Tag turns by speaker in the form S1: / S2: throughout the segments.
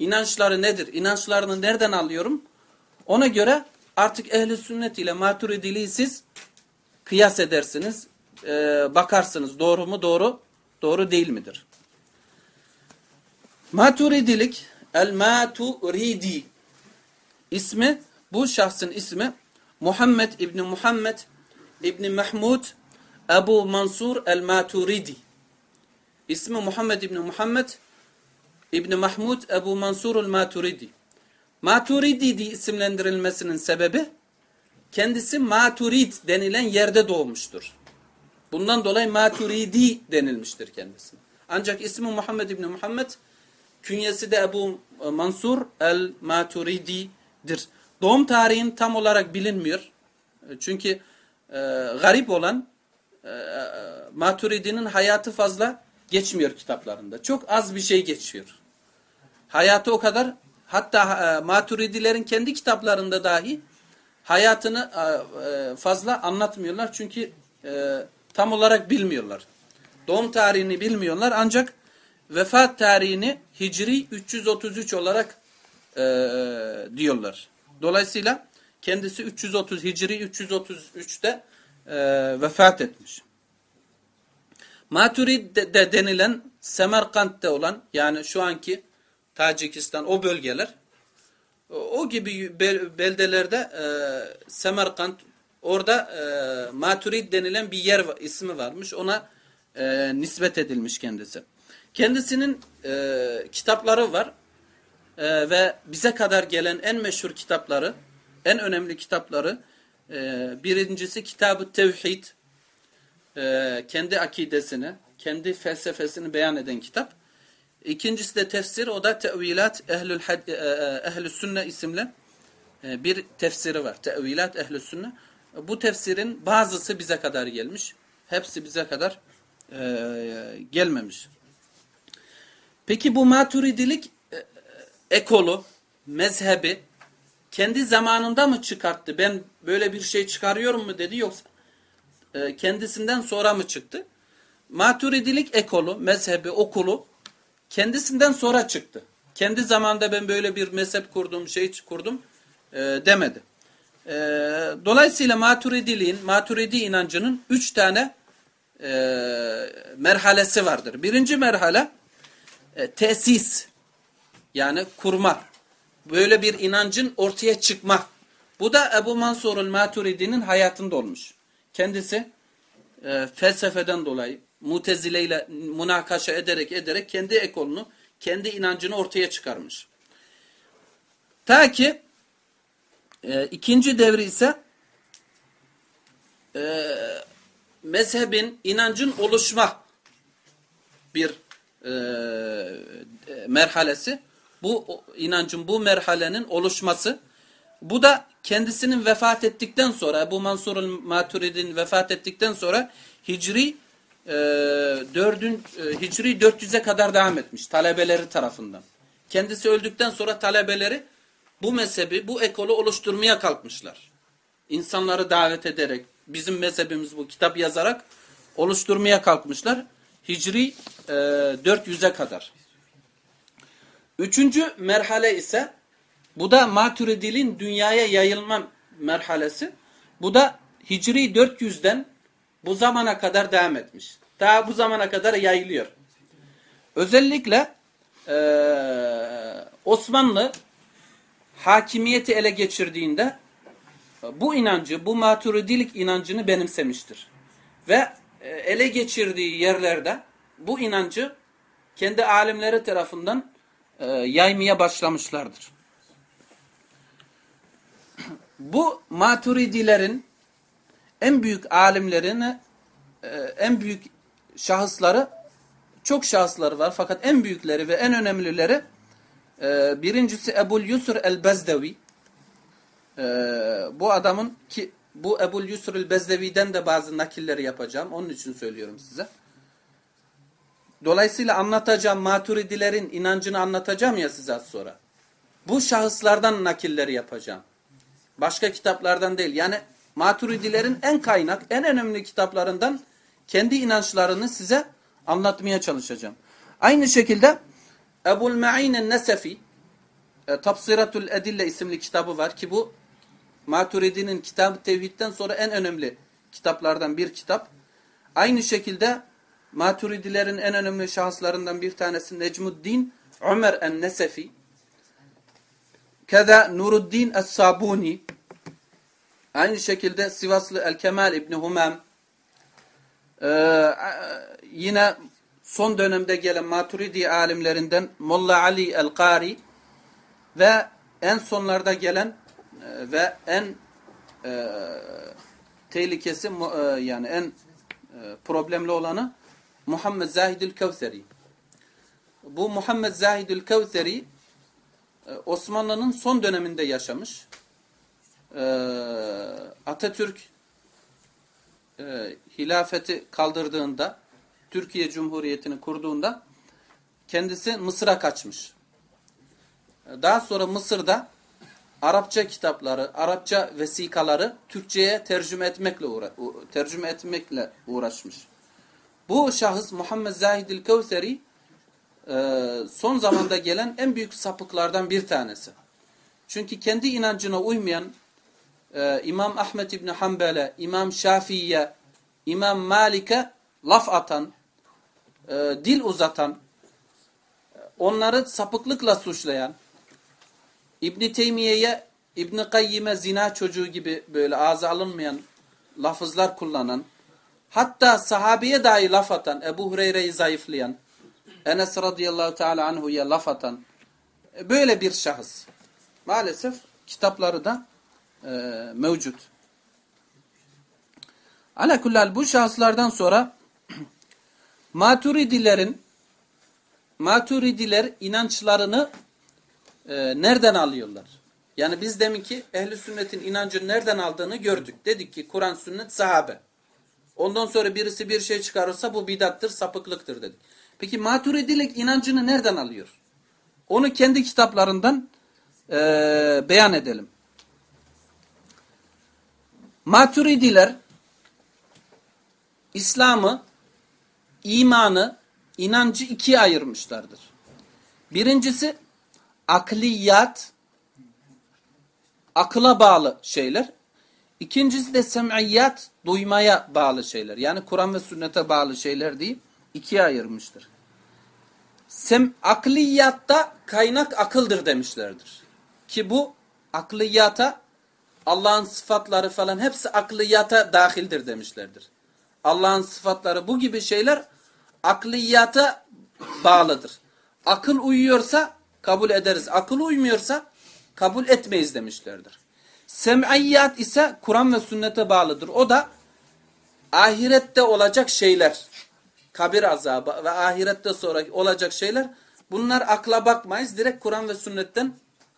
S1: inançları nedir? İnançlarını nereden alıyorum? Ona göre artık ehli sünnet ile maturidiliği siz kıyas edersiniz. E, bakarsınız doğru mu doğru, doğru değil midir? Maturidilik el-maturidi ismi bu şahsın ismi Muhammed İbni Muhammed İbni Mahmud Ebu Mansur el-Maturidi İsmi Muhammed İbni Muhammed İbni Mahmud Ebu Mansur el-Maturidi Maturidi diye isimlendirilmesinin sebebi kendisi Maturid denilen yerde doğmuştur. Bundan dolayı Maturidi denilmiştir kendisine. Ancak ismi Muhammed İbni Muhammed künyesi de Ebu Mansur el-Maturidi'dir. Doğum tarihin tam olarak bilinmiyor. Çünkü e, garip olan e, Maturidi'nin hayatı fazla geçmiyor kitaplarında. Çok az bir şey geçiyor. Hayatı o kadar hatta e, Maturidilerin kendi kitaplarında dahi hayatını e, fazla anlatmıyorlar. Çünkü e, tam olarak bilmiyorlar. Doğum tarihini bilmiyorlar ancak vefat tarihini Hicri 333 olarak e, diyorlar. Dolayısıyla kendisi 330 Hicri 333'te e, vefat etmiş. Maturid de, de denilen Semerkant'te olan yani şu anki Tacikistan o bölgeler o gibi beldelerde e, Semerkant orada e, Maturid denilen bir yer ismi varmış. Ona e, nispet edilmiş kendisi. Kendisinin e, kitapları var e, ve bize kadar gelen en meşhur kitapları, en önemli kitapları e, birincisi Kitab-ı Tevhid, e, kendi akidesini, kendi felsefesini beyan eden kitap. İkincisi de tefsir, o da Tevilat Ehlül, e, e, Ehlü Sünne isimli e, bir tefsiri var. Tevilat Ehlü Sünne. Bu tefsirin bazısı bize kadar gelmiş. Hepsi bize kadar gelmemiş. Peki bu maturidilik ekolu, mezhebi kendi zamanında mı çıkarttı? Ben böyle bir şey çıkarıyorum mu dedi yoksa kendisinden sonra mı çıktı? Maturidilik ekolu, mezhebi, okulu kendisinden sonra çıktı. Kendi zamanında ben böyle bir mezhep kurdum, şey kurdum e, demedi. E, dolayısıyla maturidiliğin, maturidi inancının üç tane e, merhalesi vardır. Birinci merhale e, tesis yani kurma. Böyle bir inancın ortaya çıkma. Bu da Ebu Mansur'un Maturidi'nin hayatında olmuş. Kendisi e, felsefeden dolayı Mutezile ile münakaşa ederek ederek kendi ekolunu, kendi inancını ortaya çıkarmış. Ta ki e, ikinci devri ise e, mezhebin, inancın oluşma bir e, merhalesi. Bu inancın, bu merhalenin oluşması. Bu da kendisinin vefat ettikten sonra, bu Mansur'un Maturid'in vefat ettikten sonra Hicri e, 4'ün e, Hicri 400'e kadar devam etmiş talebeleri tarafından. Kendisi öldükten sonra talebeleri bu mezhebi, bu ekolu oluşturmaya kalkmışlar. İnsanları davet ederek, bizim mezhebimiz bu kitap yazarak oluşturmaya kalkmışlar. Hicri e, 400'e kadar. Üçüncü merhale ise bu da Maturidil'in dünyaya yayılma merhalesi. Bu da Hicri 400'den bu zamana kadar devam etmiş. Daha bu zamana kadar yayılıyor. Özellikle e, Osmanlı hakimiyeti ele geçirdiğinde bu inancı, bu maturidilik inancını benimsemiştir. Ve e, ele geçirdiği yerlerde bu inancı kendi alimleri tarafından e, yaymaya başlamışlardır. Bu maturidilerin en büyük alimlerini, e, en büyük şahısları, çok şahısları var fakat en büyükleri ve en önemlileri birincisi Ebul Yusr el-Bezdevi. Bu adamın ki bu Ebul Yusrül Bezdevi'den de bazı nakilleri yapacağım. Onun için söylüyorum size. Dolayısıyla anlatacağım maturidilerin inancını anlatacağım ya size az sonra. Bu şahıslardan nakilleri yapacağım. Başka kitaplardan değil. Yani maturidilerin en kaynak, en önemli kitaplarından kendi inançlarını size anlatmaya çalışacağım. Aynı şekilde Ebul Ma'in el-Nesefi e, Tafsiratul Edille isimli kitabı var ki bu Maturidi'nin kitabı tevhidden sonra en önemli kitaplardan bir kitap. Aynı şekilde Maturidilerin en önemli şahıslarından bir tanesi Necmuddin Ömer en-Nesefi. Keda Nuruddin Es-Sabuni. Aynı şekilde Sivaslı El-Kemal İbni Humam. Ee, yine son dönemde gelen Maturidi alimlerinden Molla Ali El-Qari ve en sonlarda gelen e, ve en e, tehlikesi e, yani en e, problemli olanı Muhammed Zahidül Kevseri. Bu Muhammed Zahidül Kevseri e, Osmanlı'nın son döneminde yaşamış. E, Atatürk e, hilafeti kaldırdığında, Türkiye Cumhuriyeti'ni kurduğunda kendisi Mısır'a kaçmış. Daha sonra Mısır'da Arapça kitapları, Arapça vesikaları Türkçe'ye tercüme etmekle uğra tercüme etmekle uğraşmış. Bu şahıs Muhammed Zahidil Kevseri e, son zamanda gelen en büyük sapıklardan bir tanesi. Çünkü kendi inancına uymayan e, İmam Ahmet İbni Hanbel'e, İmam Şafii'ye, İmam Malik'e laf atan, e, dil uzatan, onları sapıklıkla suçlayan, İbni Teymiye'ye, İbni Kayyim'e zina çocuğu gibi böyle ağza alınmayan lafızlar kullanan, hatta sahabeye dahi laf atan, Ebu Hureyre'yi zayıflayan, Enes radıyallahu teala anhu'ya laf atan, e, böyle bir şahıs. Maalesef kitapları da e, mevcut. Alakullal bu şahıslardan sonra Maturidilerin Maturidiler inançlarını e, nereden alıyorlar? Yani biz demin ki ehli sünnetin inancını nereden aldığını gördük. Dedik ki Kur'an, sünnet, sahabe. Ondan sonra birisi bir şey çıkarırsa bu bidattır, sapıklıktır dedik. Peki maturidilik inancını nereden alıyor? Onu kendi kitaplarından e, beyan edelim. Maturidiler İslam'ı, imanı, inancı ikiye ayırmışlardır. Birincisi akliyat, akıla bağlı şeyler. İkincisi de sem'iyyat, duymaya bağlı şeyler. Yani Kur'an ve sünnete bağlı şeyler değil, ikiye ayırmıştır. Sem, akliyatta kaynak akıldır demişlerdir. Ki bu akliyata Allah'ın sıfatları falan hepsi akliyata dahildir demişlerdir. Allah'ın sıfatları bu gibi şeyler akliyata bağlıdır. Akıl uyuyorsa kabul ederiz. Akıl uymuyorsa kabul etmeyiz demişlerdir. Sem'iyyat ise Kur'an ve sünnete bağlıdır. O da ahirette olacak şeyler. Kabir azabı ve ahirette sonra olacak şeyler. Bunlar akla bakmayız. Direkt Kur'an ve sünnetten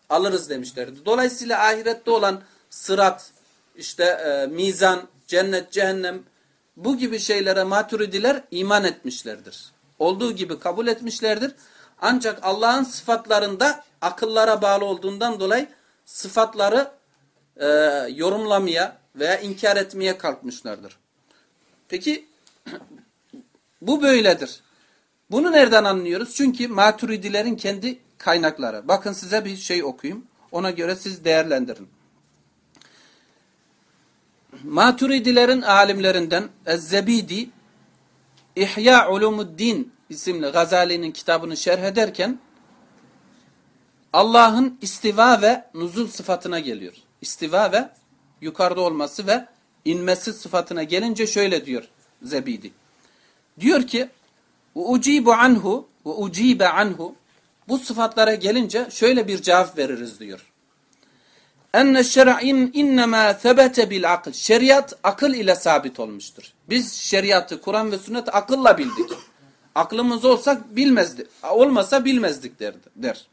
S1: alırız demişlerdi. Dolayısıyla ahirette olan sırat, işte e, mizan, cennet, cehennem bu gibi şeylere maturidiler iman etmişlerdir. Olduğu gibi kabul etmişlerdir. Ancak Allah'ın sıfatlarında akıllara bağlı olduğundan dolayı sıfatları e, yorumlamaya veya inkar etmeye kalkmışlardır. Peki bu böyledir. Bunu nereden anlıyoruz? Çünkü maturidilerin kendi kaynakları. Bakın size bir şey okuyayım. Ona göre siz değerlendirin. Maturidilerin alimlerinden Ez-Zebidi İhya Ulumuddin isimli Gazali'nin kitabını şerh ederken Allah'ın istiva ve nuzul sıfatına geliyor. İstiva ve yukarıda olması ve inmesi sıfatına gelince şöyle diyor Zebidi. Diyor ki ucibu anhu ve ucibe anhu bu sıfatlara gelince şöyle bir cevap veririz diyor enne şer'in innema sebete bil akıl. Şeriat akıl ile sabit olmuştur. Biz şeriatı Kur'an ve sünnet akılla bildik. Aklımız olsak bilmezdi. Olmasa bilmezdik der. der.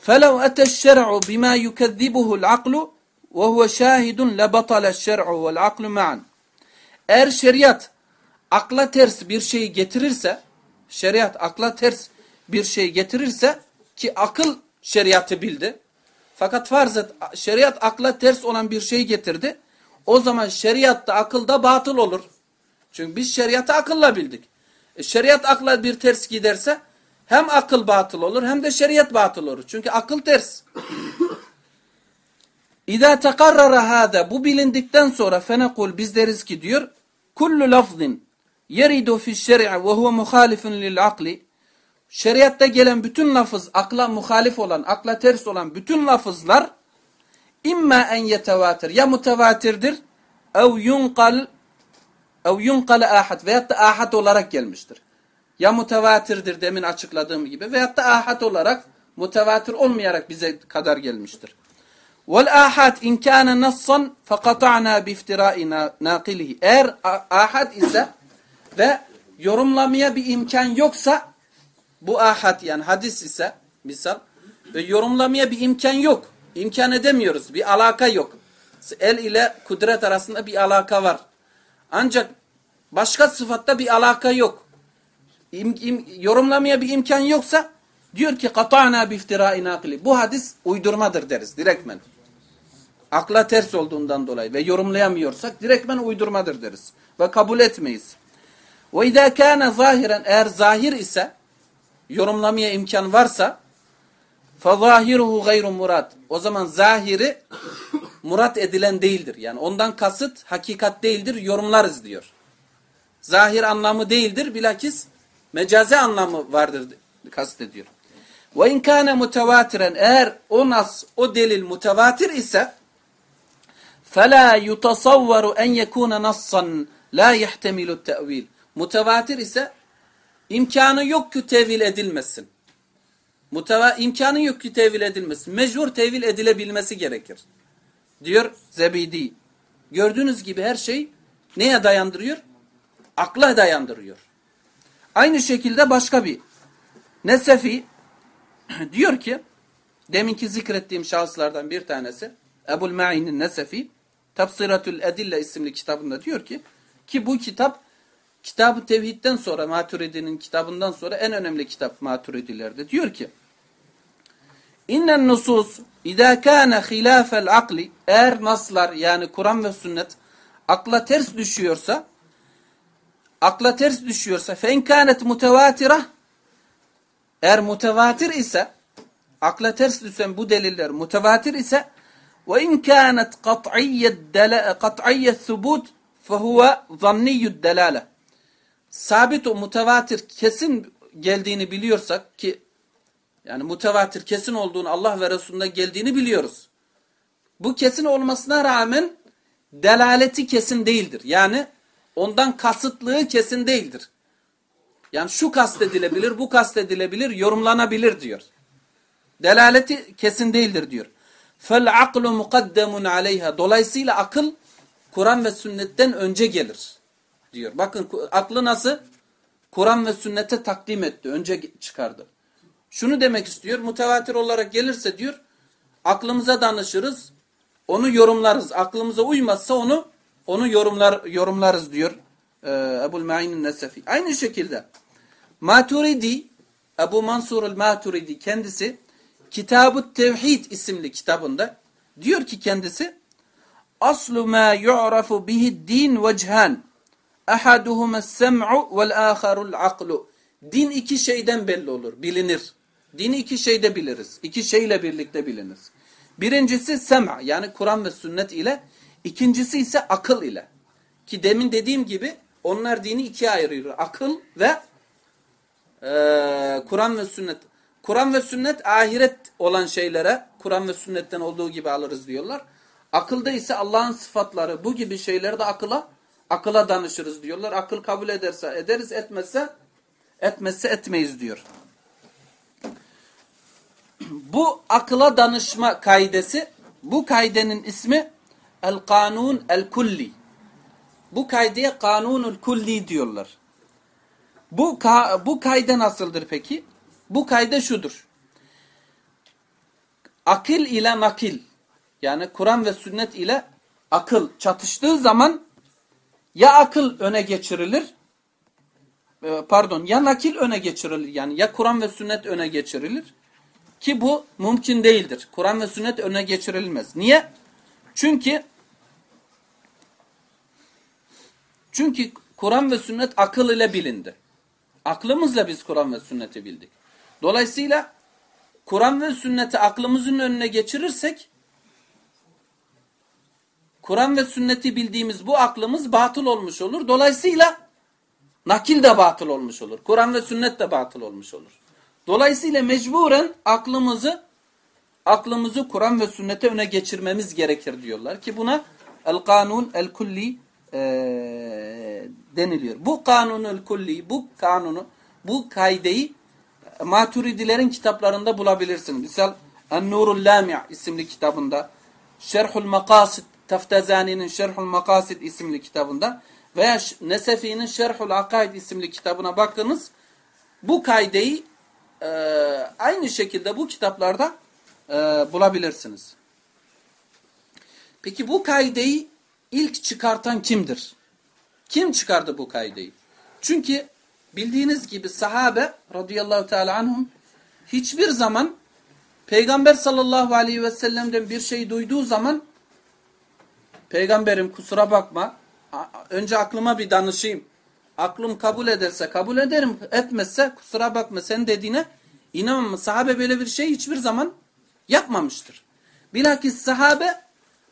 S1: Felev ete şer'u bima yukezzibuhu'l aklu ve huve şahidun lebatale şer'u vel aklu ma'an. Eğer şeriat akla ters bir şeyi getirirse, şeriat akla ters bir şey getirirse ki akıl şeriatı bildi. Fakat farz et şeriat akla ters olan bir şey getirdi. O zaman şeriatta akılda batıl olur. Çünkü biz şeriatı akılla bildik. E, şeriat akla bir ters giderse hem akıl batıl olur hem de şeriat batıl olur. Çünkü akıl ters. İza tekarrara hâda bu bilindikten sonra fenekul biz deriz ki diyor kullu lafzin yeridu fi şer'i ve huve muhalifun lil akli şeriatta gelen bütün lafız akla muhalif olan akla ters olan bütün lafızlar imma en yetevatir ya mutevatirdir ev yunkal ev yunkal ahad veyahut da ahad olarak gelmiştir. Ya mutevatirdir demin açıkladığım gibi veyahut da ahad olarak mutevatir olmayarak bize kadar gelmiştir. Vel ahad in kana nassan faqata'na bi iftira'i naqilihi. Eğer ahad ise ve yorumlamaya bir imkan yoksa bu ahad yani hadis ise misal ve yorumlamaya bir imkan yok. İmkan edemiyoruz. Bir alaka yok. El ile kudret arasında bir alaka var. Ancak başka sıfatta bir alaka yok. İm, im, yorumlamaya bir imkan yoksa diyor ki kata'na bi iftira'i naqili. Bu hadis uydurmadır deriz direktmen. Akla ters olduğundan dolayı ve yorumlayamıyorsak direktmen uydurmadır deriz. Ve kabul etmeyiz. Ve izâ kâne zahiren eğer zahir ise yorumlamaya imkan varsa فَظَاهِرُهُ gayru murad. O zaman zahiri murat edilen değildir. Yani ondan kasıt hakikat değildir, yorumlarız diyor. Zahir anlamı değildir, bilakis mecazi anlamı vardır kastediyor. Ve in kana mutavatiren eğer o nas, o delil mutavatir ise فَلَا يُتَصَوَّرُ en yekuna nassan la yehtemilu te'vil. Mutavatir ise imkanı yok ki tevil edilmesin. Mutava imkanı yok ki tevil edilmesin. Mecbur tevil edilebilmesi gerekir. Diyor Zebidi. Gördüğünüz gibi her şey neye dayandırıyor? Akla dayandırıyor. Aynı şekilde başka bir Nesefi diyor ki deminki zikrettiğim şahıslardan bir tanesi Ebul Ma'in'in Nesefi Tafsiratül Edille isimli kitabında diyor ki ki bu kitap Kitab-ı Tevhid'den sonra Maturidi'nin kitabından sonra en önemli kitap Maturidilerde. Diyor ki İnnen nusus İzâ kâne khilâfel akli eğer naslar yani Kur'an ve sünnet akla ters düşüyorsa akla ters düşüyorsa fe in kânet mutevatira eğer mutevatir ise akla ters düşen bu deliller mutevatir ise ve in kânet kat'iyyet thubut fehuve zanniyyud delâle sabit o mutevatir kesin geldiğini biliyorsak ki yani mutevatir kesin olduğunu Allah ve Resulü'nde geldiğini biliyoruz. Bu kesin olmasına rağmen delaleti kesin değildir. Yani ondan kasıtlığı kesin değildir. Yani şu kastedilebilir, bu kastedilebilir, yorumlanabilir diyor. Delaleti kesin değildir diyor. Fel aklu mukaddemun aleyha. Dolayısıyla akıl Kur'an ve sünnetten önce gelir diyor. Bakın aklı nasıl? Kur'an ve sünnete takdim etti. Önce çıkardı. Şunu demek istiyor. Mutevatir olarak gelirse diyor aklımıza danışırız. Onu yorumlarız. Aklımıza uymazsa onu onu yorumlar yorumlarız diyor. Ee, Ebul Ma'in'in Nesefi. Aynı şekilde Maturidi Ebu Mansur el-Maturidi kendisi Kitab-ı Tevhid isimli kitabında diyor ki kendisi Aslu ma yu'rafu bihi din vecihan Ahaduhuma sem'u vel aharul aklu. Din iki şeyden belli olur, bilinir. Dini iki şeyde biliriz. İki şeyle birlikte biliniz. Birincisi sem'a yani Kur'an ve sünnet ile. İkincisi ise akıl ile. Ki demin dediğim gibi onlar dini ikiye ayırıyor. Akıl ve e, Kur'an ve sünnet. Kur'an ve sünnet ahiret olan şeylere Kur'an ve sünnetten olduğu gibi alırız diyorlar. Akılda ise Allah'ın sıfatları bu gibi şeyleri de akıla akıla danışırız diyorlar. Akıl kabul ederse ederiz etmezse etmezse etmeyiz diyor. Bu akıla danışma kaidesi bu kaidenin ismi el kanun el kulli. Bu kaideye kanunul kulli diyorlar. Bu ka bu kaide nasıldır peki? Bu kaide şudur. Akıl ile nakil yani Kur'an ve sünnet ile akıl çatıştığı zaman ya akıl öne geçirilir e, pardon ya nakil öne geçirilir yani ya Kur'an ve sünnet öne geçirilir ki bu mümkün değildir. Kur'an ve sünnet öne geçirilmez. Niye? Çünkü çünkü Kur'an ve sünnet akıl ile bilindi. Aklımızla biz Kur'an ve sünneti bildik. Dolayısıyla Kur'an ve sünneti aklımızın önüne geçirirsek Kur'an ve sünneti bildiğimiz bu aklımız batıl olmuş olur. Dolayısıyla nakil de batıl olmuş olur. Kur'an ve sünnet de batıl olmuş olur. Dolayısıyla mecburen aklımızı aklımızı Kur'an ve sünnete öne geçirmemiz gerekir diyorlar ki buna el kanun el kulli e, deniliyor. Bu kanunul kulli bu kanunu bu kaideyi Maturidilerin kitaplarında bulabilirsin. Misal En-Nurul Lami' isimli kitabında Şerhul Makasid Taftazani'nin Şerhul Makasid isimli kitabında veya Nesefi'nin Şerhul Akaid isimli kitabına bakınız. Bu kaideyi e, aynı şekilde bu kitaplarda e, bulabilirsiniz. Peki bu kaideyi ilk çıkartan kimdir? Kim çıkardı bu kaideyi? Çünkü bildiğiniz gibi sahabe radıyallahu teala anhum hiçbir zaman Peygamber sallallahu aleyhi ve sellem'den bir şey duyduğu zaman Peygamberim kusura bakma önce aklıma bir danışayım. Aklım kabul ederse kabul ederim etmezse kusura bakma sen dediğine inanmam. Sahabe böyle bir şey hiçbir zaman yapmamıştır. Bilakis sahabe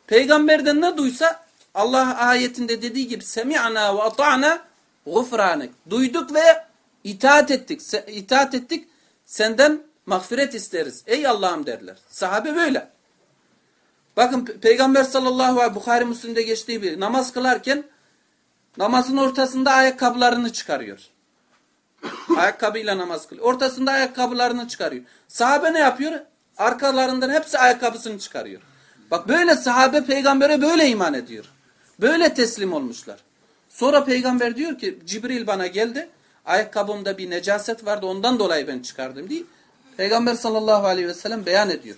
S1: peygamberden ne duysa Allah ayetinde dediği gibi semi'na ve ata'na gufranek. Duyduk ve itaat ettik. İtaat ettik. Senden mağfiret isteriz. Ey Allah'ım derler. Sahabe böyle. Bakın Peygamber sallallahu aleyhi ve Bukhari Müslim'de geçtiği bir namaz kılarken namazın ortasında ayakkabılarını çıkarıyor. Ayakkabıyla namaz kılıyor. Ortasında ayakkabılarını çıkarıyor. Sahabe ne yapıyor? Arkalarından hepsi ayakkabısını çıkarıyor. Bak böyle sahabe peygambere böyle iman ediyor. Böyle teslim olmuşlar. Sonra peygamber diyor ki Cibril bana geldi. Ayakkabımda bir necaset vardı ondan dolayı ben çıkardım diye. Peygamber sallallahu aleyhi ve sellem beyan ediyor.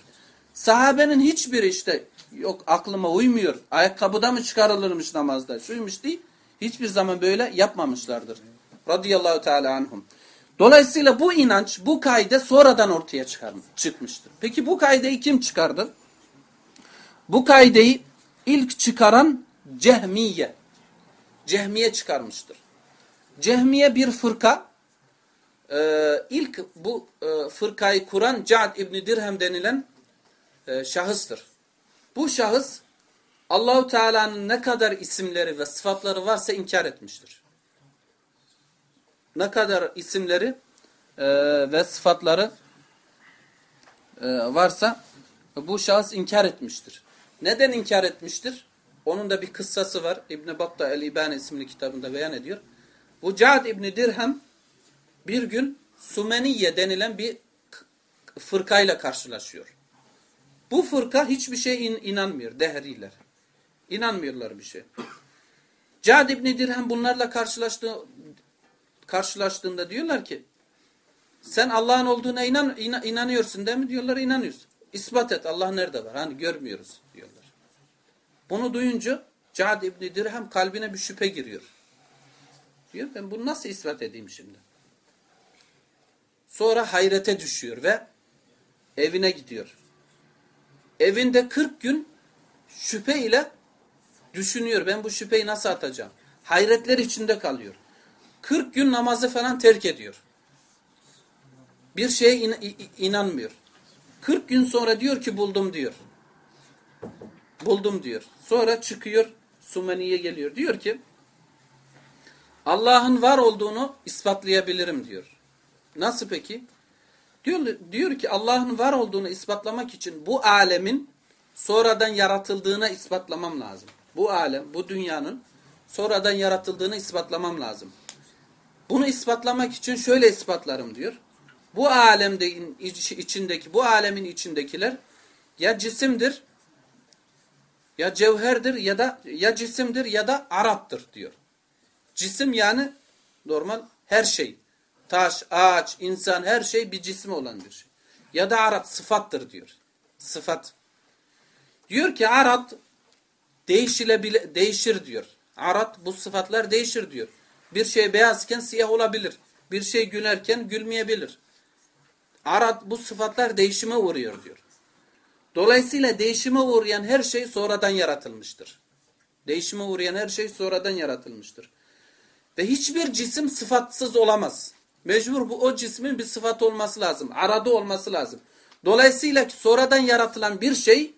S1: Sahabenin hiçbiri işte yok aklıma uymuyor. Ayakkabıda mı çıkarılırmış namazda? Şuymuş değil. Hiçbir zaman böyle yapmamışlardır. Radıyallahu teala anhum. Dolayısıyla bu inanç, bu kaide sonradan ortaya çıkmıştır. Peki bu kaideyi kim çıkardı? Bu kaideyi ilk çıkaran Cehmiye. Cehmiye çıkarmıştır. Cehmiye bir fırka. Ee, ilk bu e, fırkayı kuran Ca'd İbni Dirhem denilen e, şahıstır. Bu şahıs Allahu Teala'nın ne kadar isimleri ve sıfatları varsa inkar etmiştir. Ne kadar isimleri e, ve sıfatları e, varsa bu şahıs inkar etmiştir. Neden inkar etmiştir? Onun da bir kıssası var. İbn Battah el-İbane isimli kitabında beyan ediyor. Bu Cad İbni Dirhem bir gün Sumeniye denilen bir fırkayla karşılaşıyor. Bu fırka hiçbir şey in inanmıyor. Dehriler. İnanmıyorlar bir şey. Cad İbni Dirhem bunlarla karşılaştığı, karşılaştığında diyorlar ki sen Allah'ın olduğuna inan, inan, inanıyorsun değil mi? Diyorlar inanıyorsun. İspat et Allah nerede var? Hani görmüyoruz diyorlar. Bunu duyunca Cad İbni Dirhem kalbine bir şüphe giriyor. Diyor ben bunu nasıl ispat edeyim şimdi? Sonra hayrete düşüyor ve evine gidiyor. Evinde 40 gün şüphe ile düşünüyor. Ben bu şüpheyi nasıl atacağım? Hayretler içinde kalıyor. 40 gün namazı falan terk ediyor. Bir şeye in inanmıyor. 40 gün sonra diyor ki buldum diyor. Buldum diyor. Sonra çıkıyor Sumeni'ye geliyor. Diyor ki Allah'ın var olduğunu ispatlayabilirim diyor. Nasıl peki? Diyor, diyor ki Allah'ın var olduğunu ispatlamak için bu alemin sonradan yaratıldığına ispatlamam lazım. Bu alem, bu dünyanın sonradan yaratıldığını ispatlamam lazım. Bunu ispatlamak için şöyle ispatlarım diyor. Bu alemde içindeki, bu alemin içindekiler ya cisimdir, ya cevherdir ya da ya cisimdir ya da arattır diyor. Cisim yani normal her şey. Taş, ağaç, insan her şey bir cismi olan bir şey. Ya da arat sıfattır diyor. Sıfat. Diyor ki arat değişilebilir, değişir diyor. Arat bu sıfatlar değişir diyor. Bir şey beyazken siyah olabilir. Bir şey gülerken gülmeyebilir. Arat bu sıfatlar değişime uğruyor diyor. Dolayısıyla değişime uğrayan her şey sonradan yaratılmıştır. Değişime uğrayan her şey sonradan yaratılmıştır. Ve hiçbir cisim sıfatsız olamaz. Mecbur bu o cismin bir sıfatı olması lazım. Aradı olması lazım. Dolayısıyla sonradan yaratılan bir şey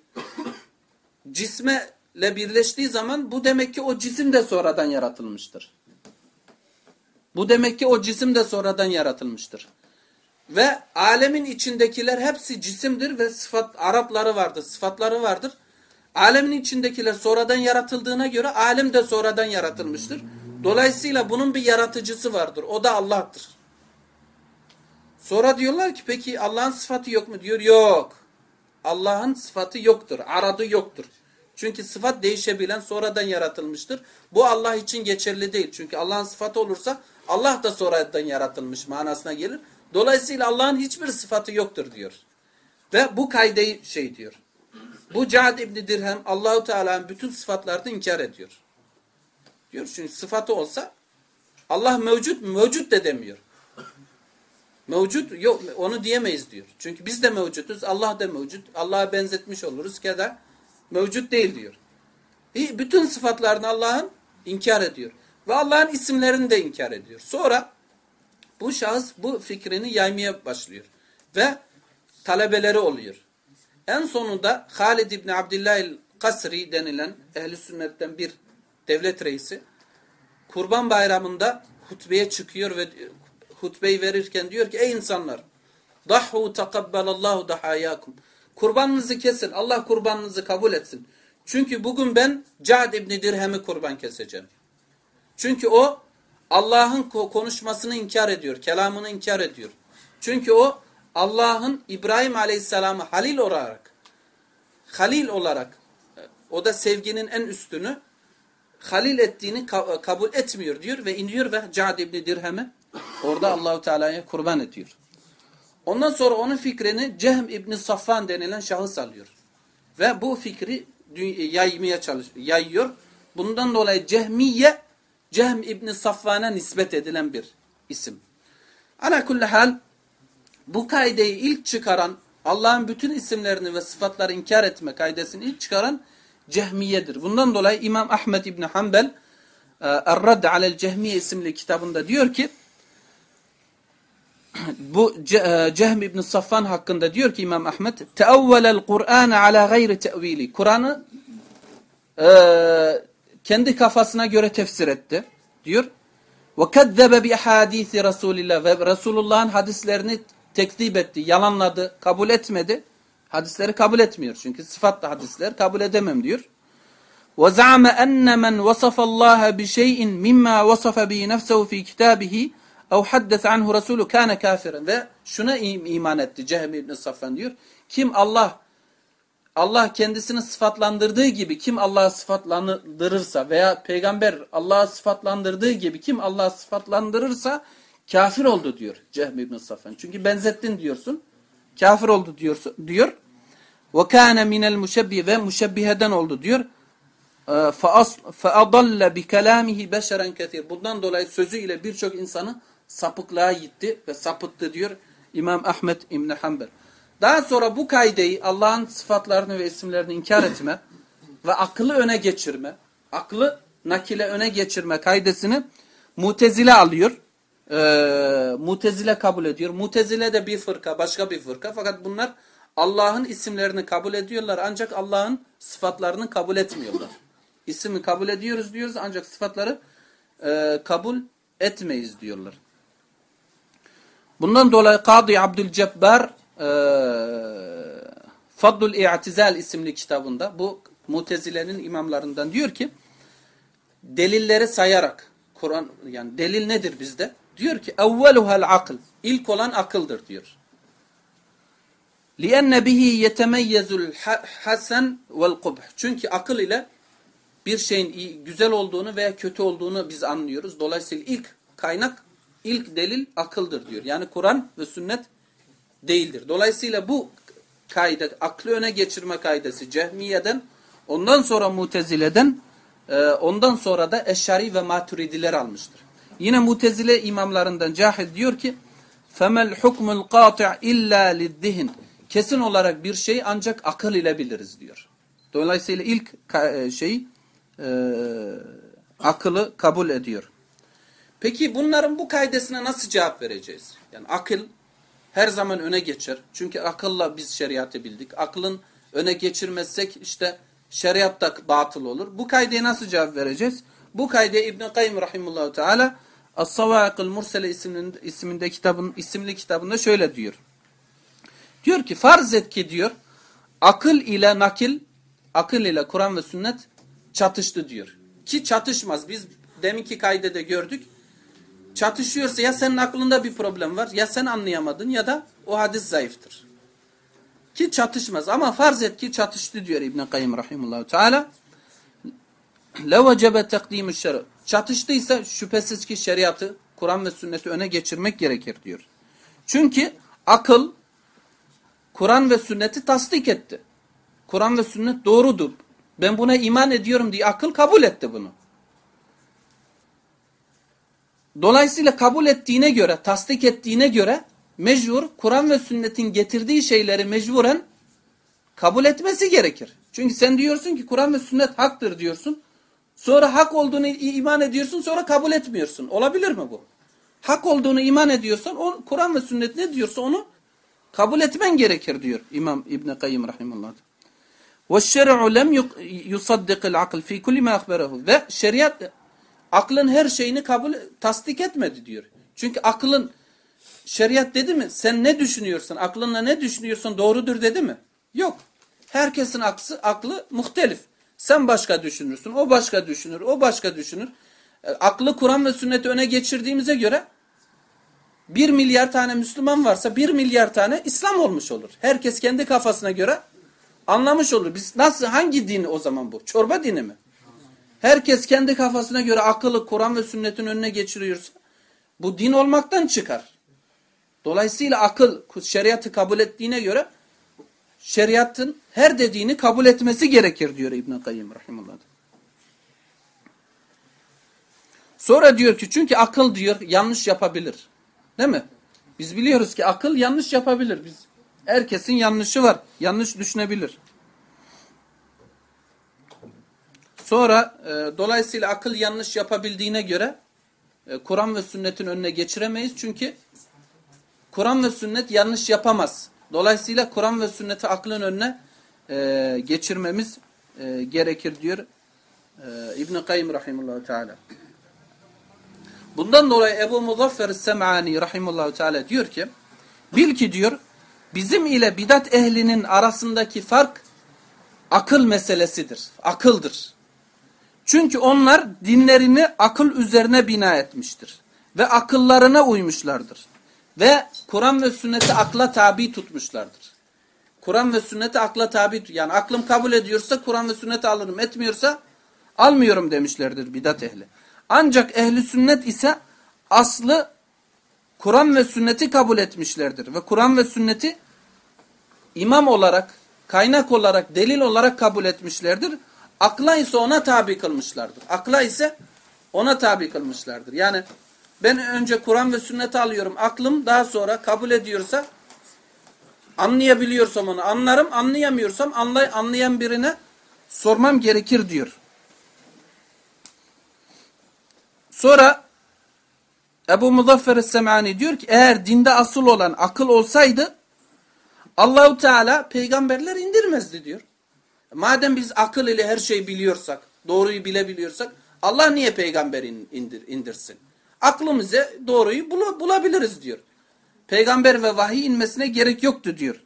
S1: cisme ile birleştiği zaman bu demek ki o cisim de sonradan yaratılmıştır. Bu demek ki o cisim de sonradan yaratılmıştır. Ve alemin içindekiler hepsi cisimdir ve sıfat Arapları vardır, sıfatları vardır. Alemin içindekiler sonradan yaratıldığına göre alem de sonradan yaratılmıştır. Dolayısıyla bunun bir yaratıcısı vardır. O da Allah'tır. Sonra diyorlar ki peki Allah'ın sıfatı yok mu? Diyor yok. Allah'ın sıfatı yoktur. Aradı yoktur. Çünkü sıfat değişebilen sonradan yaratılmıştır. Bu Allah için geçerli değil. Çünkü Allah'ın sıfatı olursa Allah da sonradan yaratılmış manasına gelir. Dolayısıyla Allah'ın hiçbir sıfatı yoktur diyor. Ve bu kaydeyi şey diyor. Bu Cad İbni Dirhem Allahu Teala'nın bütün sıfatlarını inkar ediyor. Diyor çünkü sıfatı olsa Allah mevcut mevcut de demiyor. Mevcut yok onu diyemeyiz diyor. Çünkü biz de mevcutuz. Allah da mevcut. Allah'a benzetmiş oluruz. Keda mevcut değil diyor. Bütün sıfatlarını Allah'ın inkar ediyor. Ve Allah'ın isimlerini de inkar ediyor. Sonra bu şahıs bu fikrini yaymaya başlıyor. Ve talebeleri oluyor. En sonunda Halid İbni Abdillah Kasri denilen ehli sünnetten bir devlet reisi Kurban Bayramı'nda hutbeye çıkıyor ve hutbeyi verirken diyor ki ey insanlar dahu takabbalallahu dahayakum kurbanınızı kesin Allah kurbanınızı kabul etsin. Çünkü bugün ben Cad İbni Dirhem'i kurban keseceğim. Çünkü o Allah'ın konuşmasını inkar ediyor. Kelamını inkar ediyor. Çünkü o Allah'ın İbrahim Aleyhisselam'ı halil olarak halil olarak o da sevginin en üstünü halil ettiğini kabul etmiyor diyor ve iniyor ve Cad İbni Dirhem'e orada Allahu Teala'ya kurban ediyor. Ondan sonra onun fikrini Cehm İbni Safvan denilen şahıs alıyor. Ve bu fikri yaymaya çalışıyor, yayıyor. Bundan dolayı Cehmiye Cehm İbni Safvan'a nispet edilen bir isim. Kulli hal bu kaideyi ilk çıkaran Allah'ın bütün isimlerini ve sıfatları inkar etme kaidesini ilk çıkaran Cehmiye'dir. Bundan dolayı İmam Ahmed İbni Hanbel e, Er-Radd alel Cehmiye isimli kitabında diyor ki bu e, Cehm İbni Safvan hakkında diyor ki İmam Ahmed teavvelel Kur'an ala gayri tevili Kur'an'ı e, kendi kafasına göre tefsir etti diyor. Ve kezzebe bi hadisi Resulillah ve Resulullah'ın hadislerini tekzip etti, yalanladı, kabul etmedi. Hadisleri kabul etmiyor çünkü sıfatlı hadisler kabul edemem diyor. Ve za'ame enne men vasafa Allah bi şey'in mimma vasafa bi nefsehu fi kitabihi ev haddese anhu Resulü kâne kafiren ve şuna iman etti Cehm İbn Safvan diyor. Kim Allah Allah kendisini sıfatlandırdığı gibi kim Allah'ı sıfatlandırırsa veya peygamber Allah'ı sıfatlandırdığı gibi kim Allah'ı sıfatlandırırsa kafir oldu diyor Cehm İbn Safvan. Çünkü benzettin diyorsun. Kafir oldu diyorsun diyor. Ve kana minel müşebbih ve müşebbiheden oldu diyor. Bi kelamihi beşeren ketir. Bundan dolayı sözüyle birçok insanı sapıklığa gitti ve sapıttı diyor İmam Ahmed İbn Hanbel. Daha sonra bu kaideyi Allah'ın sıfatlarını ve isimlerini inkar etme ve aklı öne geçirme, aklı nakile öne geçirme kaidesini mutezile alıyor. Ee, mutezile kabul ediyor. Mutezile de bir fırka, başka bir fırka. Fakat bunlar Allah'ın isimlerini kabul ediyorlar ancak Allah'ın sıfatlarını kabul etmiyorlar. İsmi kabul ediyoruz diyoruz ancak sıfatları e, kabul etmeyiz diyorlar. Bundan dolayı Kadı Abdülcebbar e, Faddul İ'tizal isimli kitabında bu Mutezile'nin imamlarından diyor ki delilleri sayarak Kur'an yani delil nedir bizde? Diyor ki evveluhel akıl. İlk olan akıldır diyor. لِأَنَّ بِهِ يَتَمَيَّزُ الْحَسَنْ وَالْقُبْحِ Çünkü akıl ile bir şeyin iyi, güzel olduğunu veya kötü olduğunu biz anlıyoruz. Dolayısıyla ilk kaynak, ilk delil akıldır diyor. Yani Kur'an ve sünnet değildir. Dolayısıyla bu kaydet, aklı öne geçirme kaidesi Cehmiye'den, ondan sonra Mutezile'den, e, ondan sonra da Eşari ve Maturidiler almıştır. Yine Mutezile imamlarından Cahil diyor ki, فَمَا الْحُكْمُ الْقَاطِعِ اِلَّا لِلذِّهِنِ Kesin olarak bir şey ancak akıl ile biliriz diyor. Dolayısıyla ilk şey e, akıllı kabul ediyor. Peki bunların bu kaidesine nasıl cevap vereceğiz? Yani akıl her zaman öne geçer. Çünkü akılla biz şeriatı bildik. Aklın öne geçirmezsek işte şeriat da batıl olur. Bu kaideye nasıl cevap vereceğiz? Bu kaideye İbn Kayyim rahimehullah teala Es-Savâikul Mursele isminde, isminde kitabın isimli kitabında şöyle diyor. Diyor ki farz et ki diyor akıl ile nakil, akıl ile Kur'an ve sünnet çatıştı diyor. Ki çatışmaz. Biz deminki kaydede gördük Çatışıyorsa ya senin aklında bir problem var ya sen anlayamadın ya da o hadis zayıftır. Ki çatışmaz ama farz et ki çatıştı diyor İbn Kayyim rahimehullah teala. لَوَجَبَ تَقْدِيمُ الشَّرَ Çatıştıysa şüphesiz ki şeriatı, Kur'an ve sünneti öne geçirmek gerekir diyor. Çünkü akıl Kur'an ve sünneti tasdik etti. Kur'an ve sünnet doğrudur. Ben buna iman ediyorum diye akıl kabul etti bunu. Dolayısıyla kabul ettiğine göre, tasdik ettiğine göre mecbur Kur'an ve sünnetin getirdiği şeyleri mecburen kabul etmesi gerekir. Çünkü sen diyorsun ki Kur'an ve sünnet haktır diyorsun. Sonra hak olduğunu iman ediyorsun sonra kabul etmiyorsun. Olabilir mi bu? Hak olduğunu iman ediyorsan Kur'an ve sünnet ne diyorsa onu kabul etmen gerekir diyor İmam İbn Kayyim rahimehullah. Ve şer'u lem yusaddiqul akl fi kulli ma akhbarahu. Ve şeriat aklın her şeyini kabul tasdik etmedi diyor. Çünkü aklın şeriat dedi mi? Sen ne düşünüyorsun? Aklınla ne düşünüyorsun? Doğrudur dedi mi? Yok. Herkesin aklı, aklı muhtelif. Sen başka düşünürsün, o başka düşünür, o başka düşünür. E, aklı Kur'an ve sünneti öne geçirdiğimize göre bir milyar tane Müslüman varsa bir milyar tane İslam olmuş olur. Herkes kendi kafasına göre anlamış olur. Biz nasıl hangi din o zaman bu? Çorba dini mi? Herkes kendi kafasına göre akıllı Kur'an ve sünnetin önüne geçiriyorsa bu din olmaktan çıkar. Dolayısıyla akıl şeriatı kabul ettiğine göre şeriatın her dediğini kabul etmesi gerekir diyor İbn Kayyim rahimehullah. Sonra diyor ki çünkü akıl diyor yanlış yapabilir. Değil mi? Biz biliyoruz ki akıl yanlış yapabilir. Biz herkesin yanlışı var. Yanlış düşünebilir. Sonra e, dolayısıyla akıl yanlış yapabildiğine göre e, Kur'an ve sünnetin önüne geçiremeyiz. Çünkü Kur'an ve sünnet yanlış yapamaz. Dolayısıyla Kur'an ve sünneti aklın önüne e, geçirmemiz e, gerekir diyor e, İbn-i Kayyum Rahimullahu Teala. Bundan dolayı Ebu Muzaffer Sem'ani Rahimullahu Teala diyor ki bil ki diyor bizim ile bidat ehlinin arasındaki fark akıl meselesidir. Akıldır. Çünkü onlar dinlerini akıl üzerine bina etmiştir. Ve akıllarına uymuşlardır. Ve Kur'an ve sünneti akla tabi tutmuşlardır. Kur'an ve sünneti akla tabi yani aklım kabul ediyorsa Kur'an ve sünneti alırım etmiyorsa almıyorum demişlerdir bidat ehli. Ancak ehli sünnet ise aslı Kur'an ve sünneti kabul etmişlerdir. Ve Kur'an ve sünneti imam olarak, kaynak olarak, delil olarak kabul etmişlerdir. Akla ise ona tabi kılmışlardır. Akla ise ona tabi kılmışlardır. Yani ben önce Kur'an ve sünneti alıyorum. Aklım daha sonra kabul ediyorsa anlayabiliyorsam onu anlarım. Anlayamıyorsam anlay anlayan birine sormam gerekir diyor. Sonra Ebu Muzaffer Semani diyor ki eğer dinde asıl olan akıl olsaydı Allahu Teala peygamberler indirmezdi diyor. Madem biz akıl ile her şeyi biliyorsak, doğruyu bilebiliyorsak Allah niye peygamber indir, indirsin? Aklımıza doğruyu bul bulabiliriz diyor. Peygamber ve vahiy inmesine gerek yoktu diyor.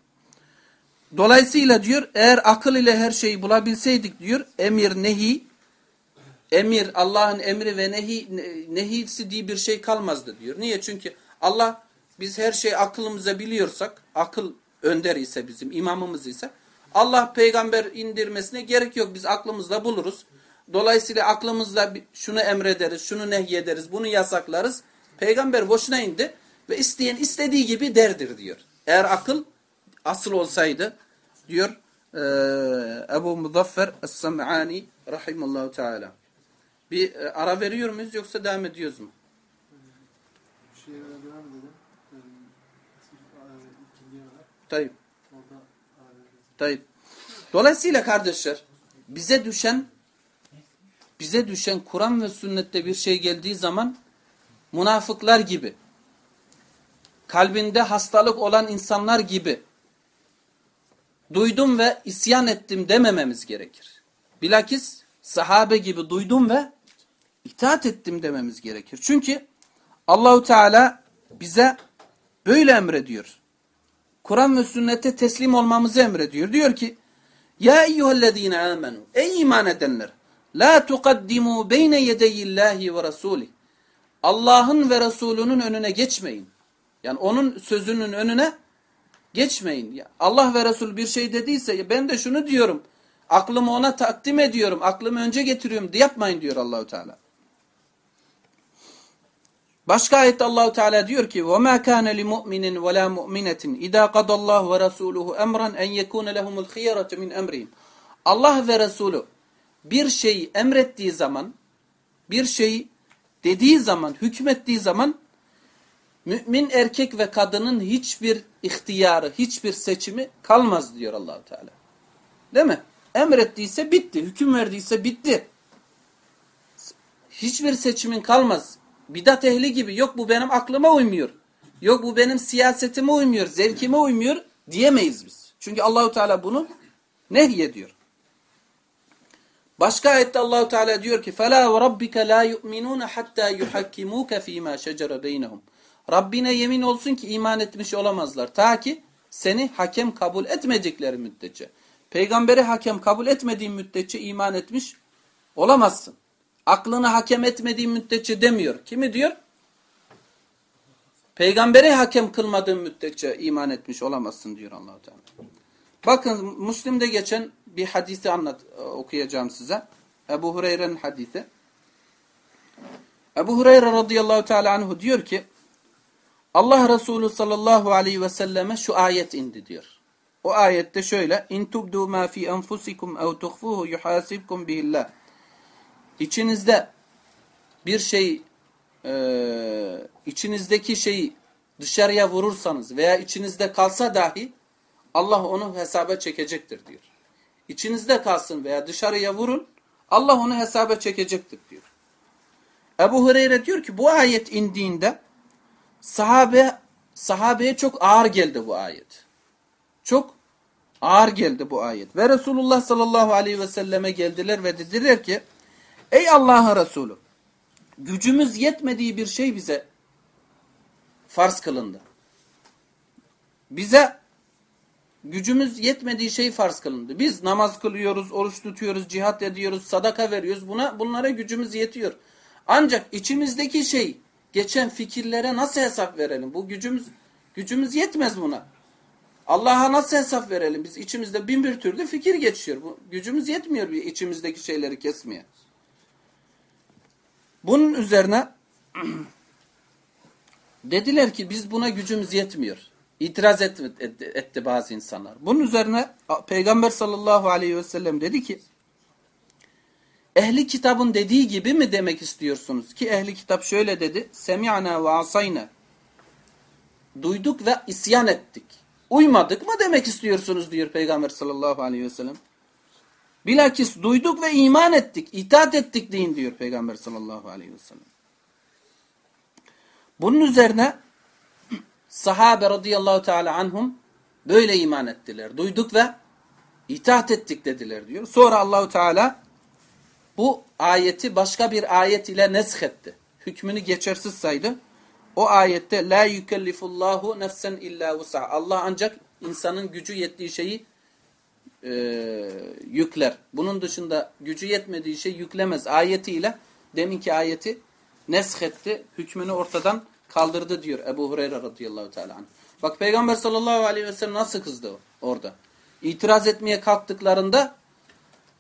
S1: Dolayısıyla diyor eğer akıl ile her şeyi bulabilseydik diyor emir nehi emir Allah'ın emri ve nehi nehisi diye bir şey kalmazdı diyor. Niye? Çünkü Allah biz her şeyi aklımıza biliyorsak akıl önder ise bizim imamımız ise Allah peygamber indirmesine gerek yok. Biz aklımızla buluruz. Dolayısıyla aklımızla şunu emrederiz, şunu nehyederiz, bunu yasaklarız. Peygamber boşuna indi ve isteyen istediği gibi derdir diyor. Eğer akıl asıl olsaydı diyor e, Ebu Muzaffer Es-Sam'ani rahimallahu teala. Bir e, ara veriyor muyuz yoksa devam ediyoruz mu? Tayyip. Tayyip. Dolayısıyla kardeşler bize düşen bize düşen Kur'an ve sünnette bir şey geldiği zaman münafıklar gibi, kalbinde hastalık olan insanlar gibi duydum ve isyan ettim demememiz gerekir. Bilakis sahabe gibi duydum ve itaat ettim dememiz gerekir. Çünkü Allahu Teala bize böyle emrediyor. Kur'an ve sünnete teslim olmamızı emrediyor. Diyor ki Ya eyyühellezine amenu Ey iman edenler La tukaddimu beyne yedeyillahi ve rasulih Allah'ın ve Resulünün önüne geçmeyin. Yani onun sözünün önüne geçmeyin. Allah ve Resul bir şey dediyse ben de şunu diyorum. Aklımı ona takdim ediyorum. Aklımı önce getiriyorum. Yapmayın diyor Allahu Teala. Başka ayette Allahu Teala diyor ki: "Ve ma kana li mu'minin ve la mu'minetin iza qadallahu ve rasuluhu emran en yekuna lehumul khiyaratu min emrihim." Allah ve Resulü bir şeyi emrettiği zaman, bir şeyi dediği zaman, hükmettiği zaman mümin erkek ve kadının hiçbir ihtiyarı, hiçbir seçimi kalmaz diyor Allahu Teala. Değil mi? Emrettiyse bitti, hüküm verdiyse bitti. Hiçbir seçimin kalmaz. Bidat ehli gibi yok bu benim aklıma uymuyor. Yok bu benim siyasetime uymuyor, zevkime uymuyor diyemeyiz biz. Çünkü Allahu Teala bunu nehyediyor. Başka ayette Allahu Teala diyor ki: "Fela ve rabbike la yu'minun hatta yuhakkimuka fima şecere beynehum." Rabbine yemin olsun ki iman etmiş olamazlar ta ki seni hakem kabul etmedikleri müddetçe. Peygamberi hakem kabul etmediğin müddetçe iman etmiş olamazsın. Aklını hakem etmediğin müddetçe demiyor. Kimi diyor? Peygamberi hakem kılmadığın müddetçe iman etmiş olamazsın diyor Allahu Teala. Bakın Müslim'de geçen bir hadisi anlat okuyacağım size. Ebu Hureyre'nin hadisi. Ebu Hureyre radıyallahu teala anhu diyor ki Allah Resulü sallallahu aleyhi ve selleme şu ayet indi diyor. O ayette şöyle in tubdu ma fi enfusikum ev tuhfuhu yuhasibkum bihillah. İçinizde bir şey e, içinizdeki şeyi dışarıya vurursanız veya içinizde kalsa dahi Allah onu hesaba çekecektir diyor. İçinizde kalsın veya dışarıya vurun Allah onu hesaba çekecektir diyor. Ebu Hureyre diyor ki bu ayet indiğinde sahabe sahabeye çok ağır geldi bu ayet. Çok ağır geldi bu ayet. Ve Resulullah sallallahu aleyhi ve selleme geldiler ve dediler ki ey Allah'ın Resulü gücümüz yetmediği bir şey bize farz kılındı. Bize gücümüz yetmediği şey farz kılındı. Biz namaz kılıyoruz, oruç tutuyoruz, cihat ediyoruz, sadaka veriyoruz. Buna bunlara gücümüz yetiyor. Ancak içimizdeki şey geçen fikirlere nasıl hesap verelim? Bu gücümüz gücümüz yetmez buna. Allah'a nasıl hesap verelim? Biz içimizde bin bir türlü fikir geçiyor. Bu, gücümüz yetmiyor bir içimizdeki şeyleri kesmeye. Bunun üzerine dediler ki biz buna gücümüz yetmiyor. İtiraz etti, etti, etti bazı insanlar. Bunun üzerine Peygamber sallallahu aleyhi ve sellem dedi ki ehli kitabın dediği gibi mi demek istiyorsunuz? Ki ehli kitap şöyle dedi. Semi'na ve asayna. Duyduk ve isyan ettik. Uymadık mı demek istiyorsunuz diyor Peygamber sallallahu aleyhi ve sellem. Bilakis duyduk ve iman ettik, itaat ettik deyin diyor Peygamber sallallahu aleyhi ve sellem. Bunun üzerine sahabe radıyallahu teala anhum böyle iman ettiler. Duyduk ve itaat ettik dediler diyor. Sonra Allahu Teala bu ayeti başka bir ayet ile nesk etti. Hükmünü geçersiz saydı. O ayette la yükellifullahu nefsen illa vusa. Allah ancak insanın gücü yettiği şeyi e, yükler. Bunun dışında gücü yetmediği şey yüklemez. Ayetiyle deminki ayeti nesk etti. Hükmünü ortadan kaldırdı diyor Ebu Hureyre radıyallahu teala. Bak Peygamber sallallahu aleyhi ve sellem nasıl kızdı orada. İtiraz etmeye kalktıklarında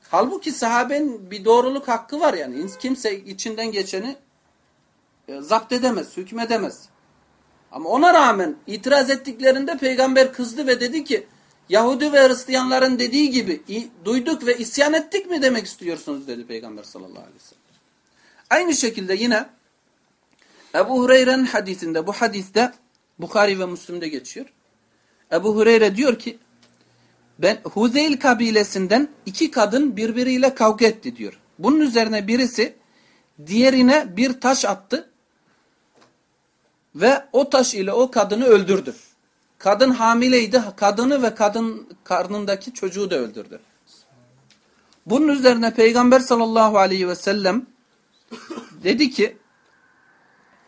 S1: halbuki sahabenin bir doğruluk hakkı var yani. Kimse içinden geçeni e, zapt edemez, hükmedemez. Ama ona rağmen itiraz ettiklerinde peygamber kızdı ve dedi ki Yahudi ve Hristiyanların dediği gibi duyduk ve isyan ettik mi demek istiyorsunuz dedi peygamber sallallahu aleyhi ve sellem. Aynı şekilde yine Ebu Hureyre'nin hadisinde bu hadiste Bukhari ve Müslim'de geçiyor. Ebu Hureyre diyor ki ben Huzeyl kabilesinden iki kadın birbiriyle kavga etti diyor. Bunun üzerine birisi diğerine bir taş attı. Ve o taş ile o kadını öldürdü. Kadın hamileydi. Kadını ve kadın karnındaki çocuğu da öldürdü. Bunun üzerine Peygamber sallallahu aleyhi ve sellem dedi ki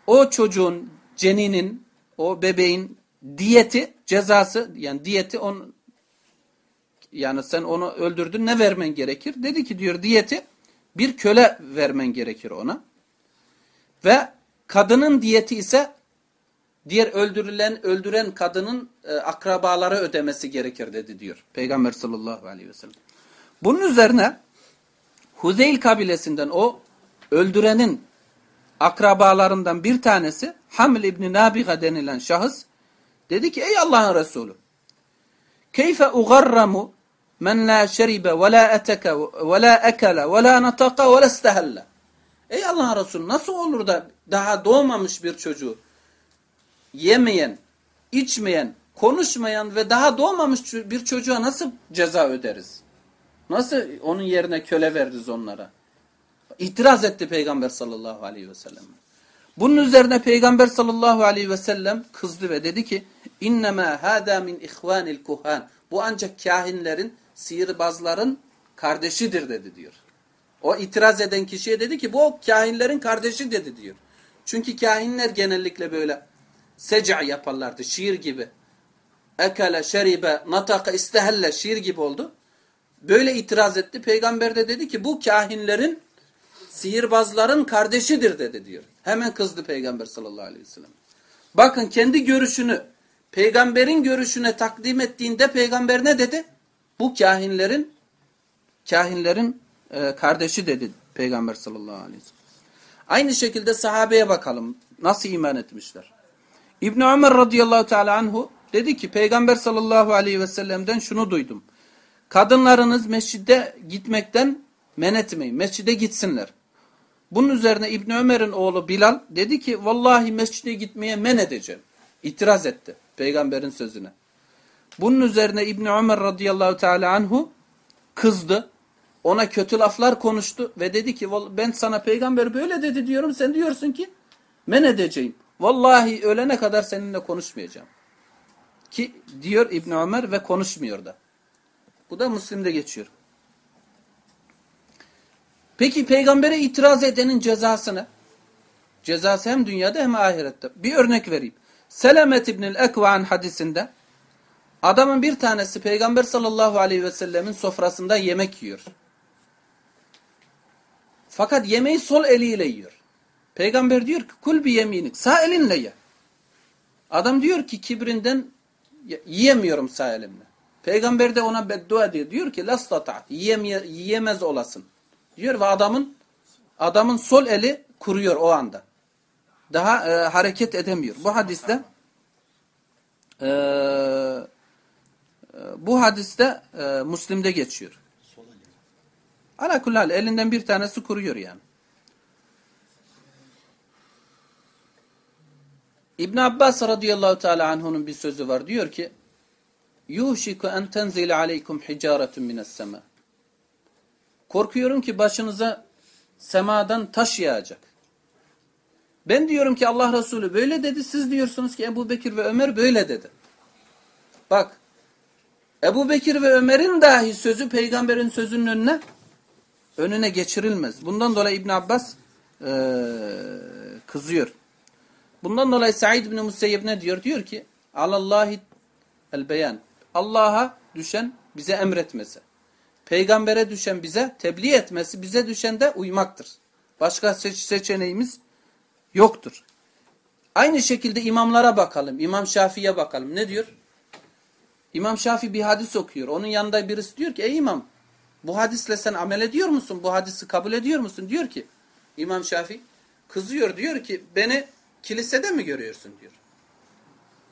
S1: o çocuğun ceninin o bebeğin diyeti cezası yani diyeti on yani sen onu öldürdün ne vermen gerekir? Dedi ki diyor diyeti bir köle vermen gerekir ona. Ve kadının diyeti ise diğer öldürülen öldüren kadının e, akrabaları ödemesi gerekir dedi diyor Peygamber sallallahu aleyhi ve sellem. Bunun üzerine Huzeyl kabilesinden o öldürenin akrabalarından bir tanesi Hamil İbni Nabiga denilen şahıs dedi ki ey Allah'ın Resulü keyfe ugarramu men la şeribe ve la eteke ve la ekele ve la nataka ve la istehelle Ey Allah'ın Resulü nasıl olur da daha doğmamış bir çocuğu yemeyen, içmeyen, konuşmayan ve daha doğmamış bir çocuğa nasıl ceza öderiz? Nasıl onun yerine köle veririz onlara? İtiraz etti Peygamber sallallahu aleyhi ve sellem. Bunun üzerine Peygamber sallallahu aleyhi ve sellem kızdı ve dedi ki İnnemâ hâdâ min ihvânil kuhân. Bu ancak kahinlerin, sihirbazların kardeşidir dedi diyor. O itiraz eden kişiye dedi ki bu kahinlerin kardeşi dedi diyor. Çünkü kahinler genellikle böyle seca yaparlardı şiir gibi. Ekele, şeribe, nataka, istehelle şiir gibi oldu. Böyle itiraz etti. Peygamber de dedi ki bu kahinlerin sihirbazların kardeşidir dedi diyor. Hemen kızdı Peygamber sallallahu aleyhi ve sellem. Bakın kendi görüşünü peygamberin görüşüne takdim ettiğinde peygamber ne dedi? Bu kahinlerin kahinlerin e, kardeşi dedi peygamber sallallahu aleyhi ve sellem. Aynı şekilde sahabeye bakalım. Nasıl iman etmişler? İbn Ömer radıyallahu teala anhu dedi ki peygamber sallallahu aleyhi ve sellem'den şunu duydum. Kadınlarınız mescide gitmekten men etmeyin. Mescide gitsinler. Bunun üzerine İbn Ömer'in oğlu Bilal dedi ki vallahi mescide gitmeye men edeceğim. İtiraz etti peygamberin sözüne. Bunun üzerine İbn Ömer radıyallahu teala anhu kızdı. Ona kötü laflar konuştu ve dedi ki ben sana peygamber böyle dedi diyorum sen diyorsun ki men edeceğim. Vallahi ölene kadar seninle konuşmayacağım. Ki diyor İbn Ömer ve konuşmuyor da. Bu da Müslim'de geçiyor. Peki peygambere itiraz edenin cezasını cezası hem dünyada hem ahirette. Bir örnek vereyim. Selamet İbnül Ekva'nın hadisinde adamın bir tanesi peygamber sallallahu aleyhi ve sellemin sofrasında yemek yiyor. Fakat yemeği sol eliyle yiyor. Peygamber diyor ki kul bir yeminik sağ elinle ye. Adam diyor ki kibrinden yiyemiyorum sağ elimle. Peygamber de ona beddua ediyor. Diyor ki lastata yiyemez olasın. Diyor ve adamın adamın sol eli kuruyor o anda. Daha e, hareket edemiyor. Bu hadiste e, e, bu hadiste e, Müslim'de geçiyor. Ala elinden bir tanesi kuruyor yani. İbn Abbas radıyallahu teala anhu'nun bir sözü var. Diyor ki: "Yuhşiku en tenzile aleykum hicaretun mines sema." Korkuyorum ki başınıza semadan taş yağacak. Ben diyorum ki Allah Resulü böyle dedi. Siz diyorsunuz ki Ebu Bekir ve Ömer böyle dedi. Bak. Ebu Bekir ve Ömer'in dahi sözü peygamberin sözünün önüne önüne geçirilmez. Bundan dolayı İbn Abbas e, kızıyor. Bundan dolayı Said bin Musayyib ne diyor? Diyor ki Alallahi el beyan. Allah'a düşen bize emretmesi. Peygambere düşen bize tebliğ etmesi, bize düşen de uymaktır. Başka seç seçeneğimiz yoktur. Aynı şekilde imamlara bakalım. İmam Şafii'ye bakalım. Ne diyor? İmam Şafii bir hadis okuyor. Onun yanında birisi diyor ki ey imam bu hadisle sen amel ediyor musun? Bu hadisi kabul ediyor musun? Diyor ki İmam Şafii kızıyor diyor ki beni kilisede mi görüyorsun diyor.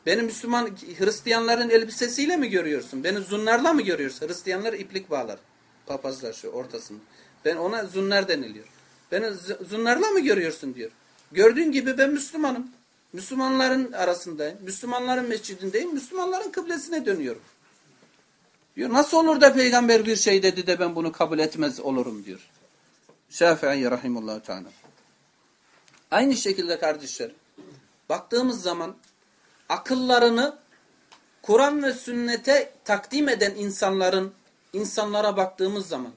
S1: Beni Müslüman Hristiyanların elbisesiyle mi görüyorsun? Beni zunlarla mı görüyorsun? Hristiyanlar iplik bağlar. Papazlar şu ortasında. Ben ona zunnar deniliyor. Beni zunlarla mı görüyorsun diyor. Gördüğün gibi ben Müslümanım. Müslümanların arasındayım. Müslümanların mescidindeyim. Müslümanların kıblesine dönüyorum. Diyor nasıl olur da peygamber bir şey dedi de ben bunu kabul etmez olurum diyor. Şafii rahimullahu teala. Aynı şekilde kardeşler baktığımız zaman akıllarını Kur'an ve sünnete takdim eden insanların insanlara baktığımız zaman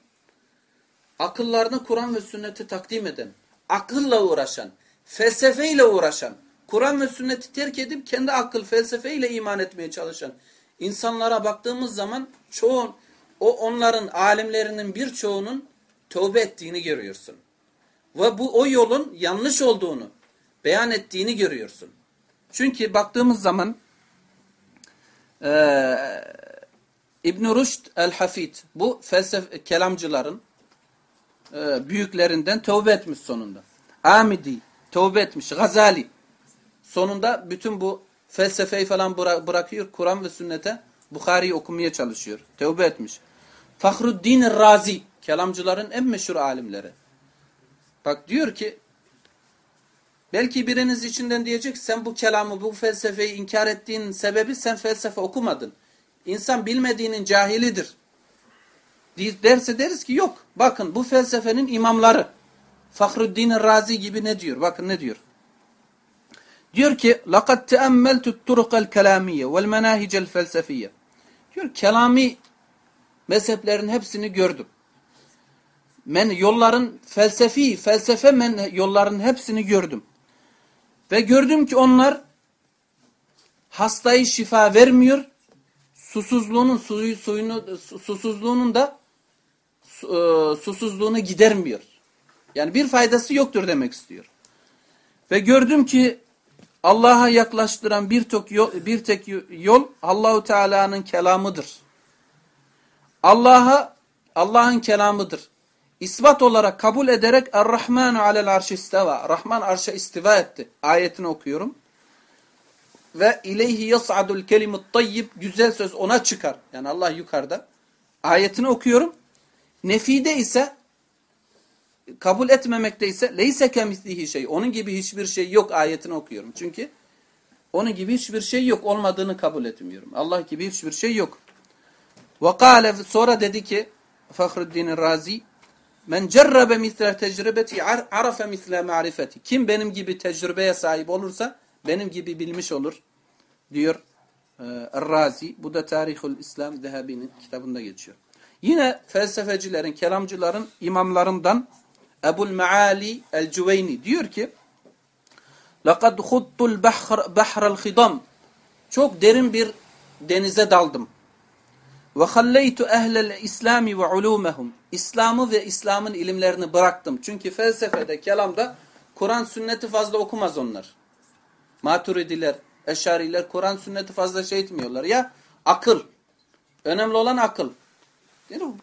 S1: akıllarını Kur'an ve sünnete takdim eden, akılla uğraşan, felsefeyle uğraşan, Kur'an ve sünneti terk edip kendi akıl, felsefeyle iman etmeye çalışan insanlara baktığımız zaman çoğun o onların alimlerinin birçoğunun tövbe ettiğini görüyorsun. Ve bu o yolun yanlış olduğunu beyan ettiğini görüyorsun. Çünkü baktığımız zaman e, İbn Rushd el-Hafid bu felsefe kelamcıların e, büyüklerinden tövbe etmiş sonunda. Amidi tövbe etmiş. Gazali sonunda bütün bu felsefeyi falan bırakıyor. Kur'an ve sünnete Bukhari'yi okumaya çalışıyor. Tövbe etmiş. Fahruddin Razi kelamcıların en meşhur alimleri. Bak diyor ki belki biriniz içinden diyecek sen bu kelamı bu felsefeyi inkar ettiğin sebebi sen felsefe okumadın. İnsan bilmediğinin cahilidir. Derse deriz ki yok. Bakın bu felsefenin imamları. Fahruddin Razi gibi ne diyor? Bakın ne diyor? Diyor ki لَقَدْ تَأَمَّلْتُ الطُّرُقَ الْكَلَامِيَّ وَالْمَنَاهِجَ الْفَلْسَفِيَّ Diyor kelami mezheplerin hepsini gördüm. Men yolların felsefi, felsefe men yolların hepsini gördüm. Ve gördüm ki onlar hastayı şifa vermiyor. Susuzluğunun suyu suyunu susuzluğunun da e, susuzluğunu gidermiyor. Yani bir faydası yoktur demek istiyor. Ve gördüm ki Allah'a yaklaştıran bir tek yol, bir tek yol Allahu Teala'nın kelamıdır. Allah'a Allah'ın kelamıdır. İsbat olarak kabul ederek Er-Rahmanu alel arşi isteva. Rahman arşa istiva etti. Ayetini okuyorum. Ve ileyhi yas'adul kelimut tayyib. Güzel söz ona çıkar. Yani Allah yukarıda. Ayetini okuyorum. Nefide ise kabul etmemekte ise leyse kemislihi şey. Onun gibi hiçbir şey yok ayetini okuyorum. Çünkü onun gibi hiçbir şey yok. Olmadığını kabul etmiyorum. Allah gibi hiçbir şey yok. Ve kâle sonra dedi ki Fahruddin Razi Men cerrebe misle tecrübeti arafe misle marifeti. Kim benim gibi tecrübeye sahip olursa benim gibi bilmiş olur diyor e, Razi. Bu da Tarihul İslam Zehebi'nin kitabında geçiyor. Yine felsefecilerin, kelamcıların imamlarından Ebul Maali el-Cüveyni diyor ki لَقَدْ خُطُّ الْبَحْرَ الْخِضَمِ Çok derin bir denize daldım. Ve halleytu ehlel İslami ve ulumehum. İslam'ı ve İslam'ın ilimlerini bıraktım. Çünkü felsefede, kelamda Kur'an sünneti fazla okumaz onlar. Maturidiler, Eşariler Kur'an sünneti fazla şey etmiyorlar. Ya akıl. Önemli olan akıl.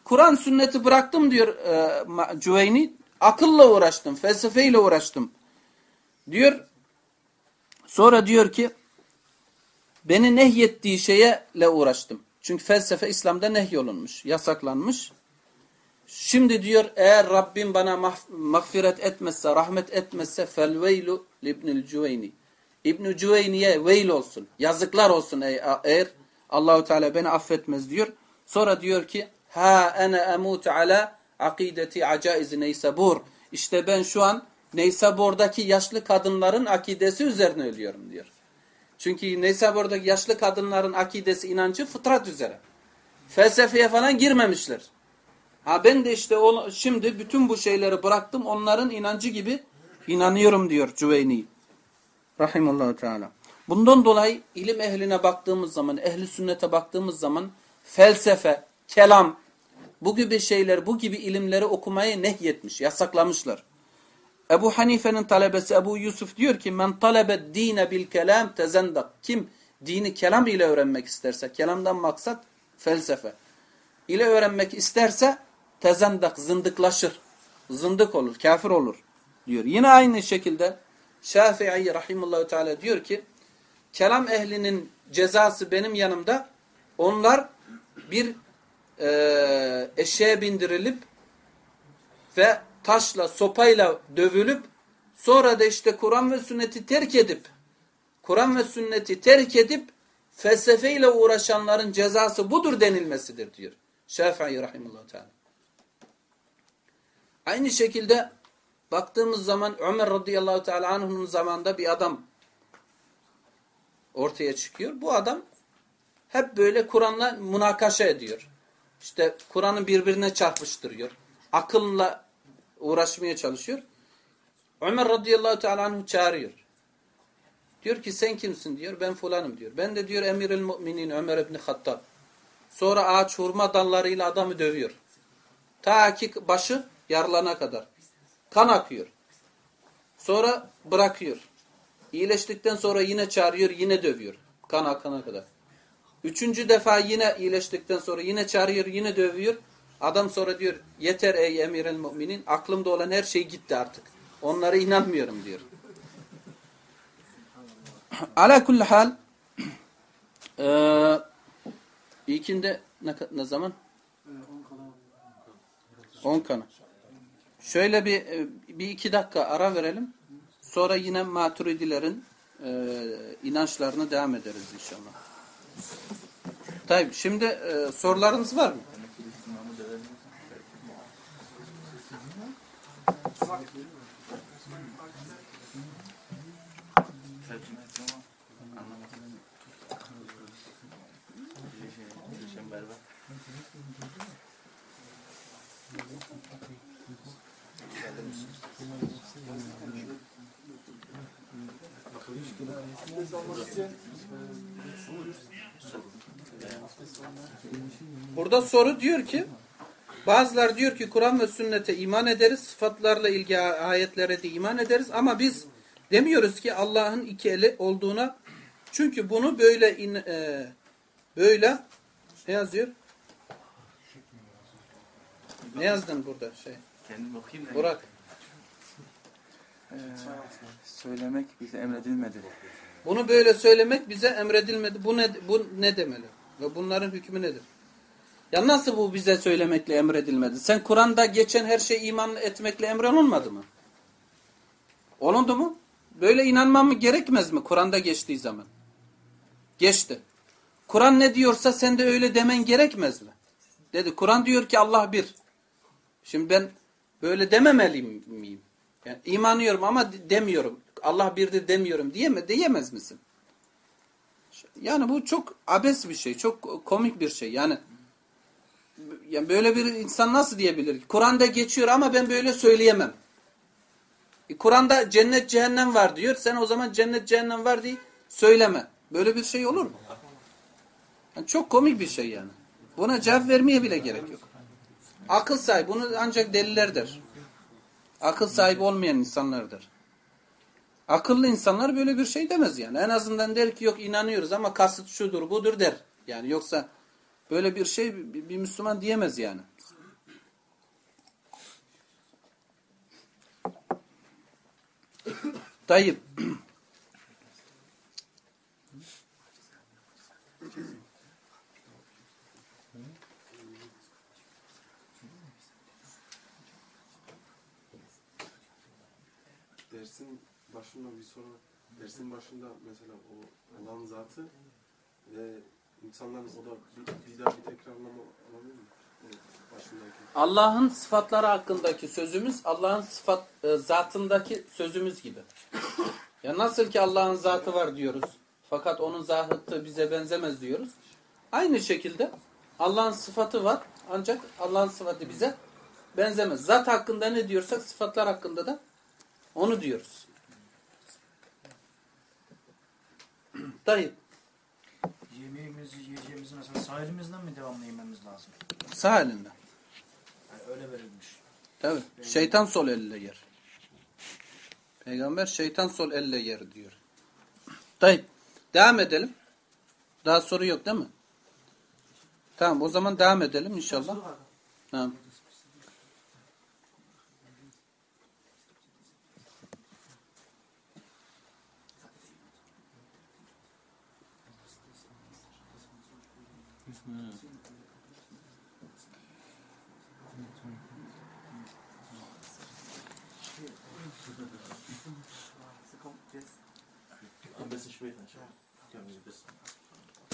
S1: Kur'an sünneti bıraktım diyor e, Cüveyni. Akılla uğraştım, felsefeyle uğraştım. Diyor. Sonra diyor ki beni nehyettiği şeyle uğraştım. Çünkü felsefe İslam'da nehyolunmuş, yasaklanmış. Şimdi diyor eğer Rabbim bana mağfiret etmezse, rahmet etmezse felveylu libnil cüveyni. İbn Cüveyni'ye veil olsun. Yazıklar olsun eğer Allahu Teala beni affetmez diyor. Sonra diyor ki ha ene emut ala akideti acaiz Neysabur. İşte ben şu an Neysabur'daki yaşlı kadınların akidesi üzerine ölüyorum diyor. Çünkü neyse buradaki yaşlı kadınların akidesi, inancı fıtrat üzere. Felsefeye falan girmemişler. Ha ben de işte o, şimdi bütün bu şeyleri bıraktım. Onların inancı gibi inanıyorum diyor Cüveyni. Rahimullahu Teala. Bundan dolayı ilim ehline baktığımız zaman, ehli sünnete baktığımız zaman felsefe, kelam, bu gibi şeyler, bu gibi ilimleri okumayı nehyetmiş, yasaklamışlar. Ebu Hanife'nin talebesi Ebu Yusuf diyor ki men talebet dine bil kelam tezendak. Kim dini kelam ile öğrenmek isterse, kelamdan maksat felsefe ile öğrenmek isterse tezendak, zındıklaşır. Zındık olur, kafir olur diyor. Yine aynı şekilde Şafii rahimullahu teala diyor ki kelam ehlinin cezası benim yanımda onlar bir e, eşeğe bindirilip ve taşla, sopayla dövülüp sonra da işte Kur'an ve sünneti terk edip Kur'an ve sünneti terk edip felsefeyle uğraşanların cezası budur denilmesidir diyor. Şafii rahimullah teala. Aynı şekilde baktığımız zaman Ömer radıyallahu teala anh'ın zamanında bir adam ortaya çıkıyor. Bu adam hep böyle Kur'an'la münakaşa ediyor. İşte Kur'an'ı birbirine çarpıştırıyor. Akılla uğraşmaya çalışıyor. Ömer radıyallahu teala anhu çağırıyor. Diyor ki sen kimsin diyor. Ben fulanım diyor. Ben de diyor emiril müminin Ömer ibn Hattab. Sonra ağaç hurma dallarıyla adamı dövüyor. Ta ki başı yarılana kadar. Kan akıyor. Sonra bırakıyor. İyileştikten sonra yine çağırıyor, yine dövüyor. Kan akana kadar. Üçüncü defa yine iyileştikten sonra yine çağırıyor, yine dövüyor. Adam sonra diyor, yeter ey emir müminin, aklımda olan her şey gitti artık. Onlara inanmıyorum diyor. Ala kulli hal ee, ne, ne zaman? 10 kana. Şöyle bir bir iki dakika ara verelim. Sonra yine maturidilerin e, inançlarına devam ederiz inşallah. Tabii şimdi e, sorularınız var mı? Burada soru diyor ki bazılar diyor ki Kur'an ve sünnete iman ederiz. Sıfatlarla ilgili ayetlere de iman ederiz. Ama biz demiyoruz ki Allah'ın iki eli olduğuna çünkü bunu böyle in, e, böyle ne yazıyor? Ne yazdın burada şey?
S2: Kendim okuyayım da.
S1: Burak.
S2: Ee, söylemek bize emredilmedi.
S1: Bunu böyle söylemek bize emredilmedi. Bu ne bu ne demeli? Ve bunların hükmü nedir? Ya nasıl bu bize söylemekle emredilmedi? Sen Kur'an'da geçen her şey iman etmekle emrolunmadı mı? Olundu mu? Böyle inanmam mı gerekmez mi Kur'an'da geçtiği zaman? Geçti. Kur'an ne diyorsa sen de öyle demen gerekmez mi? Dedi. Kur'an diyor ki Allah bir. Şimdi ben böyle dememeli miyim? Yani imanıyorum ama demiyorum. Allah birdir demiyorum diyeme, diyemez misin? Yani bu çok abes bir şey. Çok komik bir şey. Yani yani böyle bir insan nasıl diyebilir? Kur'an'da geçiyor ama ben böyle söyleyemem. E, Kur'an'da cennet cehennem var diyor. Sen o zaman cennet cehennem var diye söyleme. Böyle bir şey olur mu? Yani çok komik bir şey yani. Buna cevap vermeye bile gerek yok. Akıl sahibi bunu ancak delilerdir. Akıl sahibi olmayan insanlardır. Akıllı insanlar böyle bir şey demez yani. En azından der ki yok inanıyoruz ama kasıt şudur budur der. Yani yoksa böyle bir şey bir Müslüman diyemez yani. Tayyip.
S3: dersin başında bir soru, dersin başında mesela o Allah'ın zatı ve insanların o da bir, bir daha bir tekrarlama olabilir mi?
S1: Allah'ın sıfatları hakkındaki sözümüz Allah'ın sıfat e, zatındaki sözümüz gibi. Ya nasıl ki Allah'ın zatı var diyoruz. Fakat onun zatı bize benzemez diyoruz. Aynı şekilde Allah'ın sıfatı var. Ancak Allah'ın sıfatı bize benzemez. Zat hakkında ne diyorsak sıfatlar hakkında da onu diyoruz. Tayyip.
S4: Yemeğimizi, yiyeceğimizi mesela sağ elimizden mi devamlı yememiz lazım?
S1: Sağ.
S4: Yani öyle verilmiş.
S1: Tabii. Şeytan sol elle yer. Peygamber şeytan sol elle yer diyor. Tayyip. Devam edelim. Daha soru yok değil mi? Tamam o zaman devam edelim inşallah. Tamam.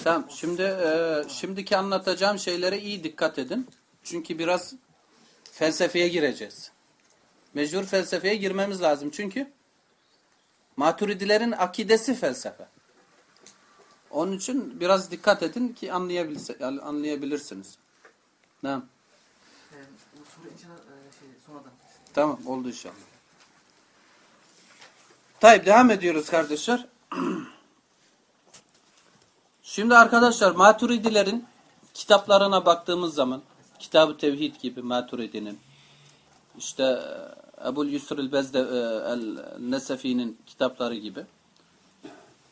S1: Tamam. Şimdi e, şimdiki anlatacağım şeylere iyi dikkat edin. Çünkü biraz felsefeye gireceğiz. Mecbur felsefeye girmemiz lazım. Çünkü maturidilerin akidesi felsefe. Onun için biraz dikkat edin ki anlayabilirsiniz.
S2: İnşallah e, şey.
S1: Tamam oldu inşallah. Tayyip devam ediyoruz kardeşler. Şimdi arkadaşlar Maturidilerin kitaplarına baktığımız zaman Kitab-ı Tevhid gibi Maturidi'nin işte e, Ebul Yusr el-Bezde e, el-Nesefi'nin kitapları gibi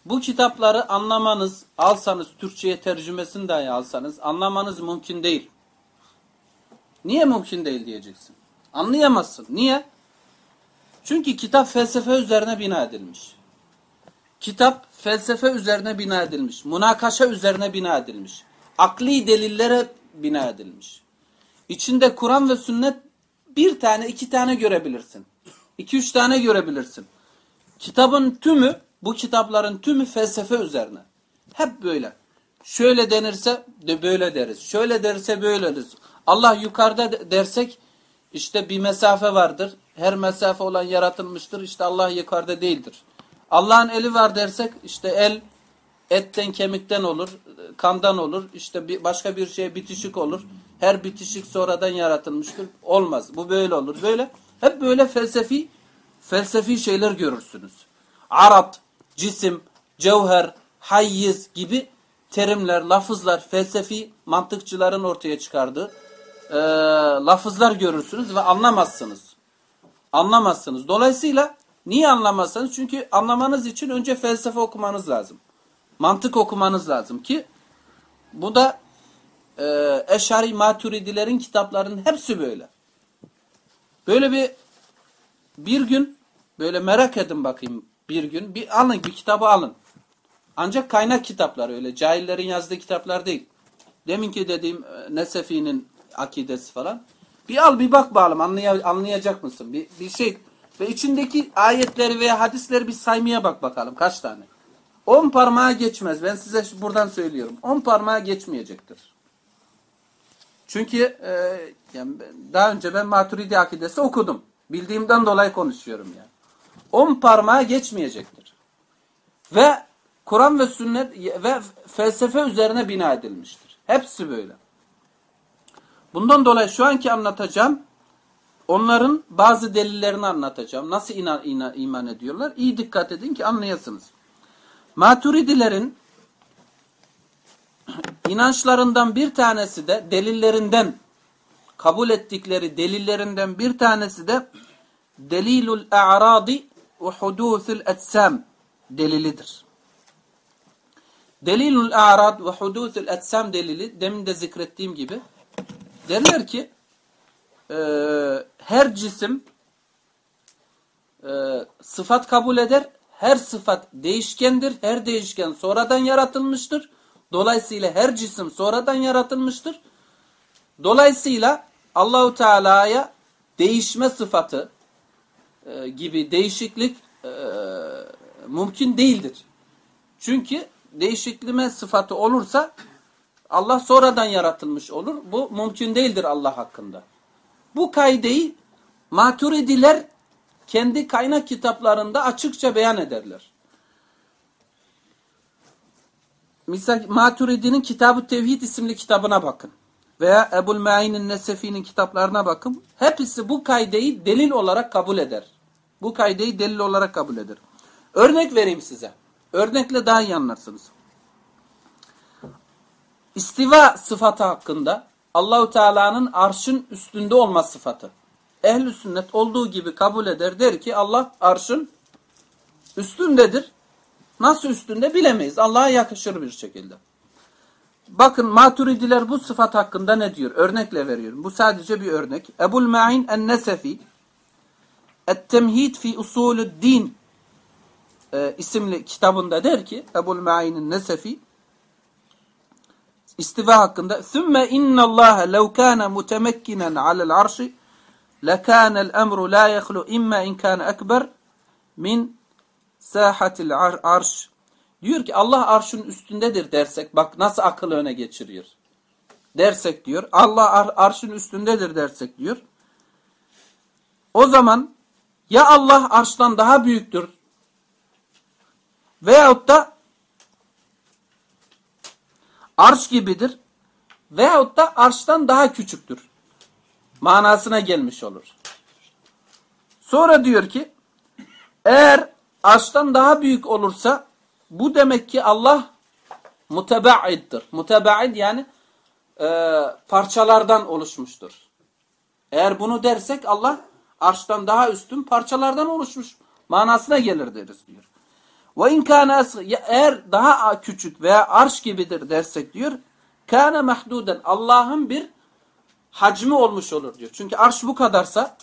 S1: bu kitapları anlamanız, alsanız, Türkçe'ye tercümesini dahi alsanız anlamanız mümkün değil. Niye mümkün değil diyeceksin. Anlayamazsın. Niye? Çünkü kitap felsefe üzerine bina edilmiş. Kitap felsefe üzerine bina edilmiş. Münakaşa üzerine bina edilmiş. Akli delillere bina edilmiş. İçinde Kur'an ve sünnet bir tane, iki tane görebilirsin. İki, üç tane görebilirsin. Kitabın tümü, bu kitapların tümü felsefe üzerine. Hep böyle. Şöyle denirse de böyle deriz. Şöyle derse böyle deriz. Allah yukarıda dersek işte bir mesafe vardır. Her mesafe olan yaratılmıştır. İşte Allah yukarıda değildir. Allah'ın eli var dersek işte el etten kemikten olur, kandan olur. İşte bir, başka bir şey bitişik olur. Her bitişik sonradan yaratılmıştır. Olmaz. Bu böyle olur. Böyle hep böyle felsefi felsefi şeyler görürsünüz. Arat, cisim, cevher, hayyiz gibi terimler, lafızlar, felsefi mantıkçıların ortaya çıkardığı e, lafızlar görürsünüz ve anlamazsınız. Anlamazsınız. Dolayısıyla niye anlamazsınız? Çünkü anlamanız için önce felsefe okumanız lazım. Mantık okumanız lazım ki bu da e, Eşari Maturidilerin kitaplarının hepsi böyle. Böyle bir bir gün böyle merak edin bakayım bir gün bir alın bir kitabı alın. Ancak kaynak kitaplar öyle. Cahillerin yazdığı kitaplar değil. Deminki dediğim e, Nesefi'nin akidesi falan. Bir al bir bak bakalım anlay anlayacak mısın? Bir, bir şey. Ve içindeki ayetleri veya hadisleri bir saymaya bak bakalım kaç tane. On parmağa geçmez. Ben size buradan söylüyorum. On parmağa geçmeyecektir. Çünkü e, yani daha önce ben Maturidi akidesi okudum. Bildiğimden dolayı konuşuyorum yani. On parmağa geçmeyecektir. Ve Kur'an ve sünnet ve felsefe üzerine bina edilmiştir. Hepsi böyle. Bundan dolayı şu anki anlatacağım onların bazı delillerini anlatacağım. Nasıl inan, inan, iman ediyorlar? İyi dikkat edin ki anlayasınız. Maturidilerin inançlarından bir tanesi de delillerinden kabul ettikleri delillerinden bir tanesi de delilul a'radi ve hudusul etsam delilidir. Delilul a'rad ve hudusul etsam delili demin de zikrettiğim gibi derler ki e, her cisim e, sıfat kabul eder. Her sıfat değişkendir. Her değişken sonradan yaratılmıştır. Dolayısıyla her cisim sonradan yaratılmıştır. Dolayısıyla Allahu Teala'ya değişme sıfatı e, gibi değişiklik e, mümkün değildir. Çünkü değişiklime sıfatı olursa Allah sonradan yaratılmış olur. Bu mümkün değildir Allah hakkında. Bu kaideyi maturidiler kendi kaynak kitaplarında açıkça beyan ederler. Misal Maturidi'nin Kitab-ı Tevhid isimli kitabına bakın. Veya Ebul Ma'in'in Nesefi'nin kitaplarına bakın. Hepsi bu kaideyi delil olarak kabul eder. Bu kaideyi delil olarak kabul eder. Örnek vereyim size. Örnekle daha iyi anlarsınız. İstiva sıfatı hakkında Allahu Teala'nın arşın üstünde olma sıfatı. Ehl-i sünnet olduğu gibi kabul eder der ki Allah arşın üstündedir. Nasıl üstünde bilemeyiz. Allah'a yakışır bir şekilde. Bakın maturidiler bu sıfat hakkında ne diyor? Örnekle veriyorum. Bu sadece bir örnek. Ebul Ma'in en-Nesefi Et-Temhid fi usulü din e, isimli kitabında der ki Ebul Ma'in'in Nesefi istiva hakkında ثُمَّ اِنَّ اللّٰهَ لَوْ كَانَ مُتَمَكِّنًا عَلَى الْعَرْشِ لَكَانَ الْأَمْرُ لَا يَخْلُ اِمَّا اِنْ كَانَ اَكْبَرْ مِنْ سَاحَةِ الْعَرْشِ Diyor ki Allah arşın üstündedir dersek bak nasıl akıl öne geçiriyor. Dersek diyor Allah ar arşın üstündedir dersek diyor. O zaman ya Allah arştan daha büyüktür veyahut da arş gibidir veyahut da arştan daha küçüktür. Manasına gelmiş olur. Sonra diyor ki eğer arştan daha büyük olursa bu demek ki Allah mutebaiddir. Mutebaid yani e, parçalardan oluşmuştur. Eğer bunu dersek Allah arştan daha üstün parçalardan oluşmuş manasına gelir deriz diyor. Ve in kana eğer daha küçük veya arş gibidir dersek diyor kana mahduden Allah'ın bir hacmi olmuş olur diyor. Çünkü arş bu kadarsa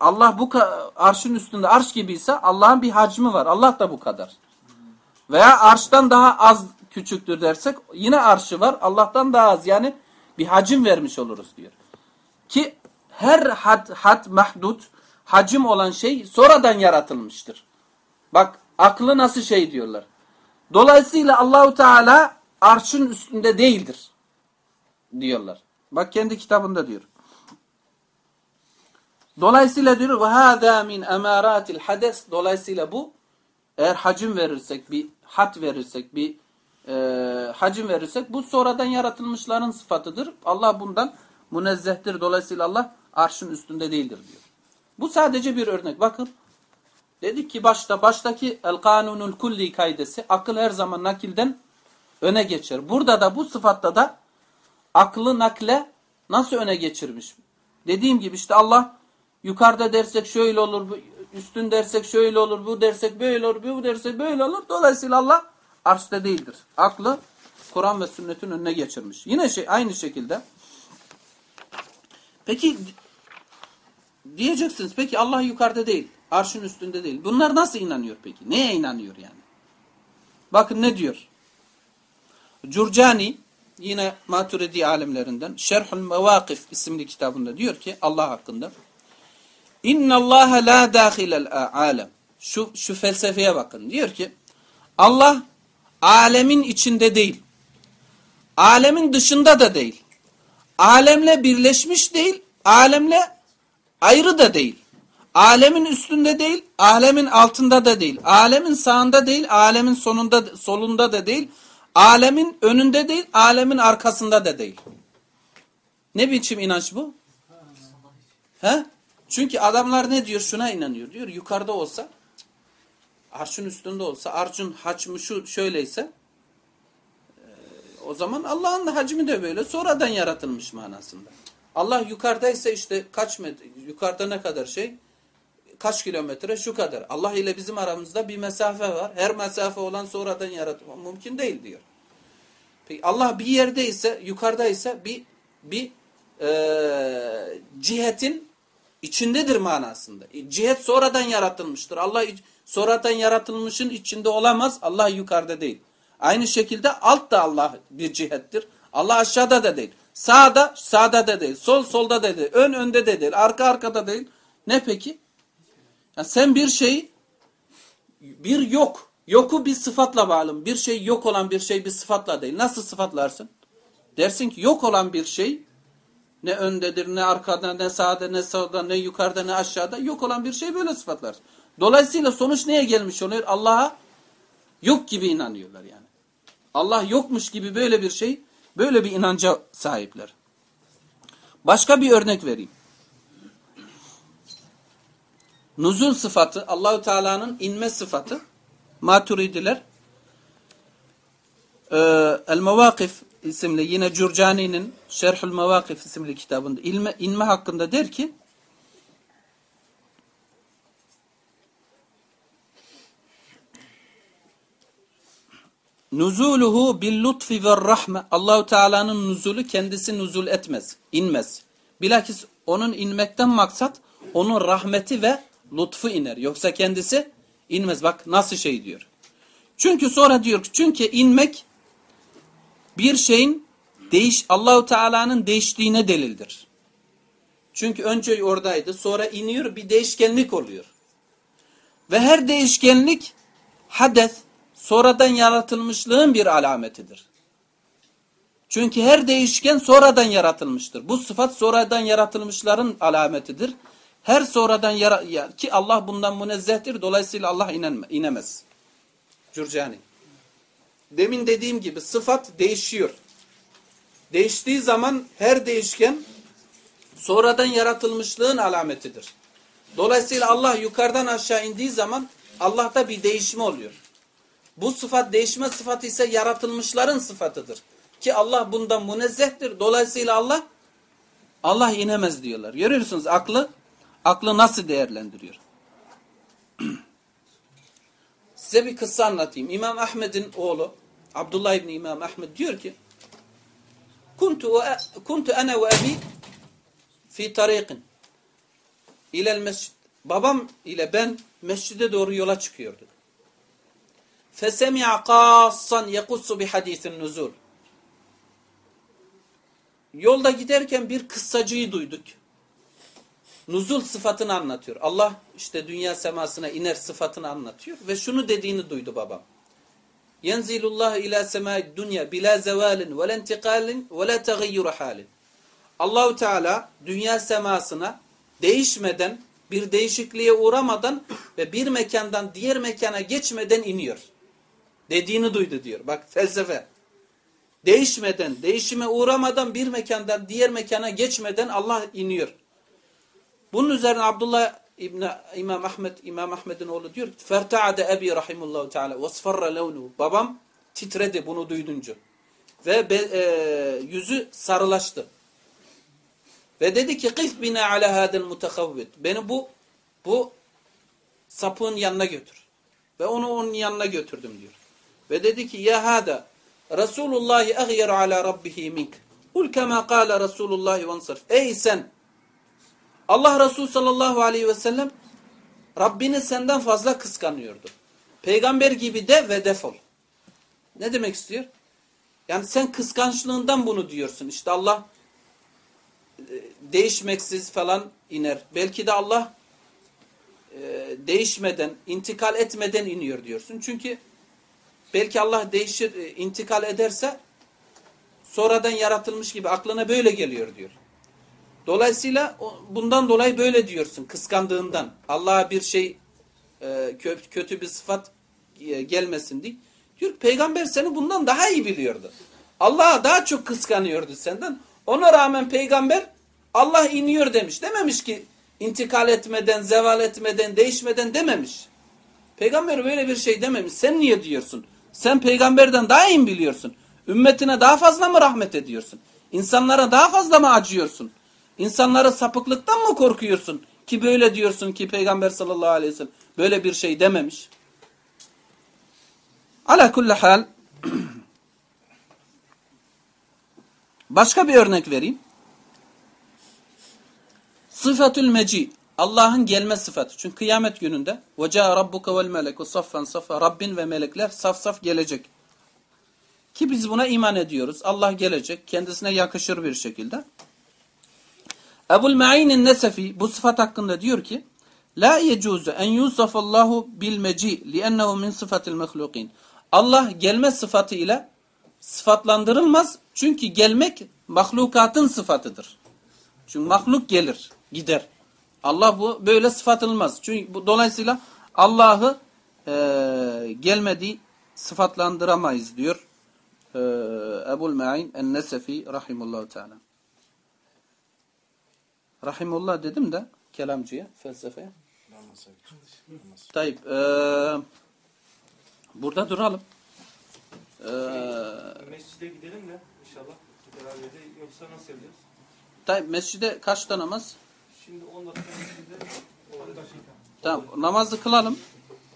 S1: Allah bu arşın üstünde arş gibiyse Allah'ın bir hacmi var. Allah da bu kadar. Veya arştan daha az küçüktür dersek yine arşı var. Allah'tan daha az yani bir hacim vermiş oluruz diyor. Ki her had, had mahdut hacim olan şey sonradan yaratılmıştır. Bak aklı nasıl şey diyorlar. Dolayısıyla Allahu Teala arşın üstünde değildir diyorlar. Bak kendi kitabında diyor. Dolayısıyla diyor ve hâzâ min emârâtil hades. Dolayısıyla bu eğer hacim verirsek, bir hat verirsek, bir e, hacim verirsek bu sonradan yaratılmışların sıfatıdır. Allah bundan münezzehtir. Dolayısıyla Allah arşın üstünde değildir diyor. Bu sadece bir örnek. Bakın dedik ki başta baştaki el kanunul kulli kaidesi akıl her zaman nakilden öne geçer. Burada da bu sıfatta da aklı nakle nasıl öne geçirmiş? Dediğim gibi işte Allah yukarıda dersek şöyle olur, üstün dersek şöyle olur, bu dersek böyle olur, bu dersek böyle olur. Dolayısıyla Allah arşta değildir. Aklı Kur'an ve sünnetin önüne geçirmiş. Yine şey aynı şekilde. Peki diyeceksiniz peki Allah yukarıda değil, arşın üstünde değil. Bunlar nasıl inanıyor peki? Neye inanıyor yani? Bakın ne diyor? Curcani yine Maturidi alimlerinden Şerhul Mevakif isimli kitabında diyor ki Allah hakkında İnna Allah la dahilel alem. Şu şu felsefeye bakın. Diyor ki Allah alemin içinde değil. Alemin dışında da değil. Alemle birleşmiş değil, alemle ayrı da değil. Alemin üstünde değil, alemin altında da değil. Alemin sağında değil, alemin sonunda solunda da değil. Alemin önünde değil, alemin arkasında da değil. Ne biçim inanç bu? He? Çünkü adamlar ne diyor? Şuna inanıyor. Diyor yukarıda olsa, arşın üstünde olsa, arşın hacmi şu şöyleyse, o zaman Allah'ın da hacmi de böyle. Sonradan yaratılmış manasında. Allah yukarıdaysa işte kaç metre, yukarıda ne kadar şey? Kaç kilometre? Şu kadar. Allah ile bizim aramızda bir mesafe var. Her mesafe olan sonradan yaratılma mümkün değil diyor. Peki Allah bir yerdeyse, yukarıdaysa bir bir e, cihetin içindedir manasında. E, cihet sonradan yaratılmıştır. Allah sonradan yaratılmışın içinde olamaz. Allah yukarıda değil. Aynı şekilde alt da Allah bir cihettir. Allah aşağıda da değil. Sağda, sağda da değil. Sol, solda da değil. Ön, önde de değil. Arka, arkada değil. Ne peki? Yani sen bir şey, bir yok. Yoku bir sıfatla bağlı. Bir şey yok olan bir şey bir sıfatla değil. Nasıl sıfatlarsın? Dersin ki yok olan bir şey ne öndedir, ne arkada, ne sağda, ne sağda, ne yukarıda, ne aşağıda yok olan bir şey böyle sıfatlarsın. Dolayısıyla sonuç neye gelmiş oluyor? Allah'a yok gibi inanıyorlar yani. Allah yokmuş gibi böyle bir şey, böyle bir inanca sahipler. Başka bir örnek vereyim. Nuzul sıfatı, Allahu Teala'nın inme sıfatı, Maturidiler, e, El-Mevakif isimli, yine Curcani'nin Şerhül Mevakif isimli kitabında ilme, inme hakkında der ki, Nuzuluhu bil lutfi ve rahme. Allahu Teala'nın nuzulu kendisi nuzul etmez, inmez. Bilakis onun inmekten maksat onun rahmeti ve lütfu iner. Yoksa kendisi inmez. Bak nasıl şey diyor. Çünkü sonra diyor çünkü inmek bir şeyin değiş Allahu Teala'nın değiştiğine delildir. Çünkü önce oradaydı, sonra iniyor, bir değişkenlik oluyor. Ve her değişkenlik hades sonradan yaratılmışlığın bir alametidir. Çünkü her değişken sonradan yaratılmıştır. Bu sıfat sonradan yaratılmışların alametidir. Her sonradan yara ki Allah bundan münezzehtir. Dolayısıyla Allah inemez. Cürcani. demin dediğim gibi sıfat değişiyor. Değiştiği zaman her değişken sonradan yaratılmışlığın alametidir. Dolayısıyla Allah yukarıdan aşağı indiği zaman Allah'ta bir değişme oluyor. Bu sıfat değişme sıfatı ise yaratılmışların sıfatıdır. Ki Allah bundan münezzehtir. Dolayısıyla Allah Allah inemez diyorlar. Görüyorsunuz aklı aklı nasıl değerlendiriyor? Size bir kıssa anlatayım. İmam Ahmed'in oğlu Abdullah İbni İmam Ahmed diyor ki Kuntu, kuntu ana ve abi fi tariqin ilel mescid. Babam ile ben mescide doğru yola çıkıyorduk. Fesemi'a qassan yekussu bi hadisin nuzul. Yolda giderken bir kıssacıyı duyduk. Nuzul sıfatını anlatıyor. Allah işte dünya semasına iner sıfatını anlatıyor. Ve şunu dediğini duydu babam. Yenzilullah ila semai dünya bila zevalin ve lentikalin ve la tegayyur halin. Allahu Teala dünya semasına değişmeden, bir değişikliğe uğramadan ve bir mekandan diğer mekana geçmeden iniyor. Dediğini duydu diyor. Bak felsefe. Değişmeden, değişime uğramadan bir mekandan diğer mekana geçmeden Allah iniyor. Bunun üzerine Abdullah İbni İmam Ahmed İmam Ahmed'in oğlu diyor ki Ferta'ade ebi rahimullahu teala ve sfarra levnuhu. Babam titredi bunu duydunca. Ve be, e, yüzü sarılaştı. Ve dedi ki kif bina ala hadel mutekavvit. Beni bu bu sapığın yanına götür. Ve onu onun yanına götürdüm diyor. Ve dedi ki ya hada Resulullah aghyar ala rabbihi mink. Kul kema kâle Resulullah vansırf. Ey sen Allah Resulü sallallahu aleyhi ve sellem Rabbini senden fazla kıskanıyordu. Peygamber gibi de ve defol. Ne demek istiyor? Yani sen kıskançlığından bunu diyorsun. İşte Allah e, değişmeksiz falan iner. Belki de Allah e, değişmeden, intikal etmeden iniyor diyorsun. Çünkü belki Allah değişir, e, intikal ederse sonradan yaratılmış gibi aklına böyle geliyor diyor. Dolayısıyla bundan dolayı böyle diyorsun kıskandığından. Allah'a bir şey e, kötü bir sıfat e, gelmesin diye. Diyor peygamber seni bundan daha iyi biliyordu. Allah'a daha çok kıskanıyordu senden. Ona rağmen peygamber Allah iniyor demiş. Dememiş ki intikal etmeden, zeval etmeden, değişmeden dememiş. Peygamber böyle bir şey dememiş. Sen niye diyorsun? Sen peygamberden daha iyi biliyorsun. Ümmetine daha fazla mı rahmet ediyorsun? İnsanlara daha fazla mı acıyorsun? İnsanlara sapıklıktan mı korkuyorsun? Ki böyle diyorsun ki Peygamber sallallahu aleyhi ve sellem böyle bir şey dememiş. Ala kulli hal başka bir örnek vereyim. Sıfatül meci Allah'ın gelme sıfatı. Çünkü kıyamet gününde veca rabbuke vel meleku saffen safa Rabbin ve melekler saf saf gelecek. Ki biz buna iman ediyoruz. Allah gelecek. Kendisine yakışır bir şekilde. Ebul Ma'in'in Nesefi bu sıfat hakkında diyor ki La yecuzu en yusafallahu bil meci li'ennehu min sıfatil mehlukin. Allah gelme sıfatı sıfatlandırılmaz. Çünkü gelmek mahlukatın sıfatıdır. Çünkü mahluk gelir, gider. Allah bu böyle sıfatılmaz. Çünkü bu, dolayısıyla Allah'ı e, gelmediği sıfatlandıramayız diyor e, Ebul Ma'in en-Nesefi rahimullahu teala. Rahimullah dedim de kelamcıya, felsefeye. Tayyip. E, burada duralım. E,
S5: Mescide gidelim de inşallah beraber de yoksa nasıl yapacağız?
S1: tayyip mescide kaçta namaz?
S5: Şimdi 10 dakika mescide 10 dakika.
S1: Tamam namazı kılalım.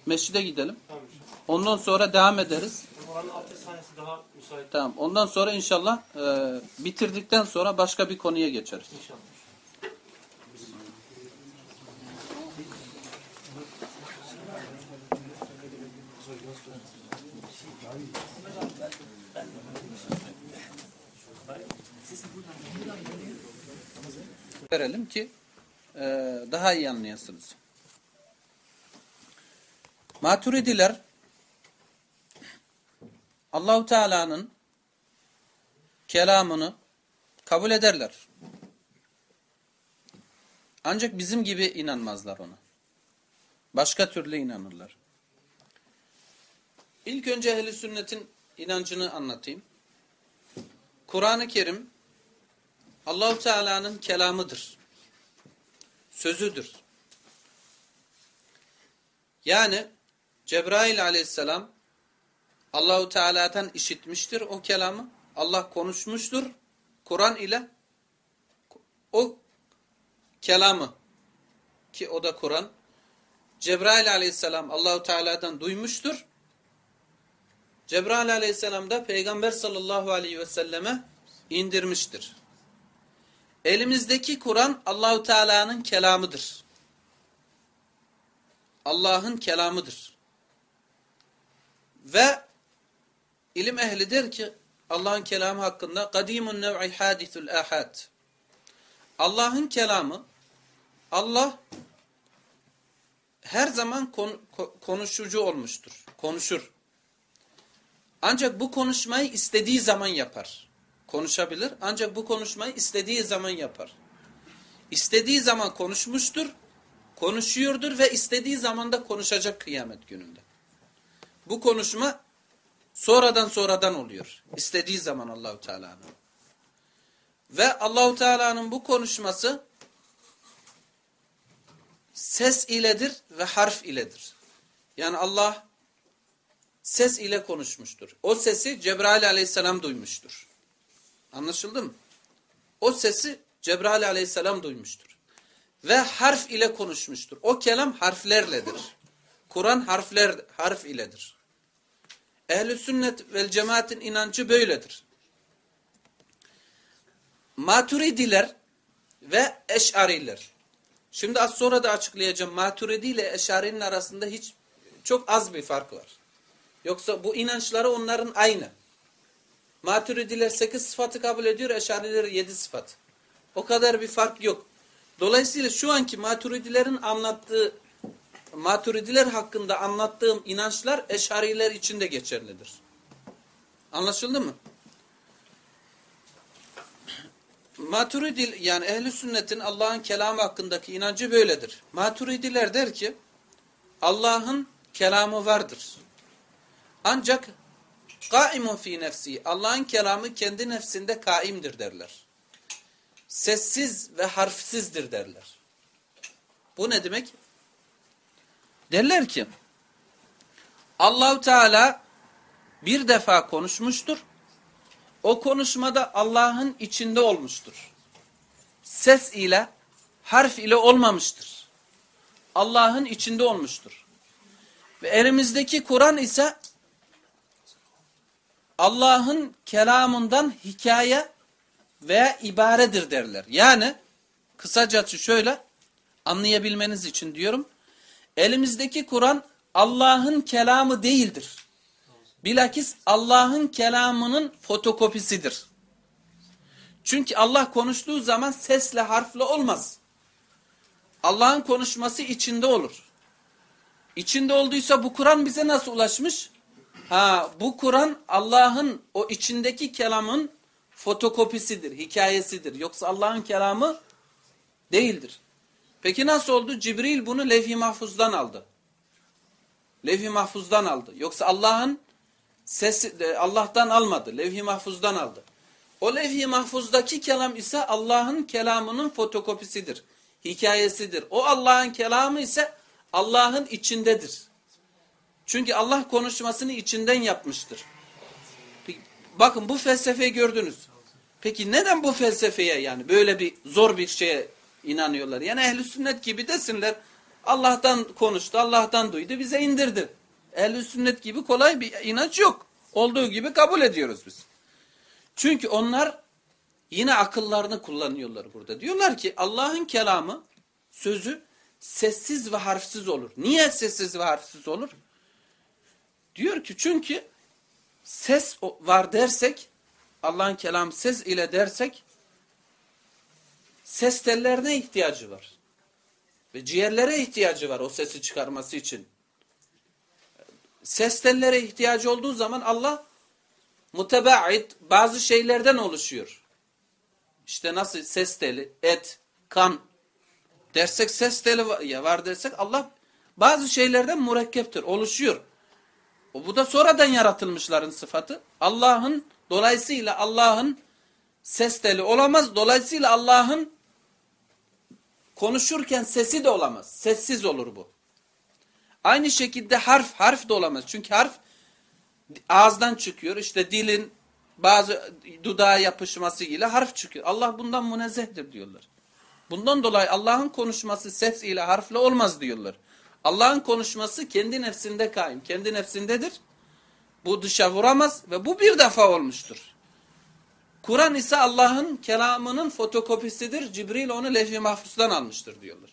S1: Mescide gidelim. Ondan sonra devam ederiz.
S5: Oranın 6 saniyesi daha müsait
S1: Tamam. Ondan sonra inşallah e, bitirdikten sonra başka bir konuya geçeriz.
S5: inşallah.
S1: Verelim ki e, daha iyi anlayasınız. Maturidiler Allahu Teala'nın kelamını kabul ederler. Ancak bizim gibi inanmazlar ona. Başka türlü inanırlar. İlk önce ehli sünnetin inancını anlatayım. Kur'an-ı Kerim Allahu Teala'nın kelamıdır. Sözüdür. Yani Cebrail aleyhisselam Allahu Teala'dan işitmiştir o kelamı. Allah konuşmuştur Kur'an ile o kelamı ki o da Kur'an Cebrail aleyhisselam Allahu Teala'dan duymuştur. Cebrail aleyhisselam da Peygamber sallallahu aleyhi ve selleme indirmiştir. Elimizdeki Kur'an Allahu Teala'nın kelamıdır. Allah'ın kelamıdır. Ve ilim ehli der ki Allah'ın kelamı hakkında kadimun nev'i hadithul ahad. Allah'ın kelamı Allah her zaman kon, konuşucu olmuştur. Konuşur. Ancak bu konuşmayı istediği zaman yapar. Konuşabilir ancak bu konuşmayı istediği zaman yapar. İstediği zaman konuşmuştur, konuşuyordur ve istediği zaman da konuşacak kıyamet gününde. Bu konuşma sonradan sonradan oluyor. İstediği zaman Allahu Teala'nın. Ve Allahu Teala'nın bu konuşması ses iledir ve harf iledir. Yani Allah ses ile konuşmuştur. O sesi Cebrail aleyhisselam duymuştur. Anlaşıldı mı? O sesi Cebrail aleyhisselam duymuştur. Ve harf ile konuşmuştur. O kelam harflerledir. Kur'an harfler harf iledir. Ehl-i sünnet vel cemaatin inancı böyledir. Maturidiler ve eşariler. Şimdi az sonra da açıklayacağım. Maturidi ile eşarinin arasında hiç çok az bir fark var. Yoksa bu inançları onların aynı. Maturidiler 8 sıfatı kabul ediyor, eşariler 7 sıfat. O kadar bir fark yok. Dolayısıyla şu anki maturidilerin anlattığı, maturidiler hakkında anlattığım inançlar eşariler için de geçerlidir. Anlaşıldı mı? Maturidi yani ehli sünnetin Allah'ın kelamı hakkındaki inancı böyledir. Maturidiler der ki Allah'ın kelamı vardır. Ancak kaimun fi nefsi Allah'ın kelamı kendi nefsinde kaimdir derler. Sessiz ve harfsizdir derler. Bu ne demek? Derler ki Allahu Teala bir defa konuşmuştur. O konuşmada Allah'ın içinde olmuştur. Ses ile, harf ile olmamıştır. Allah'ın içinde olmuştur. Ve elimizdeki Kur'an ise Allah'ın kelamından hikaye veya ibaredir derler. Yani kısacası şöyle anlayabilmeniz için diyorum. Elimizdeki Kur'an Allah'ın kelamı değildir. Bilakis Allah'ın kelamının fotokopisidir. Çünkü Allah konuştuğu zaman sesle harfle olmaz. Allah'ın konuşması içinde olur. İçinde olduysa bu Kur'an bize nasıl ulaşmış? Ha, bu Kur'an Allah'ın o içindeki kelamın fotokopisidir, hikayesidir. Yoksa Allah'ın kelamı değildir. Peki nasıl oldu? Cibril bunu levh-i mahfuzdan aldı. Levh-i mahfuzdan aldı. Yoksa Allah'ın sesi Allah'tan almadı. Levh-i mahfuzdan aldı. O levh-i mahfuzdaki kelam ise Allah'ın kelamının fotokopisidir. Hikayesidir. O Allah'ın kelamı ise Allah'ın içindedir. Çünkü Allah konuşmasını içinden yapmıştır. Bakın bu felsefeyi gördünüz. Peki neden bu felsefeye yani böyle bir zor bir şeye inanıyorlar? Yani ehli sünnet gibi desinler. Allah'tan konuştu, Allah'tan duydu, bize indirdi. Ehl-i sünnet gibi kolay bir inanç yok. Olduğu gibi kabul ediyoruz biz. Çünkü onlar yine akıllarını kullanıyorlar burada. Diyorlar ki Allah'ın kelamı, sözü sessiz ve harfsiz olur. Niye sessiz ve harfsiz olur? Diyor ki çünkü ses var dersek, Allah'ın kelamı ses ile dersek, ses tellerine ihtiyacı var. Ve ciğerlere ihtiyacı var o sesi çıkarması için ses tellere ihtiyacı olduğu zaman Allah mutebaid bazı şeylerden oluşuyor. İşte nasıl ses teli, et, kan dersek ses teli var, ya var dersek Allah bazı şeylerden mürekkeptir, oluşuyor. O bu da sonradan yaratılmışların sıfatı. Allah'ın dolayısıyla Allah'ın ses teli olamaz. Dolayısıyla Allah'ın konuşurken sesi de olamaz. Sessiz olur bu. Aynı şekilde harf, harf de olamaz. Çünkü harf ağızdan çıkıyor. İşte dilin bazı dudağa yapışması ile harf çıkıyor. Allah bundan münezzehtir diyorlar. Bundan dolayı Allah'ın konuşması ses ile harfle olmaz diyorlar. Allah'ın konuşması kendi nefsinde kaim. Kendi nefsindedir. Bu dışa vuramaz ve bu bir defa olmuştur. Kur'an ise Allah'ın kelamının fotokopisidir. Cibril onu levh-i mahfuzdan almıştır diyorlar.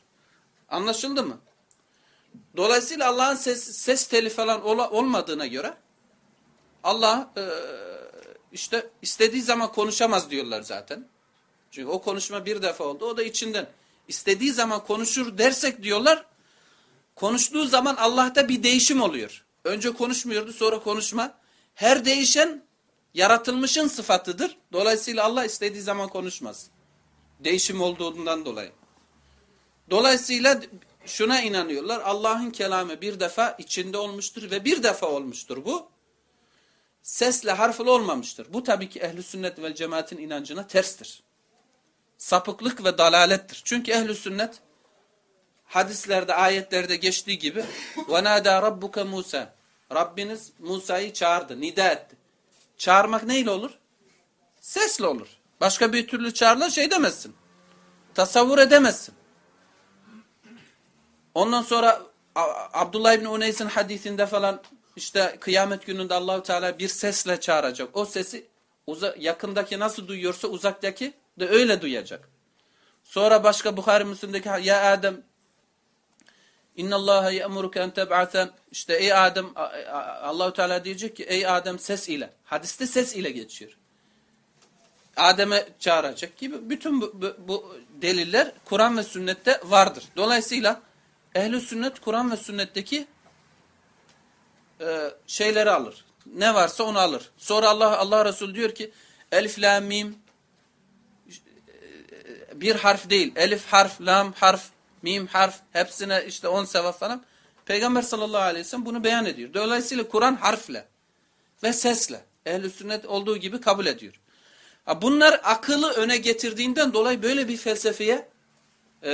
S1: Anlaşıldı mı? Dolayısıyla Allah'ın ses, ses teli falan ol, olmadığına göre Allah e, işte istediği zaman konuşamaz diyorlar zaten. Çünkü o konuşma bir defa oldu. O da içinden. istediği zaman konuşur dersek diyorlar. Konuştuğu zaman Allah'ta bir değişim oluyor. Önce konuşmuyordu sonra konuşma. Her değişen yaratılmışın sıfatıdır. Dolayısıyla Allah istediği zaman konuşmaz. Değişim olduğundan dolayı. Dolayısıyla şuna inanıyorlar. Allah'ın kelamı bir defa içinde olmuştur ve bir defa olmuştur bu. Sesle harfle olmamıştır. Bu tabii ki ehli sünnet ve cemaatin inancına terstir. Sapıklık ve dalalettir. Çünkü ehli sünnet hadislerde, ayetlerde geçtiği gibi وَنَادَى رَبُّكَ Musa Rabbiniz Musa'yı çağırdı, nida etti. Çağırmak neyle olur? Sesle olur. Başka bir türlü çağrıla şey demezsin. Tasavvur edemezsin. Ondan sonra Abdullah İbni Uneys'in hadisinde falan işte kıyamet gününde Allahu Teala bir sesle çağıracak. O sesi yakındaki nasıl duyuyorsa uzaktaki de öyle duyacak. Sonra başka Bukhari Müslim'deki ya Adem İnna Allaha ya'muruke en teb'aten işte ey Adem Allahu Teala diyecek ki ey Adem ses ile. Hadiste ses ile geçiyor. Adem'e çağıracak gibi bütün bu, bu, bu deliller Kur'an ve sünnette vardır. Dolayısıyla ehli sünnet Kur'an ve sünnetteki e, şeyleri alır. Ne varsa onu alır. Sonra Allah Allah Resulü diyor ki elif la mim bir harf değil. Elif harf, lam harf, mim harf hepsine işte on sevap falan. Peygamber sallallahu aleyhi ve sellem bunu beyan ediyor. Dolayısıyla Kur'an harfle ve sesle ehl sünnet olduğu gibi kabul ediyor. Bunlar akıllı öne getirdiğinden dolayı böyle bir felsefeye e,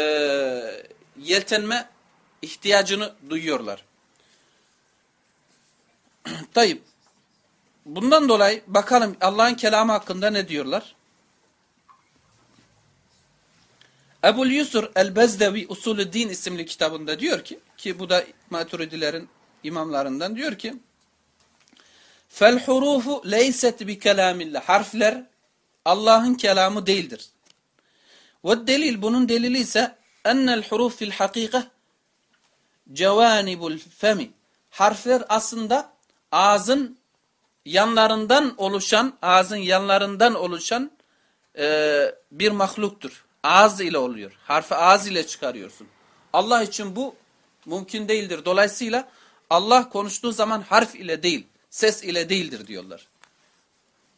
S1: yeltenme ihtiyacını duyuyorlar. Tayyip. Bundan dolayı bakalım Allah'ın kelamı hakkında ne diyorlar? Ebul Yusur el-Bezdevi Usulü Din isimli kitabında diyor ki ki bu da Maturidilerin imamlarından diyor ki fel hurufu leyset bi harfler Allah'ın kelamı değildir. Ve delil bunun delili ise ennel huruf fil hakika cevanibul femi harfler aslında ağzın yanlarından oluşan ağzın yanlarından oluşan e, bir mahluktur. Ağız ile oluyor. Harfi ağız ile çıkarıyorsun. Allah için bu mümkün değildir. Dolayısıyla Allah konuştuğu zaman harf ile değil, ses ile değildir diyorlar.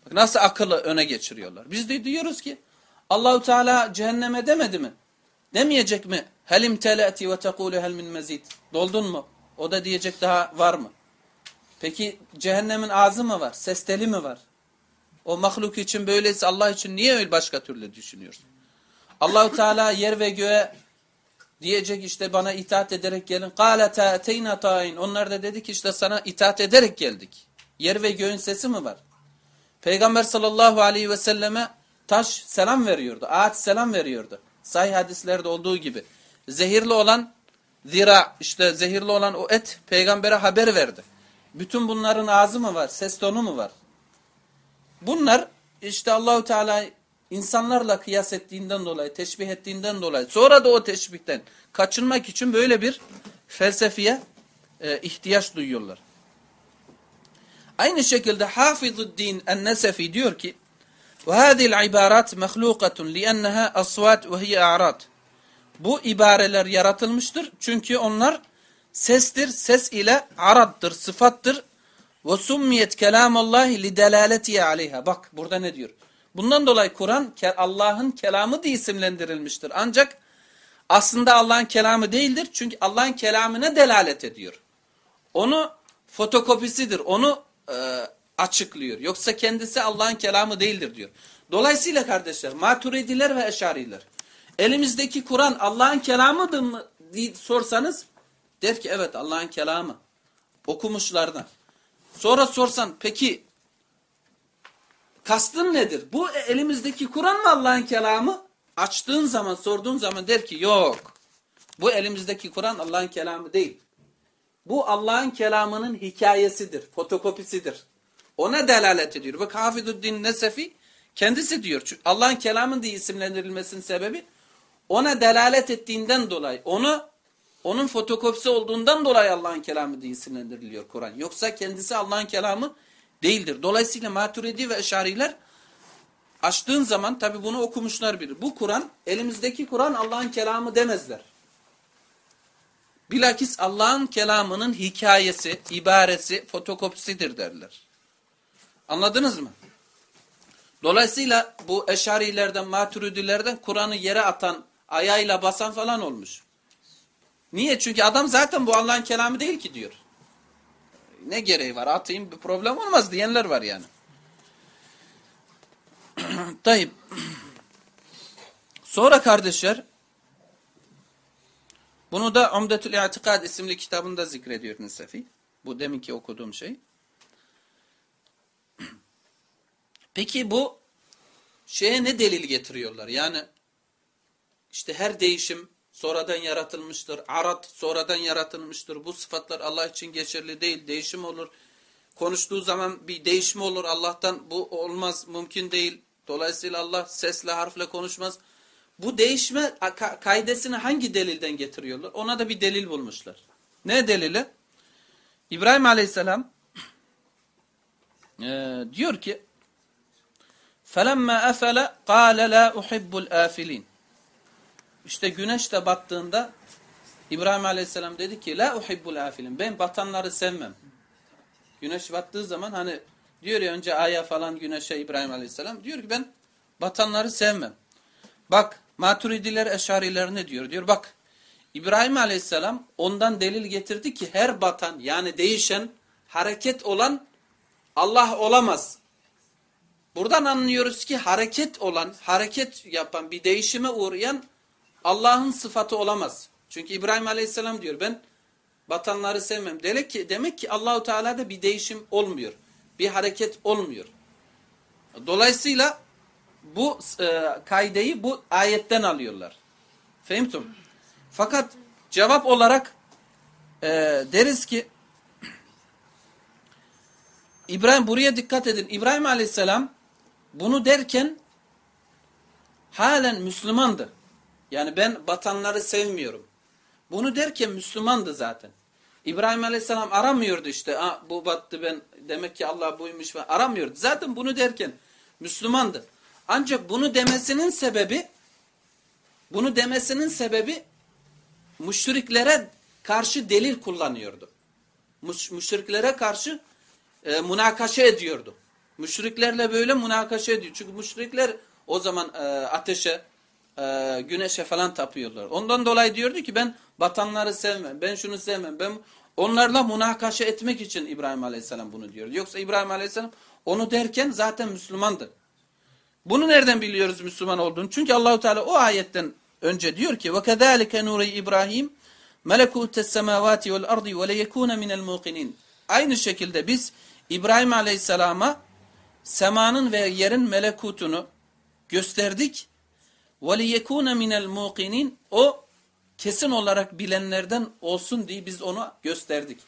S1: Bak nasıl akıllı öne geçiriyorlar. Biz de diyoruz ki Allahu Teala cehenneme demedi mi? Demeyecek mi? Helim telati ve tekulu hel min mezid. Doldun mu? O da diyecek daha var mı? Peki cehennemin ağzı mı var? Ses teli mi var? O mahluk için böyleyse Allah için niye öyle başka türlü düşünüyorsun? Allahu Teala yer ve göğe diyecek işte bana itaat ederek gelin. Kâle te'teyna ta'in. Onlar da dedik işte sana itaat ederek geldik. Yer ve göğün sesi mi var? Peygamber sallallahu aleyhi ve selleme taş selam veriyordu. Ağaç selam veriyordu. Sahih hadislerde olduğu gibi. Zehirli olan zira işte zehirli olan o et peygambere haber verdi. Bütün bunların ağzı mı var? Ses tonu mu var? Bunlar işte Allahu Teala insanlarla kıyas ettiğinden dolayı, teşbih ettiğinden dolayı, sonra da o teşbihten kaçınmak için böyle bir felsefeye e, ihtiyaç duyuyorlar. Aynı şekilde Hafizuddin en-Nesefi diyor ki وَهَذِي الْعِبَارَاتِ مَخْلُوقَةٌ لِأَنَّهَا أَصْوَاتٌ وَهِيَ أَعْرَاتٌ Bu ibareler yaratılmıştır çünkü onlar sestir, ses ile arattır, sıfattır. وَسُمِّيَتْ كَلَامَ اللّٰهِ لِدَلَالَتِيَ عَلَيْهَا Bak burada ne diyor? Bundan dolayı Kur'an Allah'ın kelamı diye isimlendirilmiştir. Ancak aslında Allah'ın kelamı değildir. Çünkü Allah'ın kelamına delalet ediyor. Onu fotokopisidir. Onu e, açıklıyor. Yoksa kendisi Allah'ın kelamı değildir diyor. Dolayısıyla kardeşler maturidiler ve eşariler elimizdeki Kur'an Allah'ın kelamıdır mı diye sorsanız der ki evet Allah'ın kelamı. Okumuşlardan. Sonra sorsan peki kastın nedir? Bu elimizdeki Kur'an mı Allah'ın kelamı? Açtığın zaman sorduğun zaman der ki yok. Bu elimizdeki Kur'an Allah'ın kelamı değil. Bu Allah'ın kelamının hikayesidir, fotokopisidir. Ona delalet ediyor. Bak Hafiduddin Nesefi kendisi diyor. Allah'ın kelamın diye isimlendirilmesinin sebebi ona delalet ettiğinden dolayı, onu onun fotokopisi olduğundan dolayı Allah'ın kelamı diye isimlendiriliyor Kur'an. Yoksa kendisi Allah'ın kelamı değildir. Dolayısıyla Maturidi ve Eşariler açtığın zaman tabi bunu okumuşlar biri. Bu Kur'an, elimizdeki Kur'an Allah'ın kelamı demezler. Bilakis Allah'ın kelamının hikayesi, ibaresi, fotokopisidir derler. Anladınız mı? Dolayısıyla bu eşarilerden, maturidilerden Kur'an'ı yere atan, ayağıyla basan falan olmuş. Niye? Çünkü adam zaten bu Allah'ın kelamı değil ki diyor. Ne gereği var? Atayım bir problem olmaz diyenler var yani. Tayyip. Sonra kardeşler bunu da Umdetül İtikad isimli kitabında zikrediyor Nesefi. Bu deminki okuduğum şey. Peki bu şeye ne delil getiriyorlar? Yani işte her değişim sonradan yaratılmıştır. Arat sonradan yaratılmıştır. Bu sıfatlar Allah için geçerli değil. Değişim olur. Konuştuğu zaman bir değişme olur. Allah'tan bu olmaz, mümkün değil. Dolayısıyla Allah sesle, harfle konuşmaz. Bu değişme kaidesini hangi delilden getiriyorlar? Ona da bir delil bulmuşlar. Ne delili? İbrahim Aleyhisselam e, diyor ki فَلَمَّا أَفَلَ قَالَ لَا اُحِبُّ الْآفِلِينَ işte güneş de battığında İbrahim Aleyhisselam dedi ki la uhibbul afilin. Ben batanları sevmem. Güneş battığı zaman hani diyor ya önce aya falan güneşe İbrahim Aleyhisselam diyor ki ben batanları sevmem. Bak maturidiler eşariler ne diyor? Diyor bak İbrahim Aleyhisselam ondan delil getirdi ki her batan yani değişen hareket olan Allah olamaz. Buradan anlıyoruz ki hareket olan, hareket yapan, bir değişime uğrayan Allah'ın sıfatı olamaz. Çünkü İbrahim Aleyhisselam diyor ben batanları sevmem. Demek ki, demek ki Allahu Teala'da bir değişim olmuyor. Bir hareket olmuyor. Dolayısıyla bu e, kaideyi bu ayetten alıyorlar. Fehimtum. Fakat cevap olarak e, deriz ki İbrahim buraya dikkat edin. İbrahim Aleyhisselam bunu derken halen Müslümandı. Yani ben batanları sevmiyorum. Bunu derken Müslümandı zaten. İbrahim Aleyhisselam aramıyordu işte. Ha, bu battı ben demek ki Allah buymuş. Falan. Aramıyordu. Zaten bunu derken Müslümandı. Ancak bunu demesinin sebebi bunu demesinin sebebi müşriklere karşı delil kullanıyordu. Müş, müşriklere karşı e, münakaşa ediyordu. Müşriklerle böyle münakaşa ediyor. Çünkü müşrikler o zaman e, ateşe, e, güneşe falan tapıyorlar. Ondan dolayı diyordu ki ben batanları sevmem, ben şunu sevmem. Ben onlarla münakaşa etmek için İbrahim Aleyhisselam bunu diyor. Yoksa İbrahim Aleyhisselam onu derken zaten Müslümandı. Bunu nereden biliyoruz Müslüman olduğunu? Çünkü Allahu Teala o ayetten önce diyor ki ve kezalike nuri İbrahim melekutes semavati vel ardı ve leyekuna minel muqinin. Aynı şekilde biz İbrahim Aleyhisselam'a semanın ve yerin melekutunu gösterdik. وَلِيَكُونَ مِنَ الْمُوقِنِينَ O kesin olarak bilenlerden olsun diye biz onu gösterdik.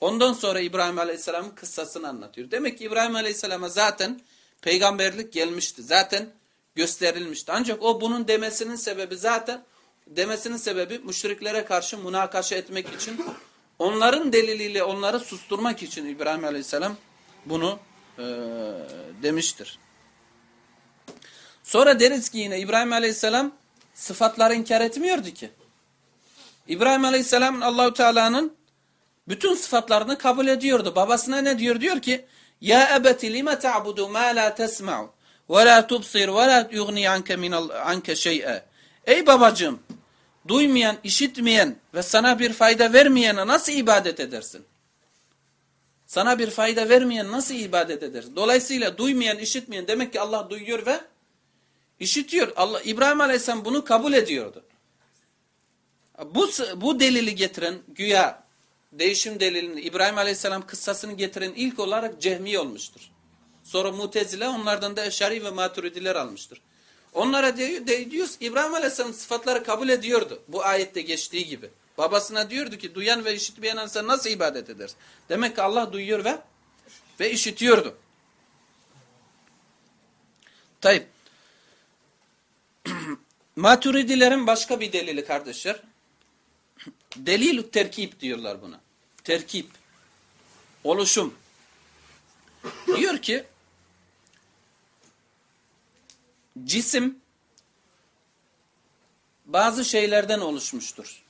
S1: Ondan sonra İbrahim Aleyhisselam'ın kıssasını anlatıyor. Demek ki İbrahim Aleyhisselam'a zaten peygamberlik gelmişti. Zaten gösterilmişti. Ancak o bunun demesinin sebebi zaten demesinin sebebi müşriklere karşı münakaşa etmek için onların deliliyle onları susturmak için İbrahim Aleyhisselam bunu e, demiştir. Sonra deriz ki yine İbrahim Aleyhisselam sıfatları inkar etmiyordu ki. İbrahim Aleyhisselam Allahu Teala'nın bütün sıfatlarını kabul ediyordu. Babasına ne diyor? Diyor ki: "Ya ebeti lima ta'budu ma la tesma'u ve la tubsir ve la yughni anke min anke şey'e." Ey babacığım, duymayan, işitmeyen ve sana bir fayda vermeyene nasıl ibadet edersin? Sana bir fayda vermeyen nasıl ibadet eder? Dolayısıyla duymayan, işitmeyen demek ki Allah duyuyor ve işitiyor. Allah İbrahim Aleyhisselam bunu kabul ediyordu. Bu bu delili getiren güya değişim delilini İbrahim Aleyhisselam kıssasını getiren ilk olarak Cehmi olmuştur. Sonra Mutezile onlardan da Eşari ve Maturidiler almıştır. Onlara diyor, diyoruz İbrahim Aleyhisselam sıfatları kabul ediyordu. Bu ayette geçtiği gibi. Babasına diyordu ki duyan ve işitmeyen insan nasıl ibadet edersin? Demek ki Allah duyuyor ve ve işitiyordu. Tayyip. Maturidilerin başka bir delili kardeşler. Delil terkip diyorlar buna. Terkip. Oluşum. Diyor ki cisim bazı şeylerden oluşmuştur.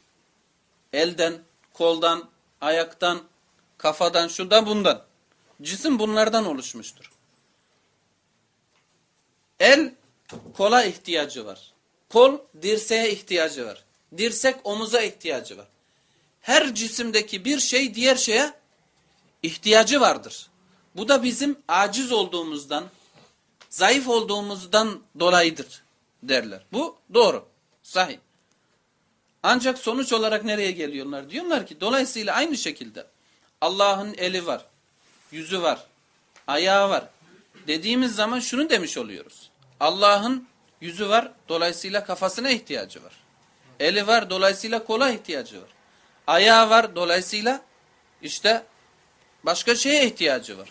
S1: Elden, koldan, ayaktan, kafadan, şundan bundan. Cisim bunlardan oluşmuştur. El kola ihtiyacı var. Kol dirseğe ihtiyacı var. Dirsek omuza ihtiyacı var. Her cisimdeki bir şey diğer şeye ihtiyacı vardır. Bu da bizim aciz olduğumuzdan, zayıf olduğumuzdan dolayıdır derler. Bu doğru, sahih. Ancak sonuç olarak nereye geliyorlar? Diyorlar ki dolayısıyla aynı şekilde Allah'ın eli var, yüzü var, ayağı var. Dediğimiz zaman şunu demiş oluyoruz. Allah'ın yüzü var, dolayısıyla kafasına ihtiyacı var. Eli var, dolayısıyla kola ihtiyacı var. Ayağı var, dolayısıyla işte başka şeye ihtiyacı var.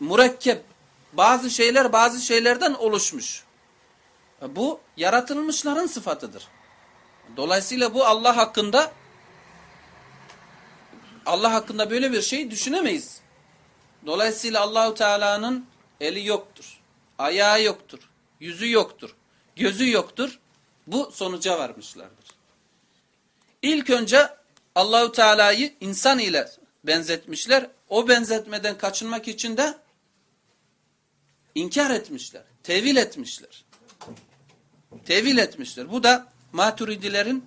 S1: Mürekkep, bazı şeyler bazı şeylerden oluşmuş. Bu yaratılmışların sıfatıdır. Dolayısıyla bu Allah hakkında Allah hakkında böyle bir şey düşünemeyiz. Dolayısıyla Allahu Teala'nın eli yoktur. Ayağı yoktur. Yüzü yoktur. Gözü yoktur. Bu sonuca varmışlardır. İlk önce Allahu Teala'yı insan ile benzetmişler. O benzetmeden kaçınmak için de inkar etmişler. Tevil etmişler. Tevil etmişler. Bu da maturidilerin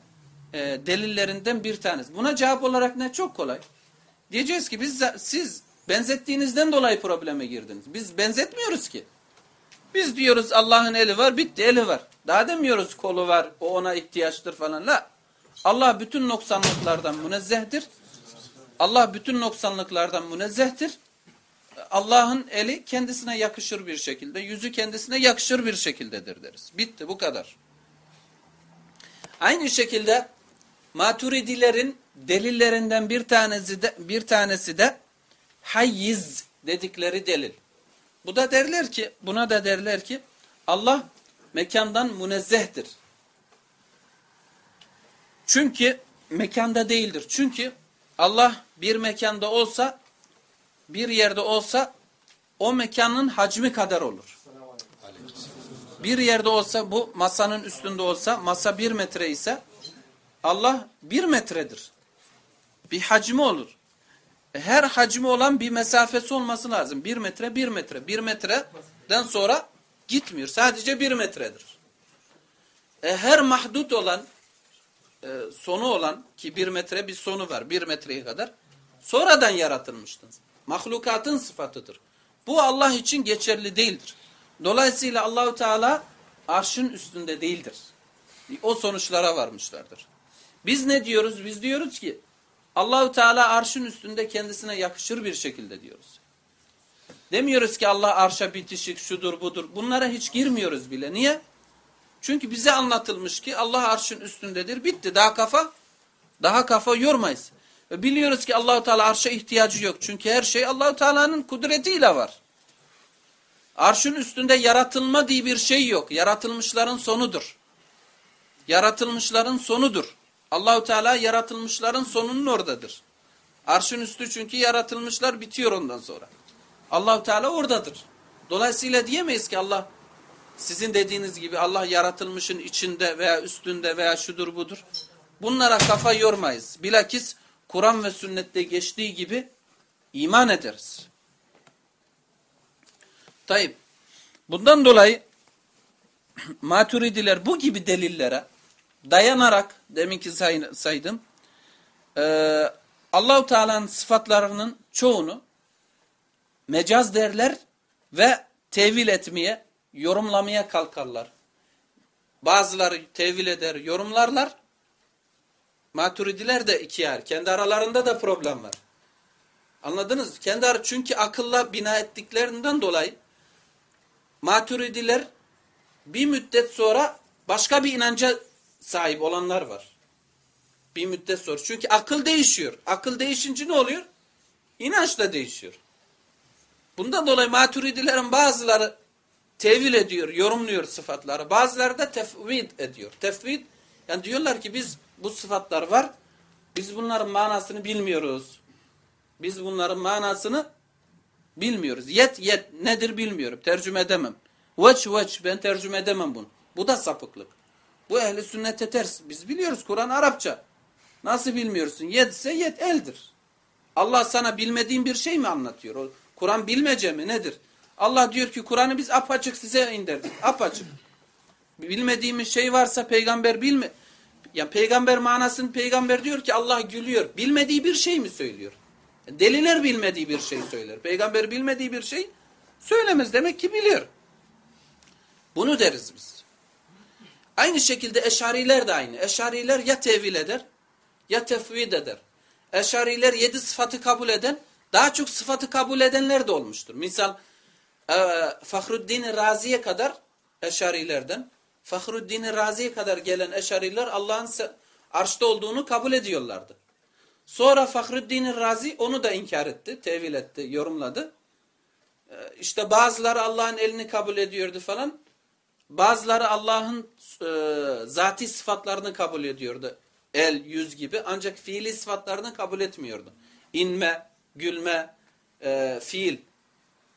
S1: e, delillerinden bir tanesi. Buna cevap olarak ne? Çok kolay. Diyeceğiz ki biz siz benzettiğinizden dolayı probleme girdiniz. Biz benzetmiyoruz ki. Biz diyoruz Allah'ın eli var, bitti eli var. Daha demiyoruz kolu var, o ona ihtiyaçtır falan. La. Allah bütün noksanlıklardan münezzehtir. Allah bütün noksanlıklardan münezzehtir. Allah'ın eli kendisine yakışır bir şekilde, yüzü kendisine yakışır bir şekildedir deriz. Bitti bu kadar. Aynı şekilde maturidilerin delillerinden bir tanesi de, bir tanesi de hayyiz dedikleri delil. Bu da derler ki, buna da derler ki Allah mekandan münezzehtir. Çünkü mekanda değildir. Çünkü Allah bir mekanda olsa, bir yerde olsa o mekanın hacmi kadar olur. Bir yerde olsa bu masanın üstünde olsa masa bir metre ise Allah bir metredir. Bir hacmi olur. Her hacmi olan bir mesafesi olması lazım. Bir metre, bir metre. Bir metreden sonra gitmiyor. Sadece bir metredir. E, her mahdut olan, e, sonu olan ki bir metre bir sonu var. Bir metreye kadar. Sonradan yaratılmıştır. Mahlukatın sıfatıdır. Bu Allah için geçerli değildir. Dolayısıyla Allahu Teala arşın üstünde değildir. O sonuçlara varmışlardır. Biz ne diyoruz? Biz diyoruz ki Allahu Teala arşın üstünde kendisine yakışır bir şekilde diyoruz. Demiyoruz ki Allah arşa bitişik şudur budur. Bunlara hiç girmiyoruz bile. Niye? Çünkü bize anlatılmış ki Allah arşın üstündedir. Bitti. Daha kafa daha kafa yormayız. Ve biliyoruz ki Allahu Teala arşa ihtiyacı yok. Çünkü her şey Allahu Teala'nın kudretiyle var. Arşın üstünde yaratılma diye bir şey yok. Yaratılmışların sonudur. Yaratılmışların sonudur. Allahu Teala yaratılmışların sonunun oradadır. Arşın üstü çünkü yaratılmışlar bitiyor ondan sonra. Allahu Teala oradadır. Dolayısıyla diyemeyiz ki Allah sizin dediğiniz gibi Allah yaratılmışın içinde veya üstünde veya şudur budur. Bunlara kafa yormayız. Bilakis Kur'an ve sünnette geçtiği gibi iman ederiz. Tayyip. Bundan dolayı maturidiler bu gibi delillere dayanarak deminki saydım e, Allahu Teala'nın sıfatlarının çoğunu mecaz derler ve tevil etmeye, yorumlamaya kalkarlar. Bazıları tevil eder, yorumlarlar. Maturidiler de ikiye ayrı. Kendi aralarında da problem var. Anladınız? Kendi ar çünkü akılla bina ettiklerinden dolayı maturidiler bir müddet sonra başka bir inanca sahip olanlar var. Bir müddet sonra. Çünkü akıl değişiyor. Akıl değişince ne oluyor? İnanç da değişiyor. Bundan dolayı maturidilerin bazıları tevil ediyor, yorumluyor sıfatları. Bazıları da tefvid ediyor. Tefvid yani diyorlar ki biz bu sıfatlar var. Biz bunların manasını bilmiyoruz. Biz bunların manasını bilmiyoruz. Yet yet nedir bilmiyorum. Tercüme edemem. Veç veç ben tercüme edemem bunu. Bu da sapıklık. Bu ehli sünnete ters. Biz biliyoruz Kur'an Arapça. Nasıl bilmiyorsun? Yet ise yet eldir. Allah sana bilmediğin bir şey mi anlatıyor? Kur'an bilmece mi nedir? Allah diyor ki Kur'an'ı biz apaçık size indirdik. Apaçık. Bilmediğimiz şey varsa peygamber bilme. Ya peygamber manasını peygamber diyor ki Allah gülüyor. Bilmediği bir şey mi söylüyor? Deliler bilmediği bir şey söyler. Peygamber bilmediği bir şey söylemez. Demek ki biliyor. Bunu deriz biz. Aynı şekilde eşariler de aynı. Eşariler ya tevil eder ya tefvid eder. Eşariler yedi sıfatı kabul eden daha çok sıfatı kabul edenler de olmuştur. Misal e, Fahruddin Razi'ye kadar eşarilerden Fahruddin Razi'ye kadar gelen eşariler Allah'ın arşta olduğunu kabul ediyorlardı. Sonra Fahruddin Razi onu da inkar etti, tevil etti, yorumladı. E, işte bazıları Allah'ın elini kabul ediyordu falan. Bazıları Allah'ın e, zati sıfatlarını kabul ediyordu. El, yüz gibi. Ancak fiili sıfatlarını kabul etmiyordu. İnme, gülme, e, fiil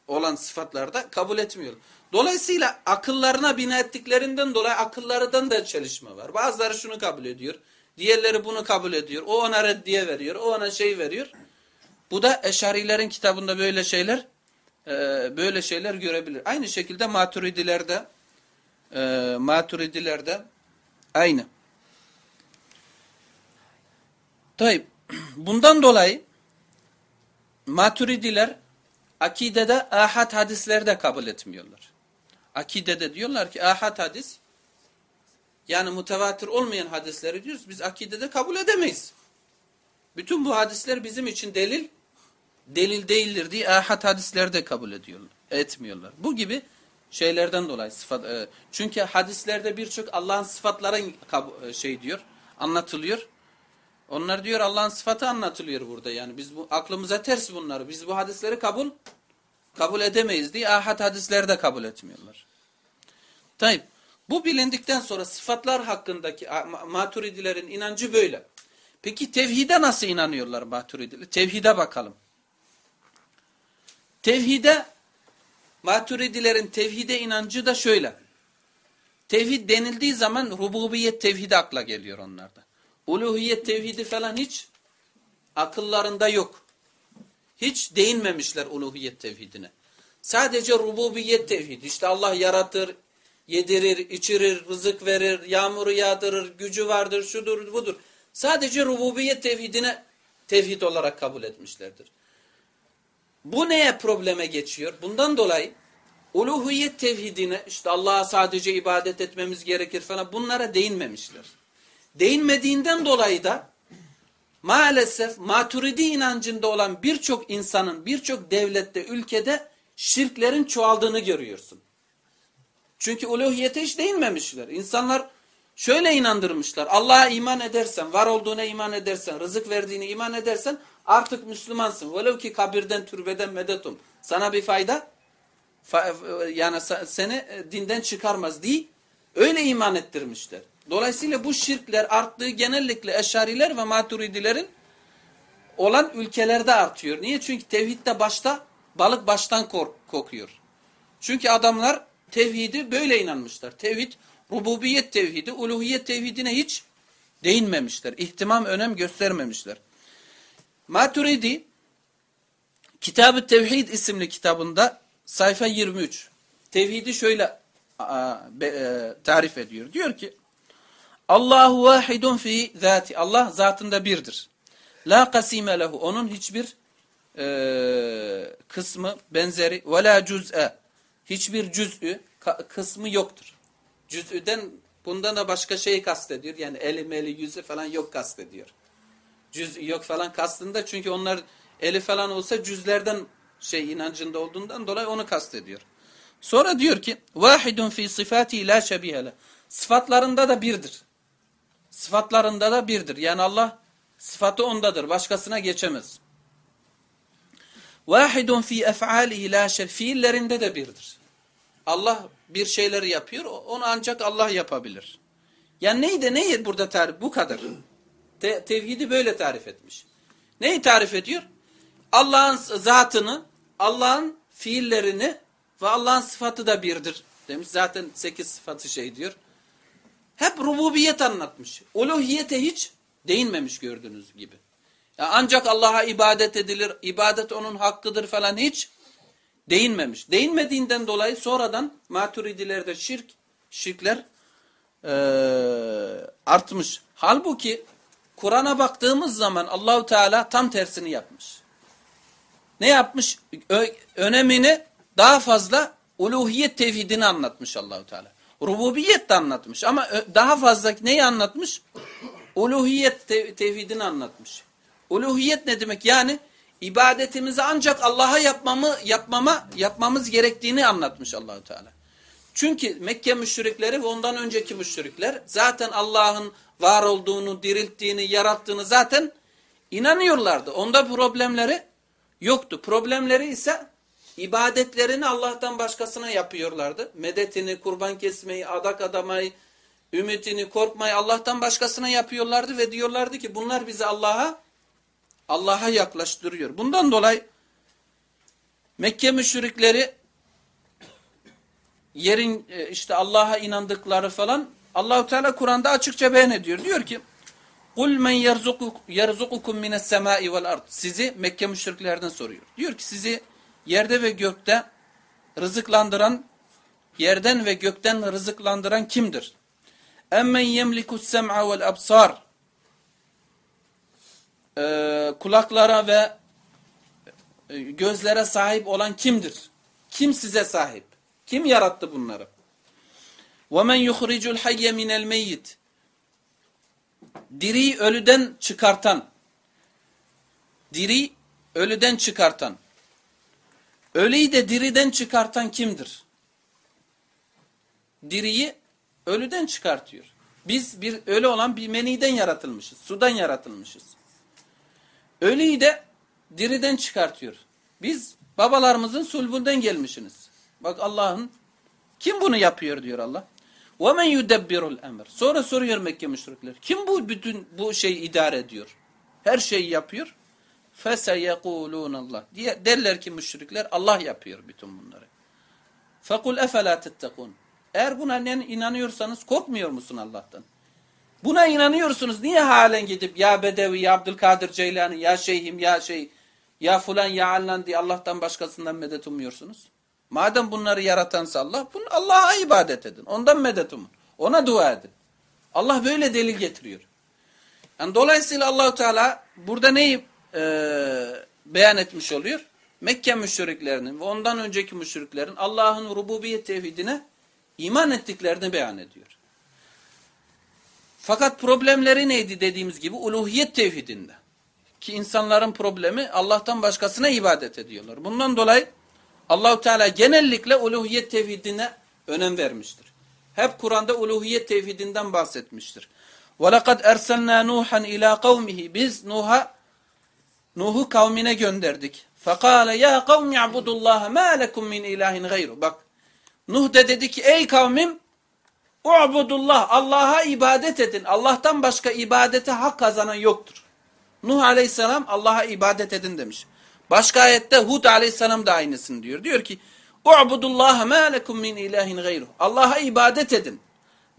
S1: olan sıfatlarda kabul etmiyor. Dolayısıyla akıllarına bina ettiklerinden dolayı akıllarından da çelişme var. Bazıları şunu kabul ediyor. Diğerleri bunu kabul ediyor. O ona reddiye veriyor. O ona şey veriyor. Bu da Eşarilerin kitabında böyle şeyler e, böyle şeyler görebilir. Aynı şekilde Maturidilerde e, Maturidilerde aynı. Tayyip. Bundan dolayı Maturidiler akidede ahad hadisleri de kabul etmiyorlar. Akidede diyorlar ki ahad hadis yani mutevatir olmayan hadisleri diyoruz biz akidede kabul edemeyiz. Bütün bu hadisler bizim için delil delil değildir diye ahad hadisleri de kabul ediyorlar, etmiyorlar. Bu gibi şeylerden dolayı sıfat e, çünkü hadislerde birçok Allah'ın sıfatların şey diyor, anlatılıyor. Onlar diyor Allah'ın sıfatı anlatılıyor burada. Yani biz bu aklımıza ters bunları. Biz bu hadisleri kabul kabul edemeyiz diye ahad hadisleri de kabul etmiyorlar. Tayyip. Bu bilindikten sonra sıfatlar hakkındaki maturidilerin inancı böyle. Peki tevhide nasıl inanıyorlar maturidiler? Tevhide bakalım. Tevhide maturidilerin tevhide inancı da şöyle. Tevhid denildiği zaman rububiyet tevhidi akla geliyor onlarda. Uluhiyet tevhidi falan hiç akıllarında yok. Hiç değinmemişler uluhiyet tevhidine. Sadece rububiyet tevhidi. İşte Allah yaratır, yedirir, içirir, rızık verir, yağmuru yağdırır, gücü vardır, şudur, budur. Sadece rububiyet tevhidine tevhid olarak kabul etmişlerdir. Bu neye probleme geçiyor? Bundan dolayı uluhiyet tevhidine işte Allah'a sadece ibadet etmemiz gerekir falan bunlara değinmemişler. Değinmediğinden dolayı da maalesef maturidi inancında olan birçok insanın birçok devlette, ülkede şirklerin çoğaldığını görüyorsun. Çünkü uluhiyete hiç değinmemişler. İnsanlar şöyle inandırmışlar. Allah'a iman edersen, var olduğuna iman edersen, rızık verdiğine iman edersen artık Müslümansın. Velev ki kabirden, türbeden medetum. Sana bir fayda yani seni e, dinden çıkarmaz diye öyle iman ettirmişler. Dolayısıyla bu şirkler arttığı genellikle eşariler ve maturidilerin olan ülkelerde artıyor. Niye? Çünkü tevhidde başta balık baştan kokuyor. Çünkü adamlar tevhidi böyle inanmışlar. Tevhid, rububiyet tevhidi, uluhiyet tevhidine hiç değinmemişler. İhtimam, önem göstermemişler. Maturidi, Kitab-ı Tevhid isimli kitabında sayfa 23. Tevhidi şöyle e, tarif ediyor. Diyor ki, Allahu vahidun fi zati. Allah zatında birdir. La kasime lehu. Onun hiçbir e, kısmı, benzeri ve la cüz'e. Hiçbir cüz'ü, kısmı yoktur. Cüz'üden bundan da başka şeyi kastediyor. Yani eli meli yüzü falan yok kastediyor. Cüz yok falan kastında çünkü onlar eli falan olsa cüzlerden şey inancında olduğundan dolayı onu kastediyor. Sonra diyor ki vahidun fi sıfati la şebihele. Sıfatlarında da birdir. Sıfatlarında da birdir. Yani Allah sıfatı ondadır. Başkasına geçemez. Vahidun fi ef'alihi la. Fiillerinde de birdir. Allah bir şeyleri yapıyor. Onu ancak Allah yapabilir. Yani neydi? Neyi burada tarif? Bu kadar. Te tevhidi böyle tarif etmiş. Neyi tarif ediyor? Allah'ın zatını, Allah'ın fiillerini ve Allah'ın sıfatı da birdir demiş. Zaten sekiz sıfatı şey diyor. Hep rububiyet anlatmış. Uluhiyete hiç değinmemiş gördüğünüz gibi. Ya ancak Allah'a ibadet edilir, ibadet onun hakkıdır falan hiç değinmemiş. Değinmediğinden dolayı sonradan maturidilerde şirk, şirkler eee, artmış. Halbuki Kur'an'a baktığımız zaman Allahu Teala tam tersini yapmış. Ne yapmış? Ö önemini daha fazla uluhiyet tevhidini anlatmış Allahu Teala. Rububiyet de anlatmış ama daha fazla neyi anlatmış? Uluhiyet tev tevhidini anlatmış. Uluhiyet ne demek? Yani ibadetimizi ancak Allah'a yapmamı yapmama yapmamız gerektiğini anlatmış Allahu Teala. Çünkü Mekke müşrikleri ve ondan önceki müşrikler zaten Allah'ın var olduğunu, dirilttiğini, yarattığını zaten inanıyorlardı. Onda problemleri yoktu. Problemleri ise ibadetlerini Allah'tan başkasına yapıyorlardı. Medetini, kurban kesmeyi, adak adamayı, ümitini, korkmayı Allah'tan başkasına yapıyorlardı ve diyorlardı ki bunlar bizi Allah'a Allah'a yaklaştırıyor. Bundan dolayı Mekke müşrikleri yerin e, işte Allah'a inandıkları falan Allahu Teala Kur'an'da açıkça beyan ediyor. Diyor ki: "Kul men yerzukukum mines semai vel ard." Sizi Mekke müşriklerden soruyor. Diyor ki sizi yerde ve gökte rızıklandıran yerden ve gökten rızıklandıran kimdir? Emmen yemlikus sem'a vel absar. Ee, kulaklara ve e, gözlere sahip olan kimdir? Kim size sahip? Kim yarattı bunları? وَمَنْ يُخْرِجُ الْحَيَّ مِنَ الْمَيِّتِ Diri ölüden çıkartan. Diri ölüden çıkartan. Ölüyü de diriden çıkartan kimdir? Diriyi ölüden çıkartıyor. Biz bir ölü olan bir meniden yaratılmışız. Sudan yaratılmışız. Ölüyü de diriden çıkartıyor. Biz babalarımızın sulbundan gelmişsiniz. Bak Allah'ın kim bunu yapıyor diyor Allah. وَمَنْ يُدَبِّرُ الْاَمْرِ Sonra soruyor Mekke müşrikler. Kim bu bütün bu şeyi idare ediyor? Her şeyi yapıyor. فَسَيَقُولُونَ Allah. Diye derler ki müşrikler Allah yapıyor bütün bunları. فَقُلْ اَفَلَا تَتَّقُونَ Eğer buna inanıyorsanız korkmuyor musun Allah'tan? Buna inanıyorsunuz. Niye halen gidip ya Bedevi, ya Abdülkadir Ceylani, ya Şeyhim, ya şey, ya fulan, ya allan diye Allah'tan başkasından medet umuyorsunuz? Madem bunları yaratansa Allah, bunu Allah'a ibadet edin. Ondan medet umun. Ona dua edin. Allah böyle delil getiriyor. Yani dolayısıyla Allahu Teala burada neyi e, beyan etmiş oluyor? Mekke müşriklerinin ve ondan önceki müşriklerin Allah'ın rububiyet tevhidine iman ettiklerini beyan ediyor. Fakat problemleri neydi dediğimiz gibi uluhiyet tevhidinde. Ki insanların problemi Allah'tan başkasına ibadet ediyorlar. Bundan dolayı Allahu Teala genellikle uluhiyet tevhidine önem vermiştir. Hep Kur'an'da uluhiyet tevhidinden bahsetmiştir. وَلَقَدْ اَرْسَلْنَا نُوحًا اِلَى قَوْمِهِ Biz Nuh'a Nuh'u kavmine gönderdik. فَقَالَ يَا قَوْمِ يَعْبُدُ اللّٰهَ مَا لَكُمْ مِنْ اِلٰهٍ غَيْرُ Bak Nuh de dedi ki ey kavmim U'budullah Allah'a ibadet edin. Allah'tan başka ibadete hak kazanan yoktur. Nuh aleyhisselam Allah'a ibadet edin demiş. Başka ayette Hud aleyhisselam da aynısını diyor. Diyor ki U'budullah ma lekum min ilahin gayruh. Allah'a ibadet edin.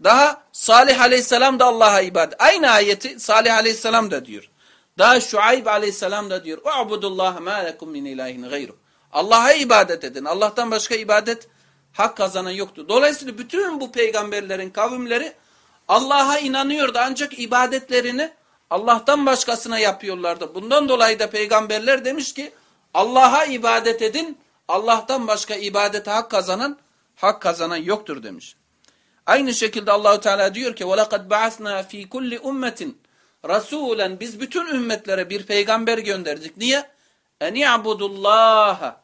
S1: Daha Salih aleyhisselam da Allah'a ibadet. Aynı ayeti Salih aleyhisselam da diyor. Daha Şuayb aleyhisselam da diyor. U'budullah ma lekum min ilahin gayruh. Allah'a ibadet edin. Allah'tan başka ibadet hak kazanan yoktu. Dolayısıyla bütün bu peygamberlerin kavimleri Allah'a inanıyordu ancak ibadetlerini Allah'tan başkasına yapıyorlardı. Bundan dolayı da peygamberler demiş ki Allah'a ibadet edin. Allah'tan başka ibadete hak kazanan hak kazanan yoktur demiş. Aynı şekilde Allahu Teala diyor ki: "Velakad ba'asna fi kulli ummetin rasulen." Biz bütün ümmetlere bir peygamber gönderdik. Niye? "En ibudullaha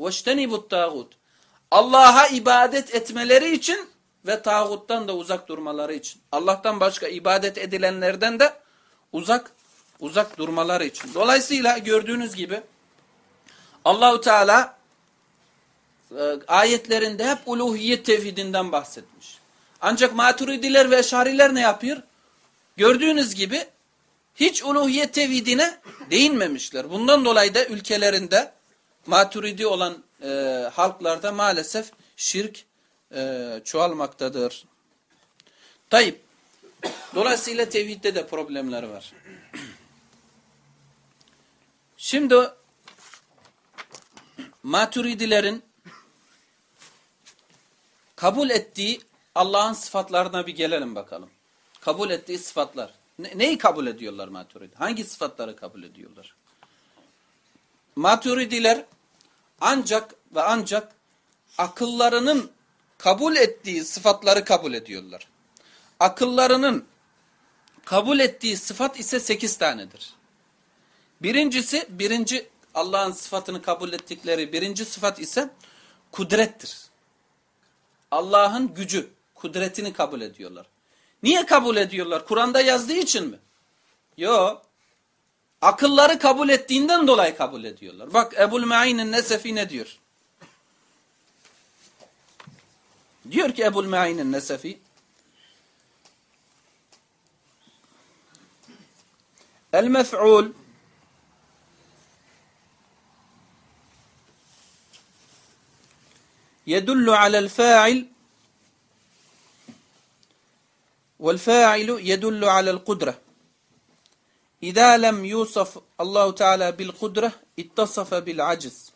S1: ve ijtenibut tagut." Allah'a ibadet etmeleri için ve tağuttan da uzak durmaları için. Allah'tan başka ibadet edilenlerden de uzak uzak durmaları için. Dolayısıyla gördüğünüz gibi Allahu Teala e, ayetlerinde hep uluhiyet tevhidinden bahsetmiş. Ancak maturidiler ve eşariler ne yapıyor? Gördüğünüz gibi hiç uluhiyet tevhidine değinmemişler. Bundan dolayı da ülkelerinde maturidi olan e, halklarda maalesef şirk e, çoğalmaktadır. Tayyip. Dolayısıyla tevhidde de problemler var. Şimdi maturidilerin kabul ettiği Allah'ın sıfatlarına bir gelelim bakalım. Kabul ettiği sıfatlar. Ne, neyi kabul ediyorlar maturidi? Hangi sıfatları kabul ediyorlar? Maturidiler ancak ve ancak akıllarının kabul ettiği sıfatları kabul ediyorlar. Akıllarının kabul ettiği sıfat ise sekiz tanedir. Birincisi, birinci Allah'ın sıfatını kabul ettikleri birinci sıfat ise kudrettir. Allah'ın gücü, kudretini kabul ediyorlar. Niye kabul ediyorlar? Kur'an'da yazdığı için mi? Yok. Akılları kabul ettiğinden dolayı kabul ediyorlar. Bak Ebul Ma'in'in Nesefi ne diyor? Diyor ki Ebul Ma'in'in yedullu alel fa'il vel fa'ilu yedullu alel kudre. İza lem yusaf Allahu Teala bil kudre ittasafa bil aciz.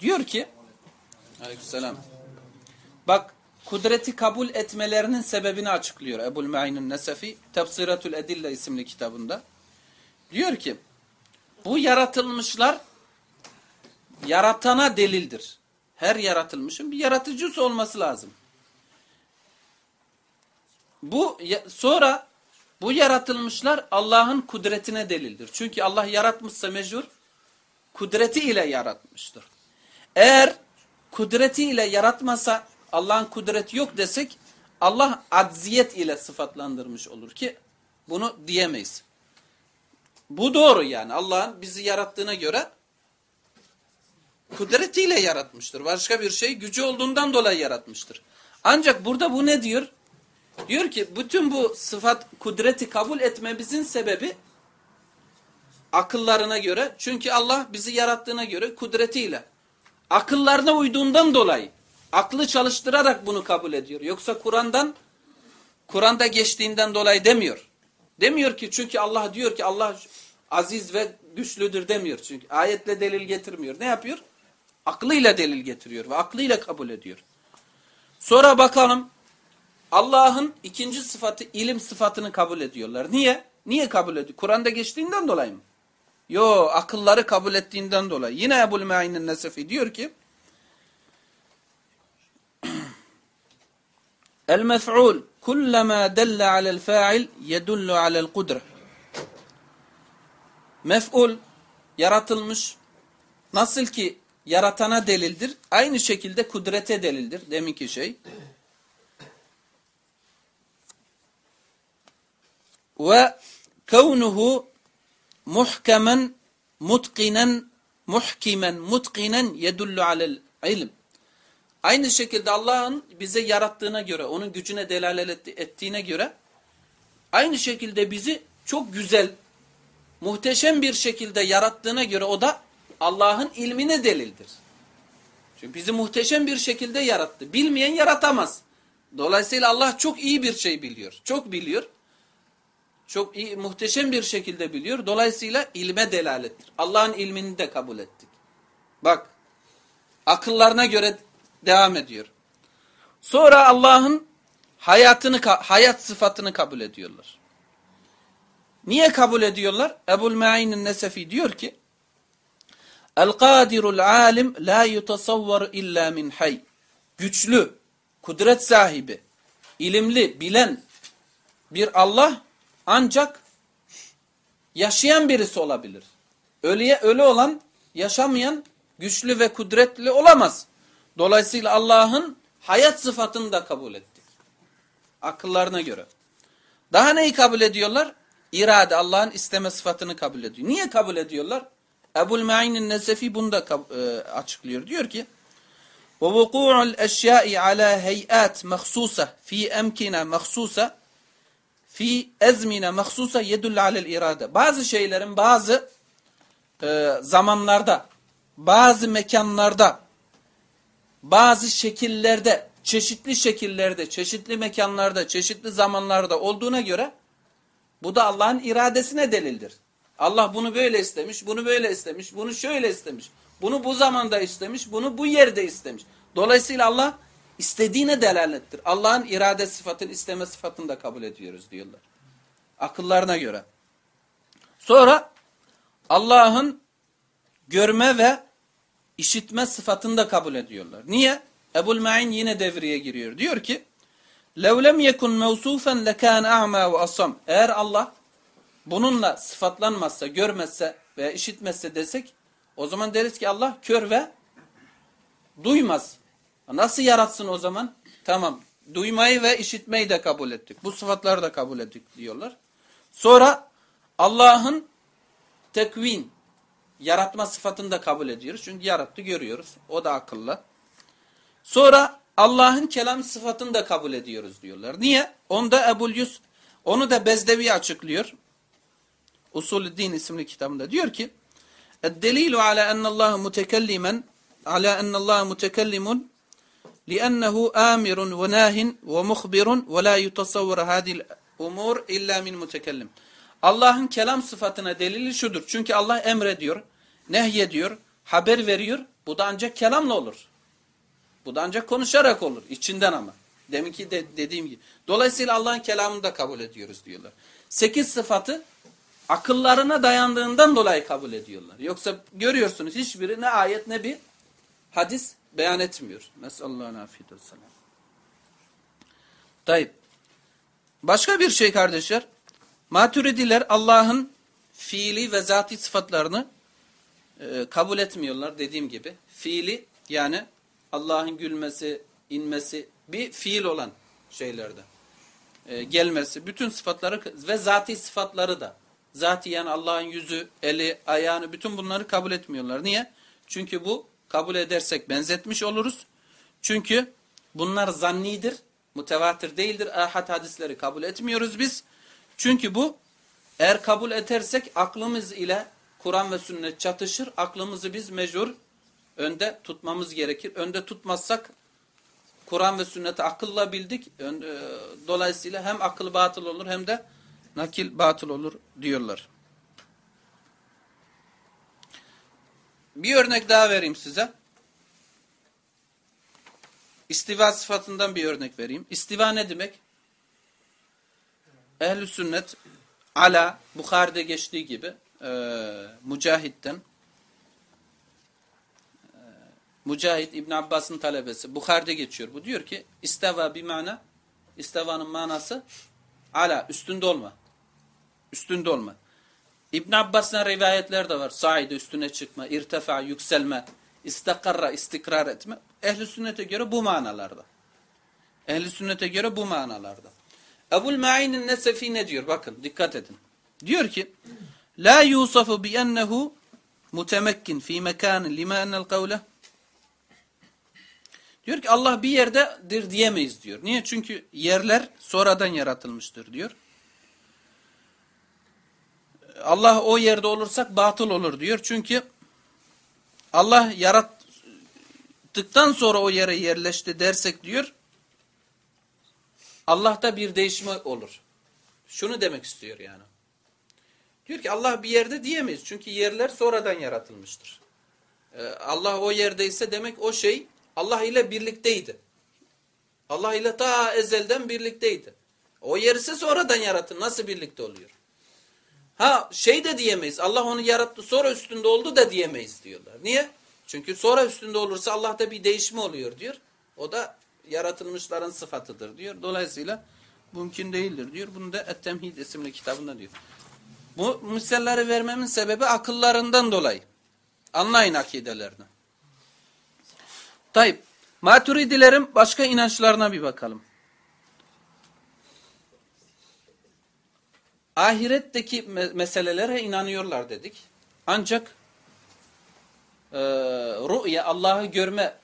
S1: Diyor ki Aleykümselam. Bak kudreti kabul etmelerinin sebebini açıklıyor Ebul Ma'in'in Nesefi Tefsiratül Edille isimli kitabında. Diyor ki bu yaratılmışlar yaratana delildir. Her yaratılmışın bir yaratıcısı olması lazım. Bu sonra bu yaratılmışlar Allah'ın kudretine delildir. Çünkü Allah yaratmışsa mecbur kudreti ile yaratmıştır. Eğer kudreti ile yaratmasa Allah'ın kudreti yok desek Allah acziyet ile sıfatlandırmış olur ki bunu diyemeyiz. Bu doğru yani Allah'ın bizi yarattığına göre kudretiyle yaratmıştır. Başka bir şey gücü olduğundan dolayı yaratmıştır. Ancak burada bu ne diyor? Diyor ki bütün bu sıfat kudreti kabul etmemizin sebebi akıllarına göre. Çünkü Allah bizi yarattığına göre kudretiyle. Akıllarına uyduğundan dolayı. Aklı çalıştırarak bunu kabul ediyor. Yoksa Kur'an'dan Kur'an'da geçtiğinden dolayı demiyor. Demiyor ki çünkü Allah diyor ki Allah aziz ve güçlüdür demiyor. Çünkü ayetle delil getirmiyor. Ne yapıyor? Aklıyla delil getiriyor ve aklıyla kabul ediyor. Sonra bakalım Allah'ın ikinci sıfatı ilim sıfatını kabul ediyorlar. Niye? Niye kabul ediyor? Kur'an'da geçtiğinden dolayı mı? Yo akılları kabul ettiğinden dolayı. Yine Ebul Me'inin Nesefi diyor ki El mef'ul kullama delle alel fa'il yedullu alel kudre. Mef'ul yaratılmış nasıl ki yaratana delildir. Aynı şekilde kudrete delildir. Deminki şey. Ve kevnuhu muhkemen mutkinen muhkimen mutkinen yedullu alel ilm. Aynı şekilde Allah'ın bize yarattığına göre, onun gücüne delalet ettiğine göre aynı şekilde bizi çok güzel, muhteşem bir şekilde yarattığına göre o da Allah'ın ilmine delildir. Çünkü bizi muhteşem bir şekilde yarattı. Bilmeyen yaratamaz. Dolayısıyla Allah çok iyi bir şey biliyor. Çok biliyor. Çok iyi, muhteşem bir şekilde biliyor. Dolayısıyla ilme delalettir. Allah'ın ilmini de kabul ettik. Bak, akıllarına göre devam ediyor. Sonra Allah'ın hayatını, hayat sıfatını kabul ediyorlar. Niye kabul ediyorlar? Ebul Ma'in'in Nesefi diyor ki El-Kadirul alim la yutasavvar illa min hay. Güçlü, kudret sahibi, ilimli, bilen bir Allah ancak yaşayan birisi olabilir. Ölüye ölü olan, yaşamayan, güçlü ve kudretli olamaz. Dolayısıyla Allah'ın hayat sıfatını da kabul ettik. Akıllarına göre. Daha neyi kabul ediyorlar? İrade, Allah'ın isteme sıfatını kabul ediyor. Niye kabul ediyorlar? Ebul Ma'in'in Nesefi bunu da e, açıklıyor. Diyor ki, وَوُقُوعُ الْاَشْيَاءِ عَلَى هَيْئَاتِ مَخْصُوصَ ف۪ي اَمْكِنَ مَخْصُوصَ fi ezmine mahsusa yedullu alel irade. Bazı şeylerin bazı e, zamanlarda, bazı mekanlarda, bazı şekillerde, çeşitli şekillerde, çeşitli mekanlarda, çeşitli zamanlarda olduğuna göre bu da Allah'ın iradesine delildir. Allah bunu böyle istemiş, bunu böyle istemiş, bunu şöyle istemiş. Bunu bu zamanda istemiş, bunu bu yerde istemiş. Dolayısıyla Allah istediğine delalettir. Allah'ın irade sıfatını, isteme sıfatını da kabul ediyoruz diyorlar. Akıllarına göre. Sonra Allah'ın görme ve işitme sıfatını da kabul ediyorlar. Niye? Ebul Ma'in yine devreye giriyor. Diyor ki لَوْ لَمْ يَكُنْ مَوْصُوفًا لَكَانَ اَعْمَى وَأَصَمْ Eğer Allah bununla sıfatlanmazsa, görmezse veya işitmezse desek o zaman deriz ki Allah kör ve duymaz. Nasıl yaratsın o zaman? Tamam. Duymayı ve işitmeyi de kabul ettik. Bu sıfatları da kabul ettik diyorlar. Sonra Allah'ın tekvin, yaratma sıfatını da kabul ediyoruz. Çünkü yarattı görüyoruz. O da akıllı. Sonra Allah'ın kelam sıfatını da kabul ediyoruz diyorlar. Niye? Onda Ebul Yus, onu da Bezdevi açıklıyor. Usulü Din isimli kitabında diyor ki Delilu ala ennallaha mutekellimen ala ennallaha mutekellimun لأنه آمر وناه ومخبر ولا يتصور هذه الأمور إلا من متكلم. Allah'ın kelam sıfatına delili şudur. Çünkü Allah emrediyor, nehyediyor, haber veriyor. Bu da ancak kelamla olur. Bu da ancak konuşarak olur. içinden ama. Deminki de dediğim gibi. Dolayısıyla Allah'ın kelamını da kabul ediyoruz diyorlar. Sekiz sıfatı akıllarına dayandığından dolayı kabul ediyorlar. Yoksa görüyorsunuz hiçbiri ne ayet ne bir hadis beyan etmiyor. Nesallallahu afiyet vesselam. Tayyip. Başka bir şey kardeşler. Maturidiler Allah'ın fiili ve zati sıfatlarını e, kabul etmiyorlar dediğim gibi. Fiili yani Allah'ın gülmesi, inmesi bir fiil olan şeylerde. E, gelmesi, bütün sıfatları ve zati sıfatları da. Zati yani Allah'ın yüzü, eli, ayağını bütün bunları kabul etmiyorlar. Niye? Çünkü bu kabul edersek benzetmiş oluruz. Çünkü bunlar zannidir, mutevatir değildir. Ahad hadisleri kabul etmiyoruz biz. Çünkü bu eğer kabul edersek aklımız ile Kur'an ve sünnet çatışır. Aklımızı biz mecbur önde tutmamız gerekir. Önde tutmazsak Kur'an ve sünneti akılla bildik. E, dolayısıyla hem akıl batıl olur hem de nakil batıl olur diyorlar. Bir örnek daha vereyim size. İstiva sıfatından bir örnek vereyim. İstiva ne demek? Ehl-i sünnet ala Bukhari'de geçtiği gibi e, Mücahit'ten e, Mücahit İbn Abbas'ın talebesi Bukhari'de geçiyor. Bu diyor ki isteva bir mana istevanın manası ala üstünde olma. Üstünde olma. İbn Abbas'ın rivayetler de var. Saide üstüne çıkma, irtefa, yükselme, istakarra, istikrar etme. Ehli sünnete göre bu manalarda. Ehli sünnete göre bu manalarda. Ebul Ma'in'in Nesefi ne diyor? Bakın dikkat edin. Diyor ki La yusafu bi ennehu mutemekkin fi mekanin lima ennel kavle Diyor ki Allah bir yerdedir diyemeyiz diyor. Niye? Çünkü yerler sonradan yaratılmıştır diyor. Allah o yerde olursak batıl olur diyor. Çünkü Allah yarattıktan sonra o yere yerleşti dersek diyor. Allah'ta bir değişme olur. Şunu demek istiyor yani. Diyor ki Allah bir yerde diyemeyiz. Çünkü yerler sonradan yaratılmıştır. Ee, Allah o yerdeyse demek o şey Allah ile birlikteydi. Allah ile ta ezelden birlikteydi. O yer ise sonradan yaratın. Nasıl birlikte oluyor? Ha şey de diyemeyiz. Allah onu yarattı sonra üstünde oldu da diyemeyiz diyorlar. Niye? Çünkü sonra üstünde olursa Allah'ta bir değişme oluyor diyor. O da yaratılmışların sıfatıdır diyor. Dolayısıyla mümkün değildir diyor. Bunu da Et-Temhid isimli kitabında diyor. Bu misalleri vermemin sebebi akıllarından dolayı. Anlayın akidelerini. Tayyip. Maturidilerin başka inançlarına bir bakalım. Ahiretteki me meselelere inanıyorlar dedik. Ancak e, rü'ye Allah'ı görme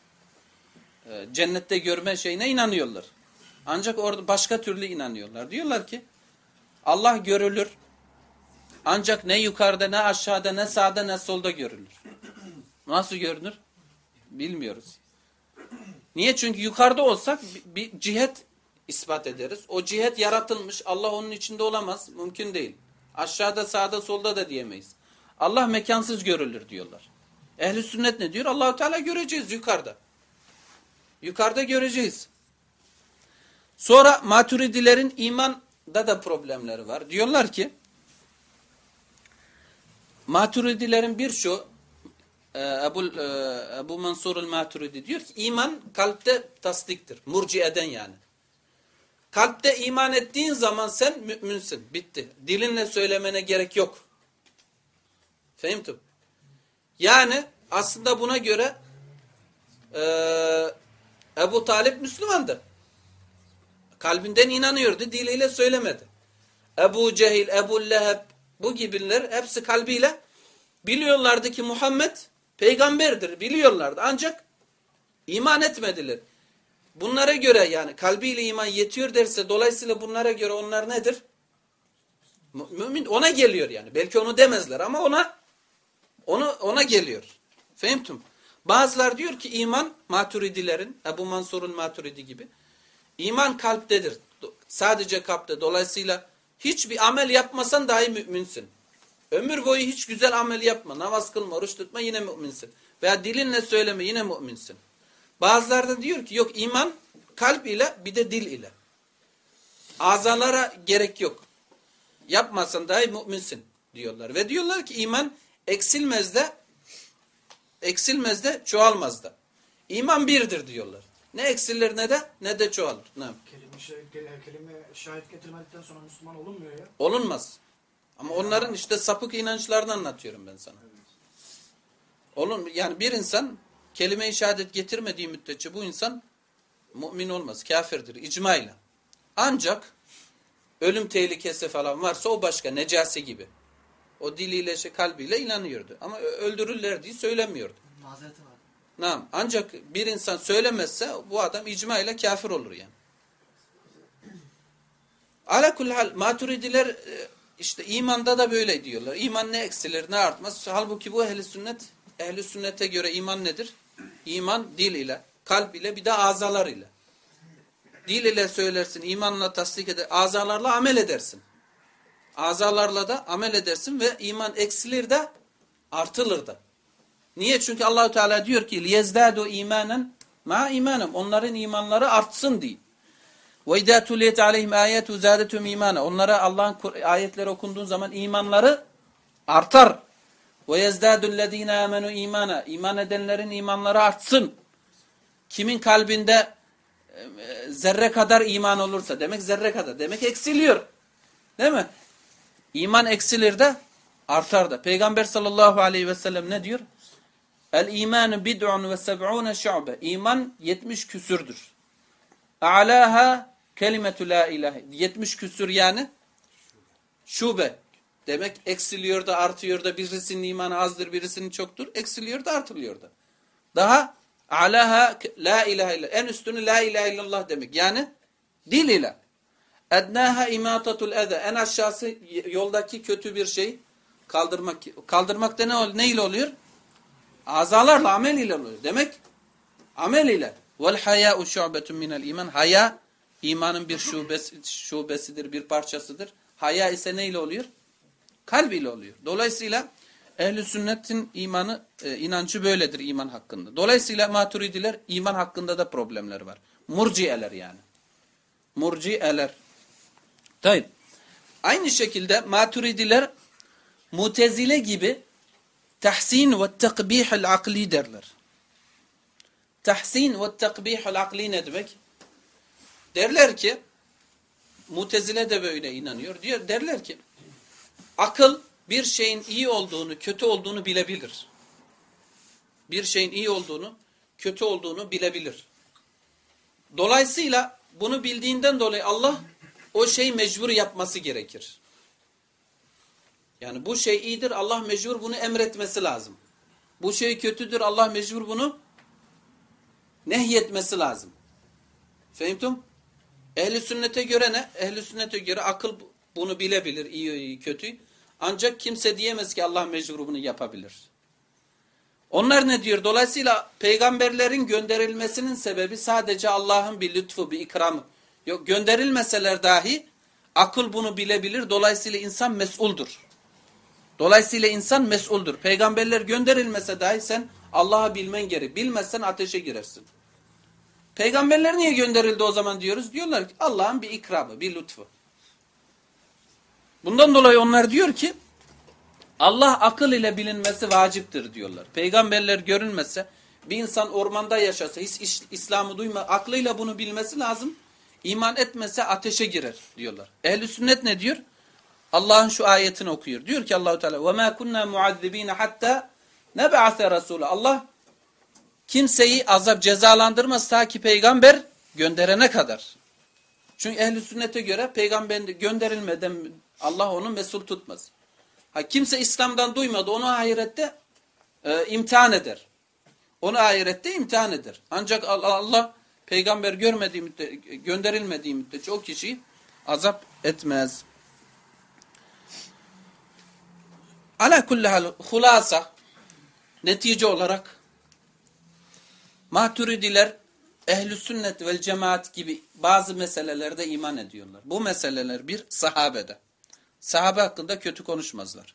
S1: e, cennette görme şeyine inanıyorlar. Ancak orada başka türlü inanıyorlar. Diyorlar ki Allah görülür. Ancak ne yukarıda ne aşağıda ne sağda ne solda görülür. Nasıl görünür? Bilmiyoruz. Niye? Çünkü yukarıda olsak bir cihet ispat ederiz. O cihet yaratılmış. Allah onun içinde olamaz. Mümkün değil. Aşağıda, sağda, solda da diyemeyiz. Allah mekansız görülür diyorlar. Ehli sünnet ne diyor? Allahu Teala göreceğiz yukarıda. Yukarıda göreceğiz. Sonra maturidilerin imanda da problemleri var. Diyorlar ki maturidilerin birçoğu e, Ebu, e, Ebu Mansur el-Maturidi diyor ki iman kalpte tasdiktir. Murcieden yani. Kalpte iman ettiğin zaman sen müminsin. Bitti. Dilinle söylemene gerek yok. Fehimtum. Yani aslında buna göre e, Ebu Talip Müslümandı. Kalbinden inanıyordu. Diliyle söylemedi. Ebu Cehil, Ebu Leheb bu gibiler hepsi kalbiyle biliyorlardı ki Muhammed peygamberdir. Biliyorlardı. Ancak iman etmediler. Bunlara göre yani kalbiyle iman yetiyor derse dolayısıyla bunlara göre onlar nedir? Mümin ona geliyor yani. Belki onu demezler ama ona onu ona geliyor. Fehimtum. Bazılar diyor ki iman maturidilerin Ebu Mansur'un maturidi gibi iman kalptedir. Sadece kalpte. Dolayısıyla hiçbir amel yapmasan dahi müminsin. Ömür boyu hiç güzel amel yapma. Namaz kılma, oruç tutma yine müminsin. Veya dilinle söyleme yine müminsin. Bazıları da diyor ki yok iman kalp ile bir de dil ile. Azalara gerek yok. Yapmasan dahi müminsin diyorlar. Ve diyorlar ki iman eksilmez de eksilmez de çoğalmaz da. İman birdir diyorlar. Ne eksilir ne de ne de çoğalır. Ne?
S4: Kelime, şahit, kelime şahit getirmedikten sonra Müslüman olunmuyor ya.
S1: Olunmaz. Ama onların işte sapık inançlarını anlatıyorum ben sana. Olun yani bir insan kelime-i şehadet getirmediği müddetçe bu insan mümin olmaz, kafirdir icmayla. Ancak ölüm tehlikesi falan varsa o başka, necasi gibi. O diliyle, şey, kalbiyle inanıyordu. Ama öldürürler diye söylemiyordu.
S2: Mazereti var.
S1: Nam. Ancak bir insan söylemezse bu adam icmayla kafir olur yani. Ala hal maturidiler e, işte imanda da böyle diyorlar. İman ne eksilir ne artmaz. Halbuki bu ehli sünnet ehli sünnete göre iman nedir? İman dil ile, kalp ile bir de azalar ile. Dil ile söylersin, imanla tasdik eder, azalarla amel edersin. Azalarla da amel edersin ve iman eksilir de artılır da. Niye? Çünkü Allahu Teala diyor ki liyezdadu imanen ma imanem. Onların imanları artsın diye. Ve izâ tuliyet aleyhim âyetu zâdetum imana. Onlara Allah'ın ayetleri okunduğun zaman imanları artar. Ve yezdâdullezîne âmenû imana. İman edenlerin imanları artsın. Kimin kalbinde e, zerre kadar iman olursa demek zerre kadar demek eksiliyor. Değil mi? İman eksilir de artar da. Peygamber sallallahu aleyhi ve sellem ne diyor? El imanu bid'un ve seb'une şu'be. İman 70 küsürdür. A'laha kelimetü la ilahe. 70 küsür yani şube. Demek eksiliyor da artıyor da birisinin imanı azdır birisinin çoktur. Eksiliyor da artılıyor da. Daha alaha la ilahe illallah. En üstünü la ilahe illallah demek. Yani dil ile. Ednaha imatatul ede. En aşağısı yoldaki kötü bir şey kaldırmak. Kaldırmak da ne, ne ile oluyor? Azalarla, amel ile oluyor. Demek amel ile. Vel haya'u şu'betun minel iman. Haya imanın bir şubesi, şubesidir, bir parçasıdır. Haya ise ne ile oluyor? Kalbiyle oluyor. Dolayısıyla ehli sünnetin imanı, e, inancı böyledir iman hakkında. Dolayısıyla maturidiler iman hakkında da problemler var. Murciyeler yani. Murciyeler. Tayyip. Aynı şekilde maturidiler Mutezile gibi tahsin ve tekbihul akli derler. Tahsin ve tekbihul akli ne demek? Derler ki Mutezile de böyle inanıyor. Diyor derler ki akıl bir şeyin iyi olduğunu, kötü olduğunu bilebilir. Bir şeyin iyi olduğunu, kötü olduğunu bilebilir. Dolayısıyla bunu bildiğinden dolayı Allah o şeyi mecbur yapması gerekir. Yani bu şey iyidir, Allah mecbur bunu emretmesi lazım. Bu şey kötüdür, Allah mecbur bunu nehyetmesi lazım. Fehimtum? Ehli sünnete göre ne? Ehli sünnete göre akıl bunu bilebilir, iyi kötü. Ancak kimse diyemez ki Allah mecbur bunu yapabilir. Onlar ne diyor? Dolayısıyla peygamberlerin gönderilmesinin sebebi sadece Allah'ın bir lütfu, bir ikramı. Yok gönderilmeseler dahi akıl bunu bilebilir. Dolayısıyla insan mesuldur. Dolayısıyla insan mesuldur. Peygamberler gönderilmese dahi sen Allah'ı bilmen gerek. Bilmezsen ateşe girersin. Peygamberler niye gönderildi o zaman diyoruz? Diyorlar ki Allah'ın bir ikramı, bir lütfu. Bundan dolayı onlar diyor ki Allah akıl ile bilinmesi vaciptir diyorlar. Peygamberler görünmese bir insan ormanda yaşasa hiç İslam'ı duyma aklıyla bunu bilmesi lazım. İman etmese ateşe girer diyorlar. Ehli sünnet ne diyor? Allah'ın şu ayetini okuyor. Diyor ki Allahu Teala: "Ve ma kunna muazzibin hatta neb'ase rasula." Allah kimseyi azap cezalandırmaz ta ki peygamber gönderene kadar. Çünkü ehli sünnete göre peygamber gönderilmeden Allah onu mesul tutmaz. Ha, kimse İslam'dan duymadı onu ahirette e, imtihan eder. Onu ahirette imtihan eder. Ancak Allah peygamber görmediği müddetçe, gönderilmediği müddetçe o kişiyi azap etmez. Ala kulli hal hulasa netice olarak Maturidiler ehl sünnet vel cemaat gibi bazı meselelerde iman ediyorlar. Bu meseleler bir sahabede. Sahabe hakkında kötü konuşmazlar.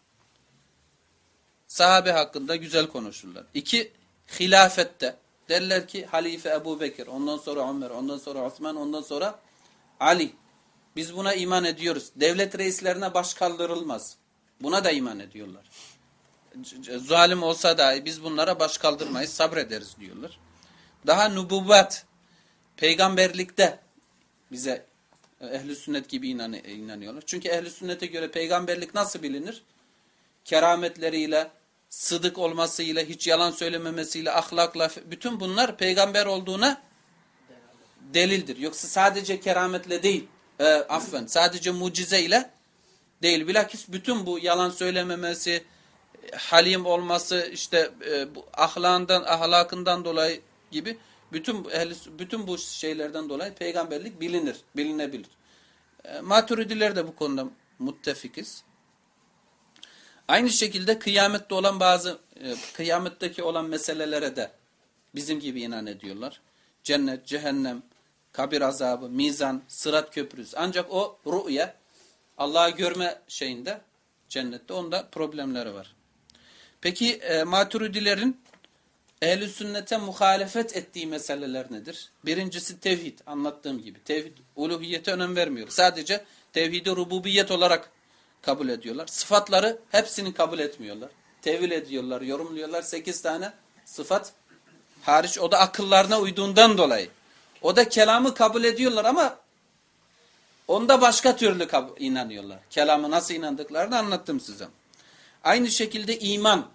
S1: Sahabe hakkında güzel konuşurlar. İki, hilafette. Derler ki halife Ebu Bekir, ondan sonra Ömer, ondan sonra Osman, ondan sonra Ali. Biz buna iman ediyoruz. Devlet reislerine baş kaldırılmaz. Buna da iman ediyorlar. Zalim olsa dahi biz bunlara baş kaldırmayız, sabrederiz diyorlar. Daha nübüvvet, peygamberlikte bize ehli sünnet gibi inan inanıyorlar. Çünkü ehli sünnete göre peygamberlik nasıl bilinir? Kerametleriyle, sıdık olmasıyla, hiç yalan söylememesiyle, ahlakla, bütün bunlar peygamber olduğuna delildir. Yoksa sadece kerametle değil, e, affen, sadece mucizeyle değil. Bilakis bütün bu yalan söylememesi, halim olması, işte e, bu ahlakından, ahlakından dolayı gibi bütün ehli, bütün bu şeylerden dolayı peygamberlik bilinir, bilinebilir. E, maturidiler de bu konuda muttefikiz. Aynı şekilde kıyamette olan bazı e, kıyametteki olan meselelere de bizim gibi inan ediyorlar. Cennet, cehennem, kabir azabı, mizan, sırat köprüsü. Ancak o rü'ye Allah'ı görme şeyinde cennette onda problemleri var. Peki e, maturidilerin ehl sünnete muhalefet ettiği meseleler nedir? Birincisi tevhid anlattığım gibi. Tevhid uluhiyete önem vermiyor. Sadece tevhidi rububiyet olarak kabul ediyorlar. Sıfatları hepsini kabul etmiyorlar. Tevil ediyorlar, yorumluyorlar. Sekiz tane sıfat hariç o da akıllarına uyduğundan dolayı. O da kelamı kabul ediyorlar ama onda başka türlü inanıyorlar. Kelamı nasıl inandıklarını anlattım size. Aynı şekilde iman.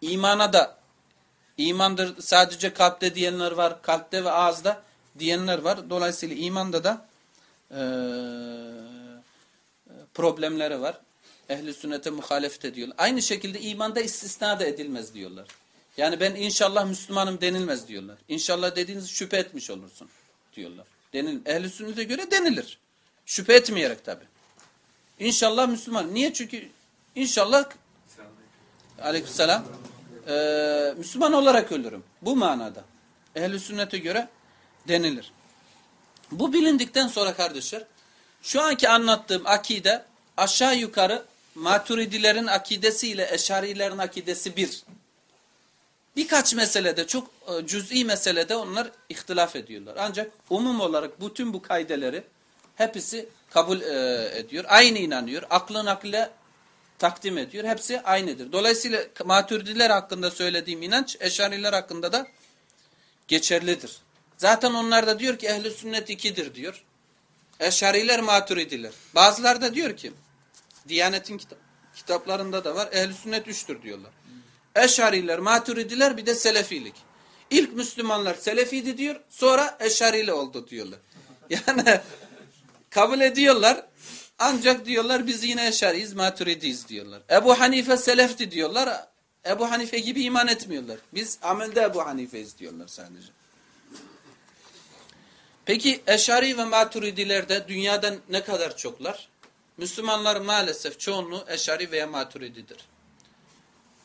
S1: İmana da imandır sadece kalpte diyenler var. Kalpte ve ağızda diyenler var. Dolayısıyla imanda da e, problemleri var. Ehli sünnete muhalefet ediyorlar. Aynı şekilde imanda istisna da edilmez diyorlar. Yani ben inşallah Müslümanım denilmez diyorlar. İnşallah dediğiniz şüphe etmiş olursun diyorlar. Denil, Ehli sünnete göre denilir. Şüphe etmeyerek tabi. İnşallah Müslüman. Niye? Çünkü inşallah aleykümselam e, Müslüman olarak ölürüm. Bu manada. Ehl-i sünnete göre denilir. Bu bilindikten sonra kardeşler şu anki anlattığım akide aşağı yukarı maturidilerin akidesiyle eşarilerin akidesi bir. Birkaç meselede çok e, cüz'i meselede onlar ihtilaf ediyorlar. Ancak umum olarak bütün bu kaydeleri hepsi kabul e, ediyor. Aynı inanıyor. Aklı nakle takdim ediyor. Hepsi aynıdır. Dolayısıyla maturidiler hakkında söylediğim inanç eşariler hakkında da geçerlidir. Zaten onlar da diyor ki ehli sünnet ikidir diyor. Eşariler maturidiler. Bazıları da diyor ki Diyanet'in kitap, kitaplarında da var ehli sünnet üçtür diyorlar. Eşariler, maturidiler bir de selefilik. İlk Müslümanlar selefiydi diyor sonra eşarili oldu diyorlar. Yani kabul ediyorlar ancak diyorlar biz yine eşariyiz, maturidiyiz diyorlar. Ebu Hanife selefti diyorlar. Ebu Hanife gibi iman etmiyorlar. Biz amelde Ebu Hanife'yiz diyorlar sadece. Peki Eşari ve Maturidilerde dünyada ne kadar çoklar? Müslümanlar maalesef çoğunluğu Eşari veya Maturididir.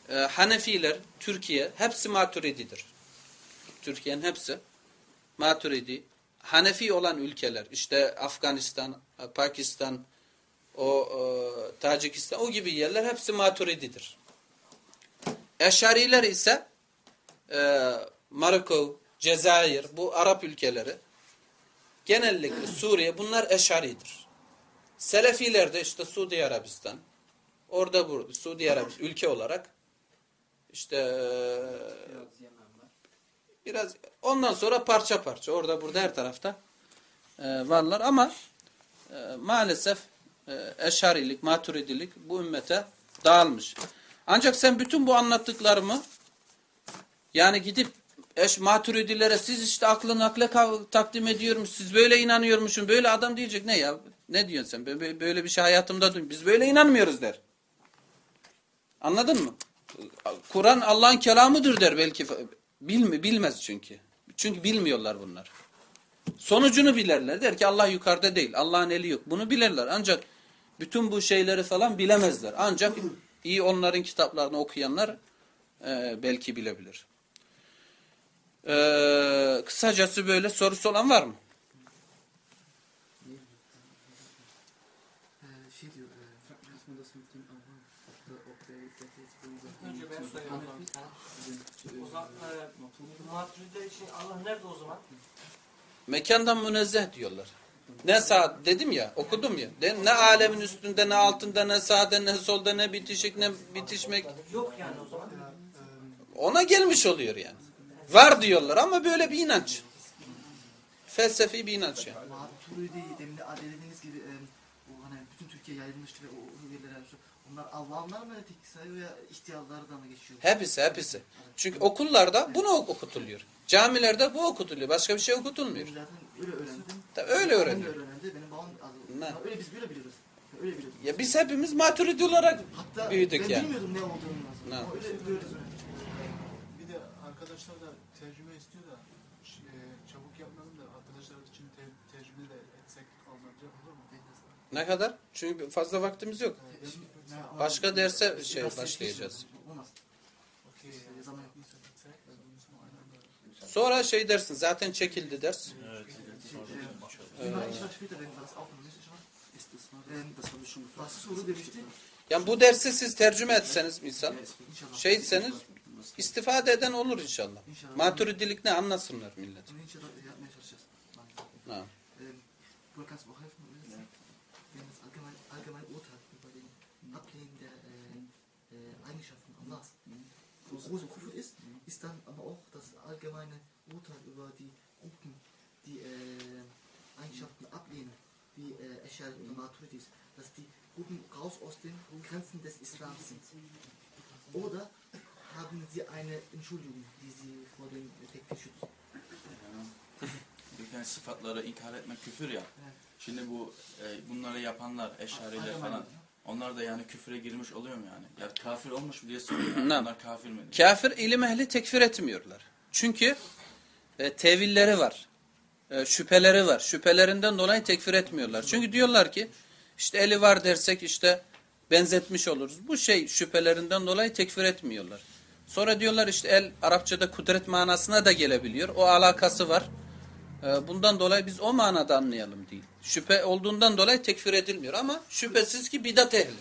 S1: Ee, Hanefiler, Türkiye hepsi Maturididir. Türkiye'nin hepsi Maturidi. Hanefi olan ülkeler işte Afganistan, Pakistan, o e, Tacikistan o gibi yerler hepsi Maturididir. Eşariler ise e, Maroko, Cezayir bu Arap ülkeleri genellikle Suriye bunlar Eşaridir. Selefiler de işte Suudi Arabistan orada burada Suudi Arabistan ülke olarak işte e, biraz ondan sonra parça parça orada burada her tarafta e, varlar ama e, maalesef eşarilik, maturidilik bu ümmete dağılmış. Ancak sen bütün bu anlattıklarımı yani gidip eş maturidilere siz işte aklı nakle kav- takdim ediyormuş, siz böyle inanıyormuşsun, böyle adam diyecek ne ya? Ne diyorsun sen? Böyle, bir şey hayatımda duymadım. Biz böyle inanmıyoruz der. Anladın mı? Kur'an Allah'ın kelamıdır der belki. Bilmi, bilmez çünkü. Çünkü bilmiyorlar bunlar. Sonucunu bilirler. Der ki Allah yukarıda değil. Allah'ın eli yok. Bunu bilirler. Ancak bütün bu şeyleri falan bilemezler. Ancak iyi onların kitaplarını okuyanlar e, belki bilebilir. E, kısacası böyle sorusu olan var mı?
S2: Şey diyor, e,
S5: Maturide için Allah nerede o zaman?
S1: Mekandan münezzeh diyorlar. Ne sağ dedim ya okudum ya. De, ne alemin üstünde ne altında ne sağda ne solda ne bitişik ne bitişmek.
S5: Yok yani o zaman.
S1: Ona gelmiş oluyor yani. Var diyorlar ama böyle bir inanç. Felsefi bir inanç yani.
S2: Maturidi demin de dediğiniz gibi e, o hani bütün Türkiye yayılmıştı ve o hüviyeler onlar Allah'ınlar mı sayıyor ya ihtiyarlardan mı geçiyor?
S1: Hepsi hepsi. Çünkü okullarda bunu okutuluyor. Camilerde bu okutuluyor. Başka bir şey okutulmuyor.
S2: Zaten öyle öğrendim.
S1: Tabii öyle
S2: Ben de
S1: öğreniyor.
S2: öğrendi. Benim babam
S1: Ne?
S2: Öyle biz böyle biliyoruz. Öyle biliyoruz.
S1: Ya biz hepimiz maturidi olarak
S2: Hatta
S1: büyüdük
S2: ben
S1: yani.
S2: bilmiyordum ne olduğunu.
S1: Ne?
S2: Öyle biliyoruz.
S6: Bir de arkadaşlar da tercüme istiyor da e, çabuk yapmayalım da arkadaşlar için te- tercüme de etsek alınacak olur mu?
S1: ne kadar? Çünkü fazla vaktimiz yok.
S2: Ne-
S1: Başka derse şey başlayacağız. Sonra şey dersin zaten çekildi ders.
S2: Demişti?
S1: Yani bu dersi siz tercüme etseniz misal, şey etseniz istifade eden olur inşallah. Maturidilik ne anlasınlar millet. Ha.
S2: Große Kufr ist, ist dann aber auch das allgemeine Urteil über die Gruppen, die äh, Eigenschaften ablehnen, wie äh, Eschal und Maturidis, dass die Gruppen raus aus den Grenzen des Islams sind. Oder haben sie eine Entschuldigung, die sie vor dem Tekfir schützt?
S7: Bir tane sıfatları inkar etmek küfür ya. Şimdi bu e, bunları yapanlar, eşariler falan. Onlar da yani küfüre girmiş oluyor mu yani? Ya kafir olmuş mu diye soruyor. Yani.
S1: Ne?
S7: Bunlar kafir mi? diye.
S1: Kafir ilim ehli tekfir etmiyorlar. Çünkü e, tevilleri var. E, şüpheleri var. Şüphelerinden dolayı tekfir etmiyorlar. Çünkü diyorlar ki işte eli var dersek işte benzetmiş oluruz. Bu şey şüphelerinden dolayı tekfir etmiyorlar. Sonra diyorlar işte el Arapçada kudret manasına da gelebiliyor. O alakası var. E, bundan dolayı biz o manada anlayalım değil. Şüphe olduğundan dolayı tekfir edilmiyor ama şüphesiz ki bidat ehli.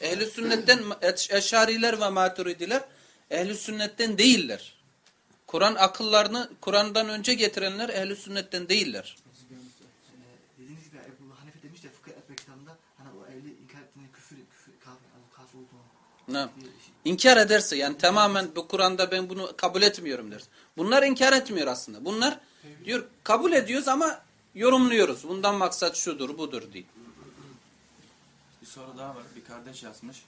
S1: Ehli sünnetten eş- eşariler ve maturidiler ehli sünnetten değiller. Kur'an akıllarını Kur'an'dan önce getirenler ehli sünnetten değiller.
S2: Ee, dediğiniz gibi Ebu Hanife demiş ya fıkıh etme kitabında hani o evli inkar ettiğinde küfür, küfür kafir, yani kafir olduğunu.
S1: Ne?
S2: Bir şey-
S1: İnkar ederse yani tamamen bu Kur'an'da ben bunu kabul etmiyorum der. Bunlar inkar etmiyor aslında. Bunlar diyor kabul ediyoruz ama yorumluyoruz. Bundan maksat şudur budur diye.
S7: Bir soru daha var. Bir kardeş yazmış.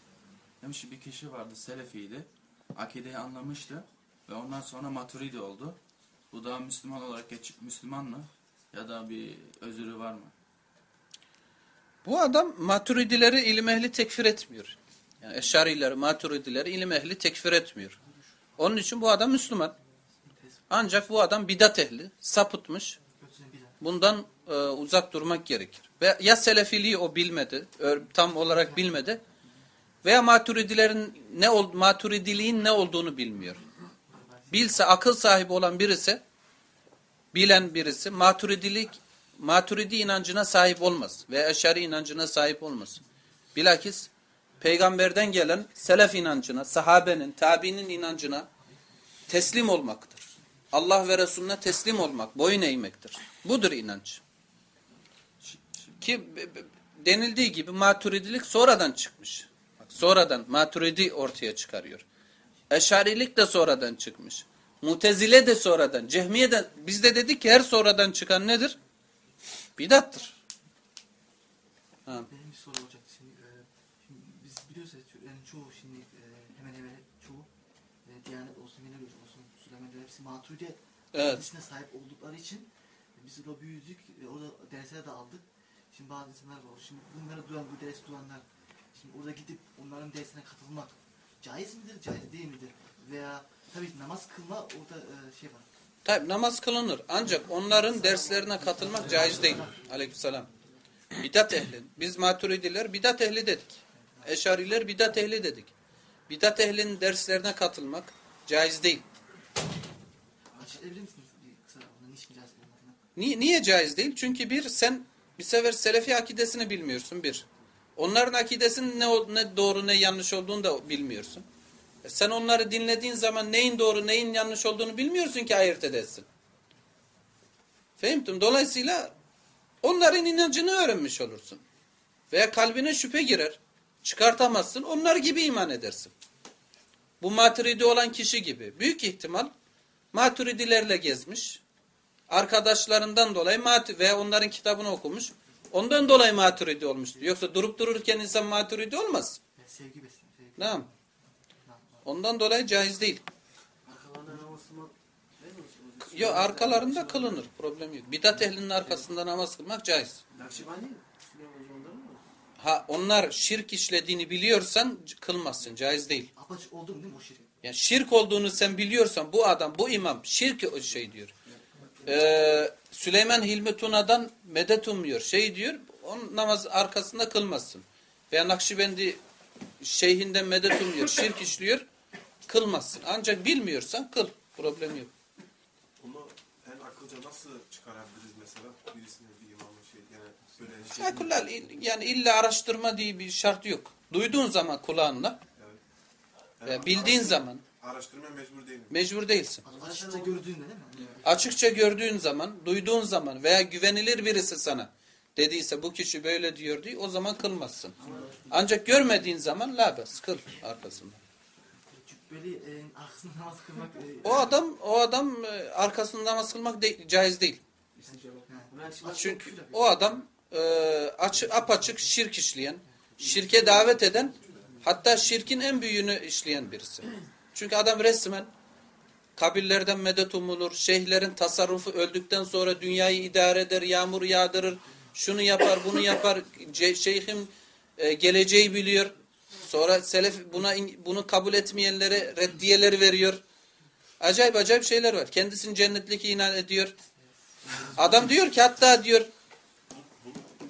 S7: Demiş ki bir kişi vardı Selefiydi. Akideyi anlamıştı. Ve ondan sonra maturidi oldu. Bu da Müslüman olarak geçip Müslüman mı? Ya da bir özürü var mı?
S1: Bu adam maturidileri ilim ehli tekfir etmiyor. Yani eşarileri, maturidileri ilim ehli tekfir etmiyor. Onun için bu adam Müslüman. Ancak bu adam bidat ehli, sapıtmış. Bundan e, uzak durmak gerekir. Ve ya selefiliği o bilmedi, tam olarak bilmedi veya maturidilerin ne ol, maturidiliğin ne olduğunu bilmiyor. Bilse akıl sahibi olan birisi, bilen birisi maturidilik maturidi inancına sahip olmaz ve eşari inancına sahip olmaz. Bilakis peygamberden gelen selef inancına, sahabenin, tabiinin inancına teslim olmaktır. Allah ve Resulüne teslim olmak, boyun eğmektir. Budur inanç. Ki denildiği gibi maturidilik sonradan çıkmış. Sonradan maturidi ortaya çıkarıyor. Eşarilik de sonradan çıkmış. Mutezile de sonradan. Cehmiye de biz de dedik ki her sonradan çıkan nedir? Bidattır. Ha.
S2: Şimdi, e, şimdi biz biliyoruz ya, Tür- yani çoğu şimdi e, hemen hemen çoğu e, Diyanet olsun, Minel olsun, Maturidi
S1: Evet.
S2: hadisine sahip oldukları için e, biz orada büyüdük ve orada dersler de aldık. Şimdi bazı insanlar var. Şimdi bunları duyan, bu dersi duyanlar şimdi orada gidip onların dersine katılmak caiz midir, caiz değil midir? Veya tabii namaz kılma orada e, şey var.
S1: Tabi namaz kılınır. Ancak onların derslerine katılmak caiz değil. Aleykümselam. Bidat ehli. Biz maturidiler bidat ehli dedik. Eşariler bidat ehli dedik. Bidat ehlinin derslerine katılmak caiz değil.
S2: Açıklayabilir misiniz bir kısa ona niçin caiz olmadığını?
S1: Niye, niye caiz değil? Çünkü bir sen bir sefer selefi akidesini bilmiyorsun bir. Onların akidesinin ne, ne doğru ne yanlış olduğunu da bilmiyorsun. E sen onları dinlediğin zaman neyin doğru neyin yanlış olduğunu bilmiyorsun ki ayırt edesin. Fehimtum. Dolayısıyla onların inancını öğrenmiş olursun. Veya kalbine şüphe girer. Çıkartamazsın. Onlar gibi iman edersin. Bu maturidi olan kişi gibi. Büyük ihtimal maturidilerle gezmiş. Arkadaşlarından dolayı mat veya onların kitabını okumuş. Ondan dolayı maturidi olmuştur. Yoksa durup dururken insan maturidi olmaz.
S2: Sevgi besin.
S1: Tamam. Ondan dolayı caiz değil. Yok arkalarında kılınır. Problem yok. Bidat ehlinin arkasında namaz kılmak caiz. Ha onlar şirk işlediğini biliyorsan kılmazsın. Caiz değil.
S2: Apaçık oldu mu değil mi o şirin?
S1: Yani şirk olduğunu sen biliyorsan bu adam, bu imam şirk o şey diyor. Ee, Süleyman Hilmi Tuna'dan medet umuyor. Şey diyor, on namaz arkasında kılmazsın. Veya Nakşibendi şeyhinden medet umuyor. Şirk işliyor, kılmazsın. Ancak bilmiyorsan kıl. Problem yok.
S3: Onu en akılca nasıl çıkarabiliriz mesela? Birisine bir imamın şey yani böyle şey.
S1: İl- yani illa araştırma diye bir şart yok. Duyduğun zaman kulağınla,
S3: Yani
S1: veya bildiğin zaman
S3: Araştırmaya mecbur değilim.
S1: mecbur değilsin.
S2: Açıkça gördüğünde değil mi?
S1: Açıkça gördüğün zaman, duyduğun zaman veya güvenilir birisi sana dediyse bu kişi böyle diyor diye o zaman kılmazsın. Ancak görmediğin zaman labes kıl arkasında.
S2: Cübbeli e, arkasında namaz kılmak. E,
S1: O adam o adam e, arkasında namaz kılmak de- caiz değil. Çünkü o adam e, açı, apaçık şirk işleyen, şirke davet eden, hatta şirkin en büyüğünü işleyen birisi. Çünkü adam resmen kabirlerden medet umulur, şeyhlerin tasarrufu öldükten sonra dünyayı idare eder, yağmur yağdırır, şunu yapar, bunu yapar, şeyhim e, geleceği biliyor. Sonra selef buna bunu kabul etmeyenlere reddiyeler veriyor. Acayip acayip şeyler var. Kendisini cennetlik inan ediyor. Adam diyor ki hatta diyor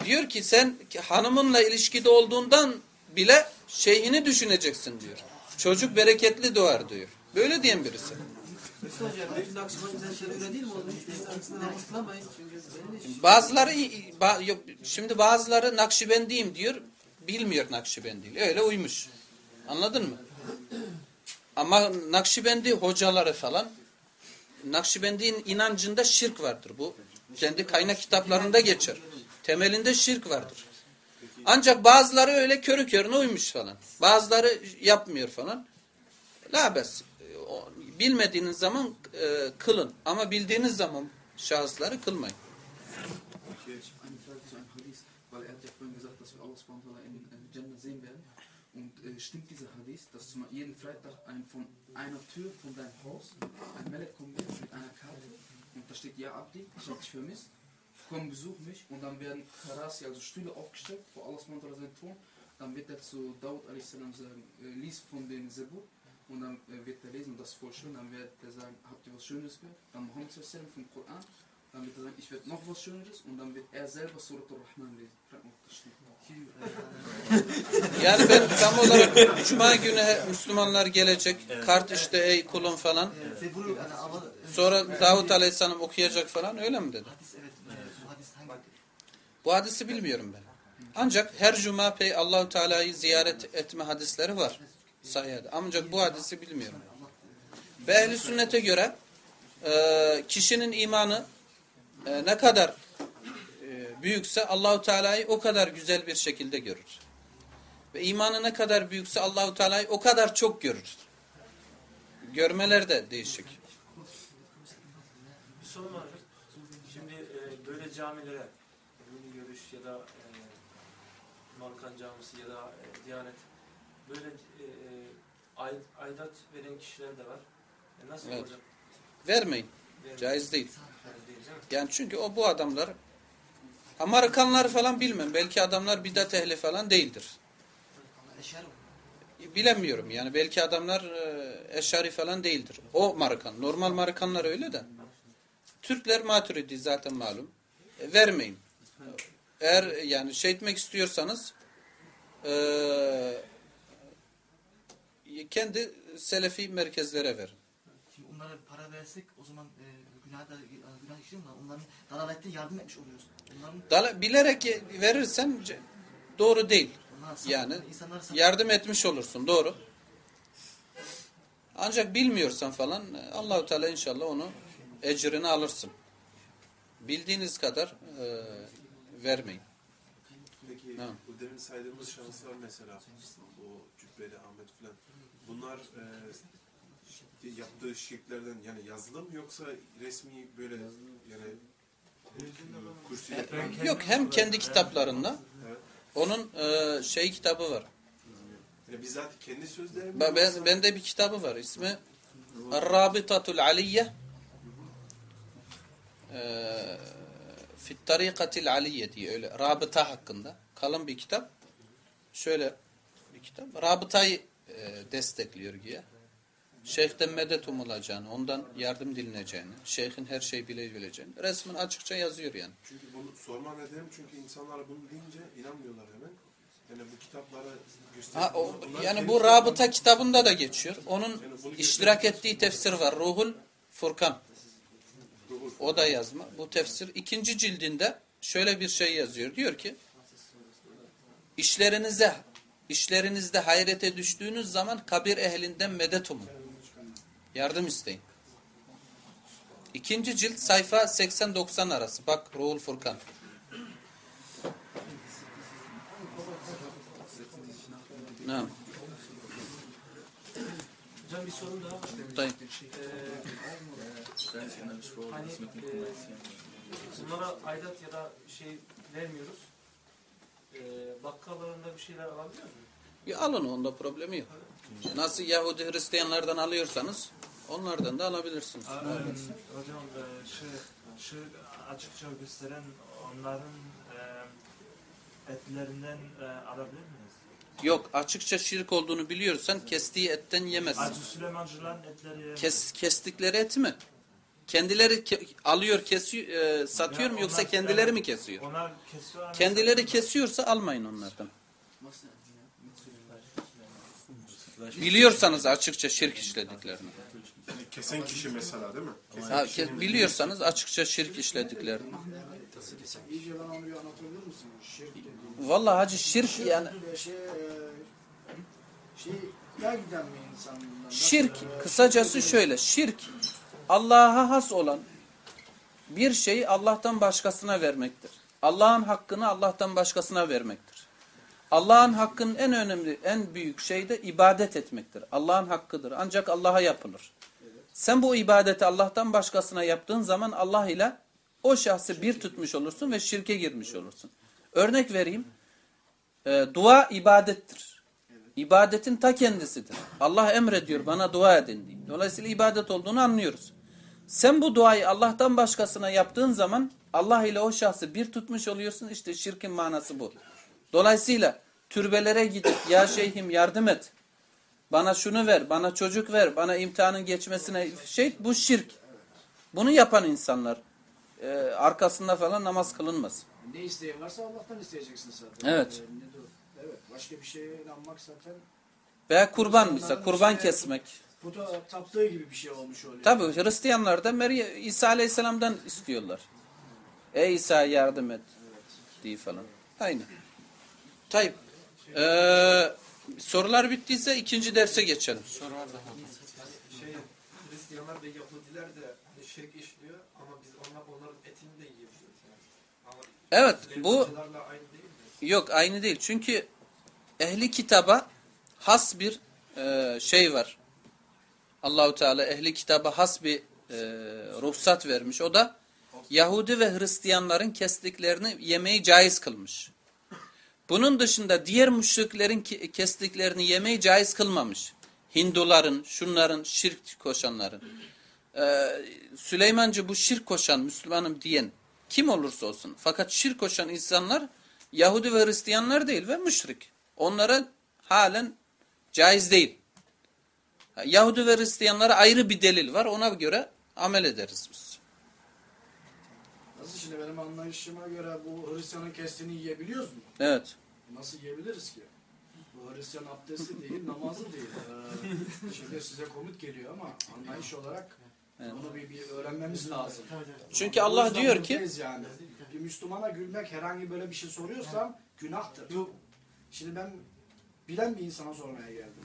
S1: diyor ki sen hanımınla ilişkide olduğundan bile şeyhini düşüneceksin diyor. Çocuk bereketli doğar diyor. Böyle diyen birisi. Bazıları şimdi bazıları Nakşibendiyim diyor. Bilmiyor Nakşibendi. Öyle uymuş. Anladın mı? Ama Nakşibendi hocaları falan Nakşibendi'nin inancında şirk vardır bu. Kendi kaynak kitaplarında geçer. Temelinde şirk vardır. Ancak bazıları öyle körü körüne uymuş falan. Bazıları yapmıyor falan. Labes. Bilmediğiniz zaman e, kılın. Ama bildiğiniz zaman şahısları kılmayın.
S8: Äh, stimmt dieser Hadith, dass zum jeden Freitag ein, von einer Tür von deinem Haus ein Melek wird mit einer Karte und da steht Ja Abdi, ich habe dich vermisst, komm besuch mich und dann werden Karasi, also Stühle aufgestellt vor Allah wa ta'ala seinen Thron. Dann wird er zu Daud a.s. sagen, äh, lies von den Zebur und dann äh, wird er lesen und das ist voll schön, dann wird er sagen, habt ihr was Schönes gehört? Dann Muhammad vom Koran dann wird er sagen, ich werde noch was Schöneres und dann wird er selber Surat al-Rahman lesen. Frag mal, ob das stimmt.
S1: Yani ben tam olarak Cuma günü Müslümanlar gelecek. Kart işte ey kulum falan.
S2: Äh,
S1: Sonra Davut Aleyhisselam okuyacak falan öyle mi dedi?
S2: Hadis evet. Bu hadis hangi?
S1: Bu hadisi bilmiyorum ben. Ancak her cuma pey Allahu Teala'yı ziyaret etme hadisleri var. Sahihde. Ancak bu hadisi bilmiyorum. Ve ehli sünnete göre e, kişinin imanı e, ne kadar e, büyükse Allahu Teala'yı o kadar güzel bir şekilde görür. Ve imanı ne kadar büyükse Allahu Teala'yı o kadar çok görür. Görmeler de değişik.
S5: Bir sorun var. E, camilere Milli Görüş ya da e, Markan Camisi ya da e, Diyanet böyle e, e, ay, aidat veren kişiler de var. E, nasıl
S1: Evet.
S5: olacak?
S1: Vermeyin.
S5: Vermiyor.
S1: Caiz değil.
S5: Yani değil,
S1: çünkü o bu adamlar Amerikanlar falan bilmem. Belki adamlar bidat ehli falan değildir.
S2: O.
S1: Bilemiyorum yani belki adamlar e, eşari falan değildir. O Markan. Normal Markanlar öyle de. Türkler maturidi zaten malum. E, vermeyin. Eğer yani şey etmek istiyorsanız e, kendi selefi merkezlere verin.
S2: Şimdi onlara para versek o zaman e, günah da e, günah işliyor mu? Onların dalalette yardım etmiş oluyoruz. Onların
S1: Dala- bilerek verirsen doğru değil.
S2: onlar
S1: Yani yardım etmiş olursun doğru. Ancak bilmiyorsan falan Allahu Teala inşallah onu ecrini alırsın. Bildiğiniz kadar e, vermeyin.
S3: Peki
S1: Ha.
S3: bu demin saydığımız şahıslar mesela o Cübbeli Ahmet falan bunlar e, yaptığı şirklerden yani yazılı mı yoksa resmi böyle yani falan
S1: Yok hem kendi kitaplarında
S3: Evet.
S1: onun e, şey kitabı var.
S3: yani bizzat kendi sözleri mi?
S1: Ben, ben, bende bir kitabı var. İsmi Er-Rabitatul Aliyye e, Fit Tarikatil Aliyye diye öyle. Rabıta hakkında. Kalın bir kitap. Şöyle bir kitap. Rabıtayı e, destekliyor güya. Şeyh'ten medet umulacağını, ondan yardım dilineceğini, şeyhin her şeyi bilebileceğini resmen açıkça yazıyor yani.
S3: Çünkü bunu sorma nedenim çünkü insanlar bunu deyince inanmıyorlar hemen. Yani bu kitaplara.
S1: Ha, o, yani bu rabıta kitabında da geçiyor. Onun
S3: Yani
S1: iştirak ettiği tefsir var. Ruhul Furkan. O da yazma. Bu tefsir ikinci cildinde şöyle bir şey yazıyor. Diyor ki işlerinize işlerinizde hayrete düştüğünüz zaman kabir ehlinden medet umun. Yardım isteyin. İkinci cilt sayfa 80-90 arası. Bak Ruhul Furkan. Ne?
S5: Hocam bir sorun daha var.
S1: Tayyip.
S5: Ee, hani e, bunlara aidat ya da şey vermiyoruz. Ee, bakkallarında bir şeyler alabiliyor muyuz?
S1: Bir alın onda problemi yok. Nasıl Yahudi Hristiyanlardan alıyorsanız onlardan da alabilirsiniz.
S9: Hocam e, şu, şu açıkça gösteren onların e, etlerinden e, alabilir miyiz?
S1: Yok açıkça şirk olduğunu biliyorsan kestiği etten yemezsin.
S9: Hacı Süleymancıların etleri
S1: Kes, kestikleri et mi? Kendileri ke- alıyor, kesiyor, e, satıyor
S9: Ya
S1: mu yoksa
S9: onlar-
S1: kendileri
S9: evet,
S1: mi kesiyor?
S9: Onlar kesiyorlar.
S1: Kendileri kesiyorsa almayın onlardan. Biliyorsanız açıkça şirk işlediklerini.
S3: Yani kesen kişi mesela değil mi? Kesen
S1: Ha, ke- biliyorsanız açıkça şirk işlediklerini. Vallahi hacı şirk yani
S6: şey, ya giden bir insan bundan.
S1: Şirk kısacası şöyle şirk Allah'a has olan bir şeyi Allah'tan başkasına vermektir. Allah'ın hakkını Allah'tan başkasına vermektir. Allah'ın hakkının en önemli, en büyük şey de ibadet etmektir. Allah'ın hakkıdır. Ancak Allah'a yapılır. Sen bu ibadeti Allah'tan başkasına yaptığın zaman Allah ile o şahsı bir tutmuş olursun ve şirke girmiş olursun. Örnek vereyim. Ee, dua ibadettir. İbadetin ta kendisidir. Allah emrediyor bana dua edin diye. Dolayısıyla ibadet olduğunu anlıyoruz. Sen bu duayı Allah'tan başkasına yaptığın zaman Allah ile o şahsı bir tutmuş oluyorsun. İşte şirkin manası bu. Dolayısıyla türbelere gidip ya şeyhim yardım et. Bana şunu ver, bana çocuk ver, bana imtihanın geçmesine şey bu şirk. Bunu yapan insanlar e, arkasında falan namaz kılınmaz.
S4: Ne isteğin varsa Allah'tan isteyeceksin zaten.
S1: Evet.
S4: Ne de- evet. Başka bir şeye inanmak zaten
S1: Veya kurban mesela kurban
S4: işte-
S1: kesmek.
S4: puta taptığı gibi bir şey olmuş oluyor.
S1: Tabi Hristiyanlar da Meryem, İsa Aleyhisselam'dan istiyorlar. Ey İsa yardım et diye falan. Aynen. Tayyip. Ee, sorular bittiyse ikinci derse geçelim.
S5: Şey, Hristiyanlar ve Yahudiler de şirk işliyor ama biz onlar onların etini de yiyebiliyoruz yani. Ama
S1: Evet bu yok aynı değil. Çünkü ehli kitaba has bir e, şey var. Allahu Teala ehli kitaba has bir e, ruhsat vermiş. O da Yahudi ve Hristiyanların kestiklerini yemeyi caiz kılmış. Bunun dışında diğer müşriklerin kestiklerini yemeyi caiz kılmamış. Hinduların, şunların, şirk koşanların. Ee, Süleymancı bu şirk koşan, Müslümanım diyen kim olursa olsun. Fakat şirk koşan insanlar Yahudi ve Hristiyanlar değil ve müşrik. Onlara halen caiz değil. Yahudi ve Hristiyanlara ayrı bir delil var. Ona göre amel ederiz biz.
S4: Nasıl şimdi benim anlayışıma göre bu Hristiyanın kestiğini yiyebiliyoruz mu?
S1: Evet.
S4: Nasıl yiyebiliriz ki? Bu Hristiyan abdesti değil, namazı değil. Ee, şimdi size komut geliyor ama anlayış olarak
S1: Evet.
S4: bunu bir, bir öğrenmemiz lazım.
S1: Çünkü Allah diyor ki
S4: yani. Bir Müslümana gülmek herhangi böyle bir şey soruyorsam günahtır. Şimdi ben bilen bir insana sormaya geldim.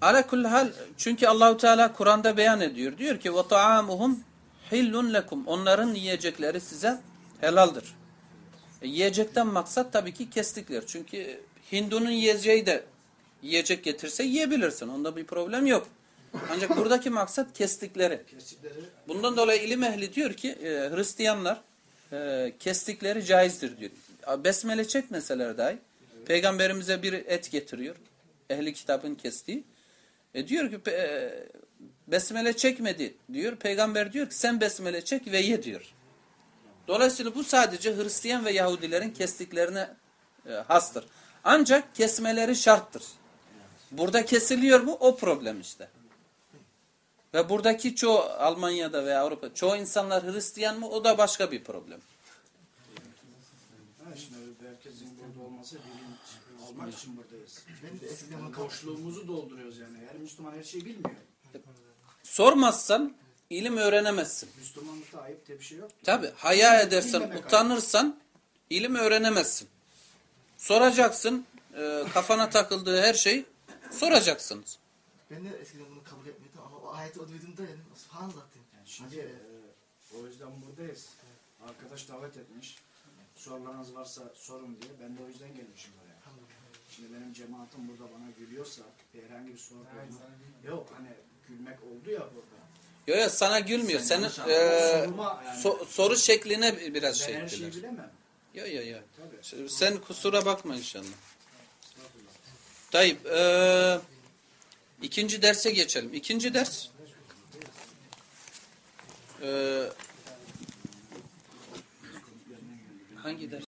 S1: Ala hal çünkü Allahu Teala Kur'an'da beyan ediyor. Diyor ki ve taamuhum hillun lekum. Onların yiyecekleri size helaldir. E, yiyecekten maksat tabii ki kestikler. Çünkü Hindu'nun yiyeceği de yiyecek getirse yiyebilirsin. Onda bir problem yok. Ancak buradaki maksat kestikleri.
S4: Kestikleri
S1: Bundan dolayı ilim ehli diyor ki e, Hristiyanlar e, kestikleri caizdir diyor. Besmele çekmeseler dahi peygamberimize bir et getiriyor. Ehli kitabın kestiği. E diyor ki e, besmele çekmedi diyor. Peygamber diyor ki sen besmele çek ve ye diyor. Dolayısıyla bu sadece Hristiyan ve Yahudilerin kestiklerine e, hastır. Ancak kesmeleri şarttır. Burada kesiliyor mu o problem işte. Ve buradaki çoğu Almanya'da veya Avrupa çoğu insanlar Hristiyan mı o da başka bir problem.
S4: Herkesin burada olması bilinç için buradayız. Yani boşluğumuzu dolduruyoruz yani. Her Müslüman her şeyi bilmiyor.
S1: Sormazsan ilim öğrenemezsin.
S4: Müslümanlıkta ayıp diye bir şey yok.
S1: Tabi haya edersen, utanırsan ilim öğrenemezsin. Soracaksın, e, kafana takıldığı her şeyi soracaksınız.
S2: Ben de eskiden bunu kabul o ayeti o duyduğumda dedim subhanallah dedim.
S4: Yani şimdi e, o yüzden buradayız. Arkadaş davet etmiş. Sorularınız varsa sorun diye. Ben de o yüzden gelmişim buraya. Şimdi benim cemaatim burada bana gülüyorsa herhangi bir soru bulma- Yok hani gülmek oldu ya burada.
S1: Yo yo sana gülmüyor. Senin
S7: yanlış
S1: e,
S4: yani.
S1: so- soru şekline biraz
S4: ben
S1: şey
S4: her şeyi bilemem.
S1: Yo yo yo.
S4: Tabii.
S1: Sen kusura bakma inşallah. Tayyip, e, ikinci derse geçelim. İkinci ders e, hangi ders?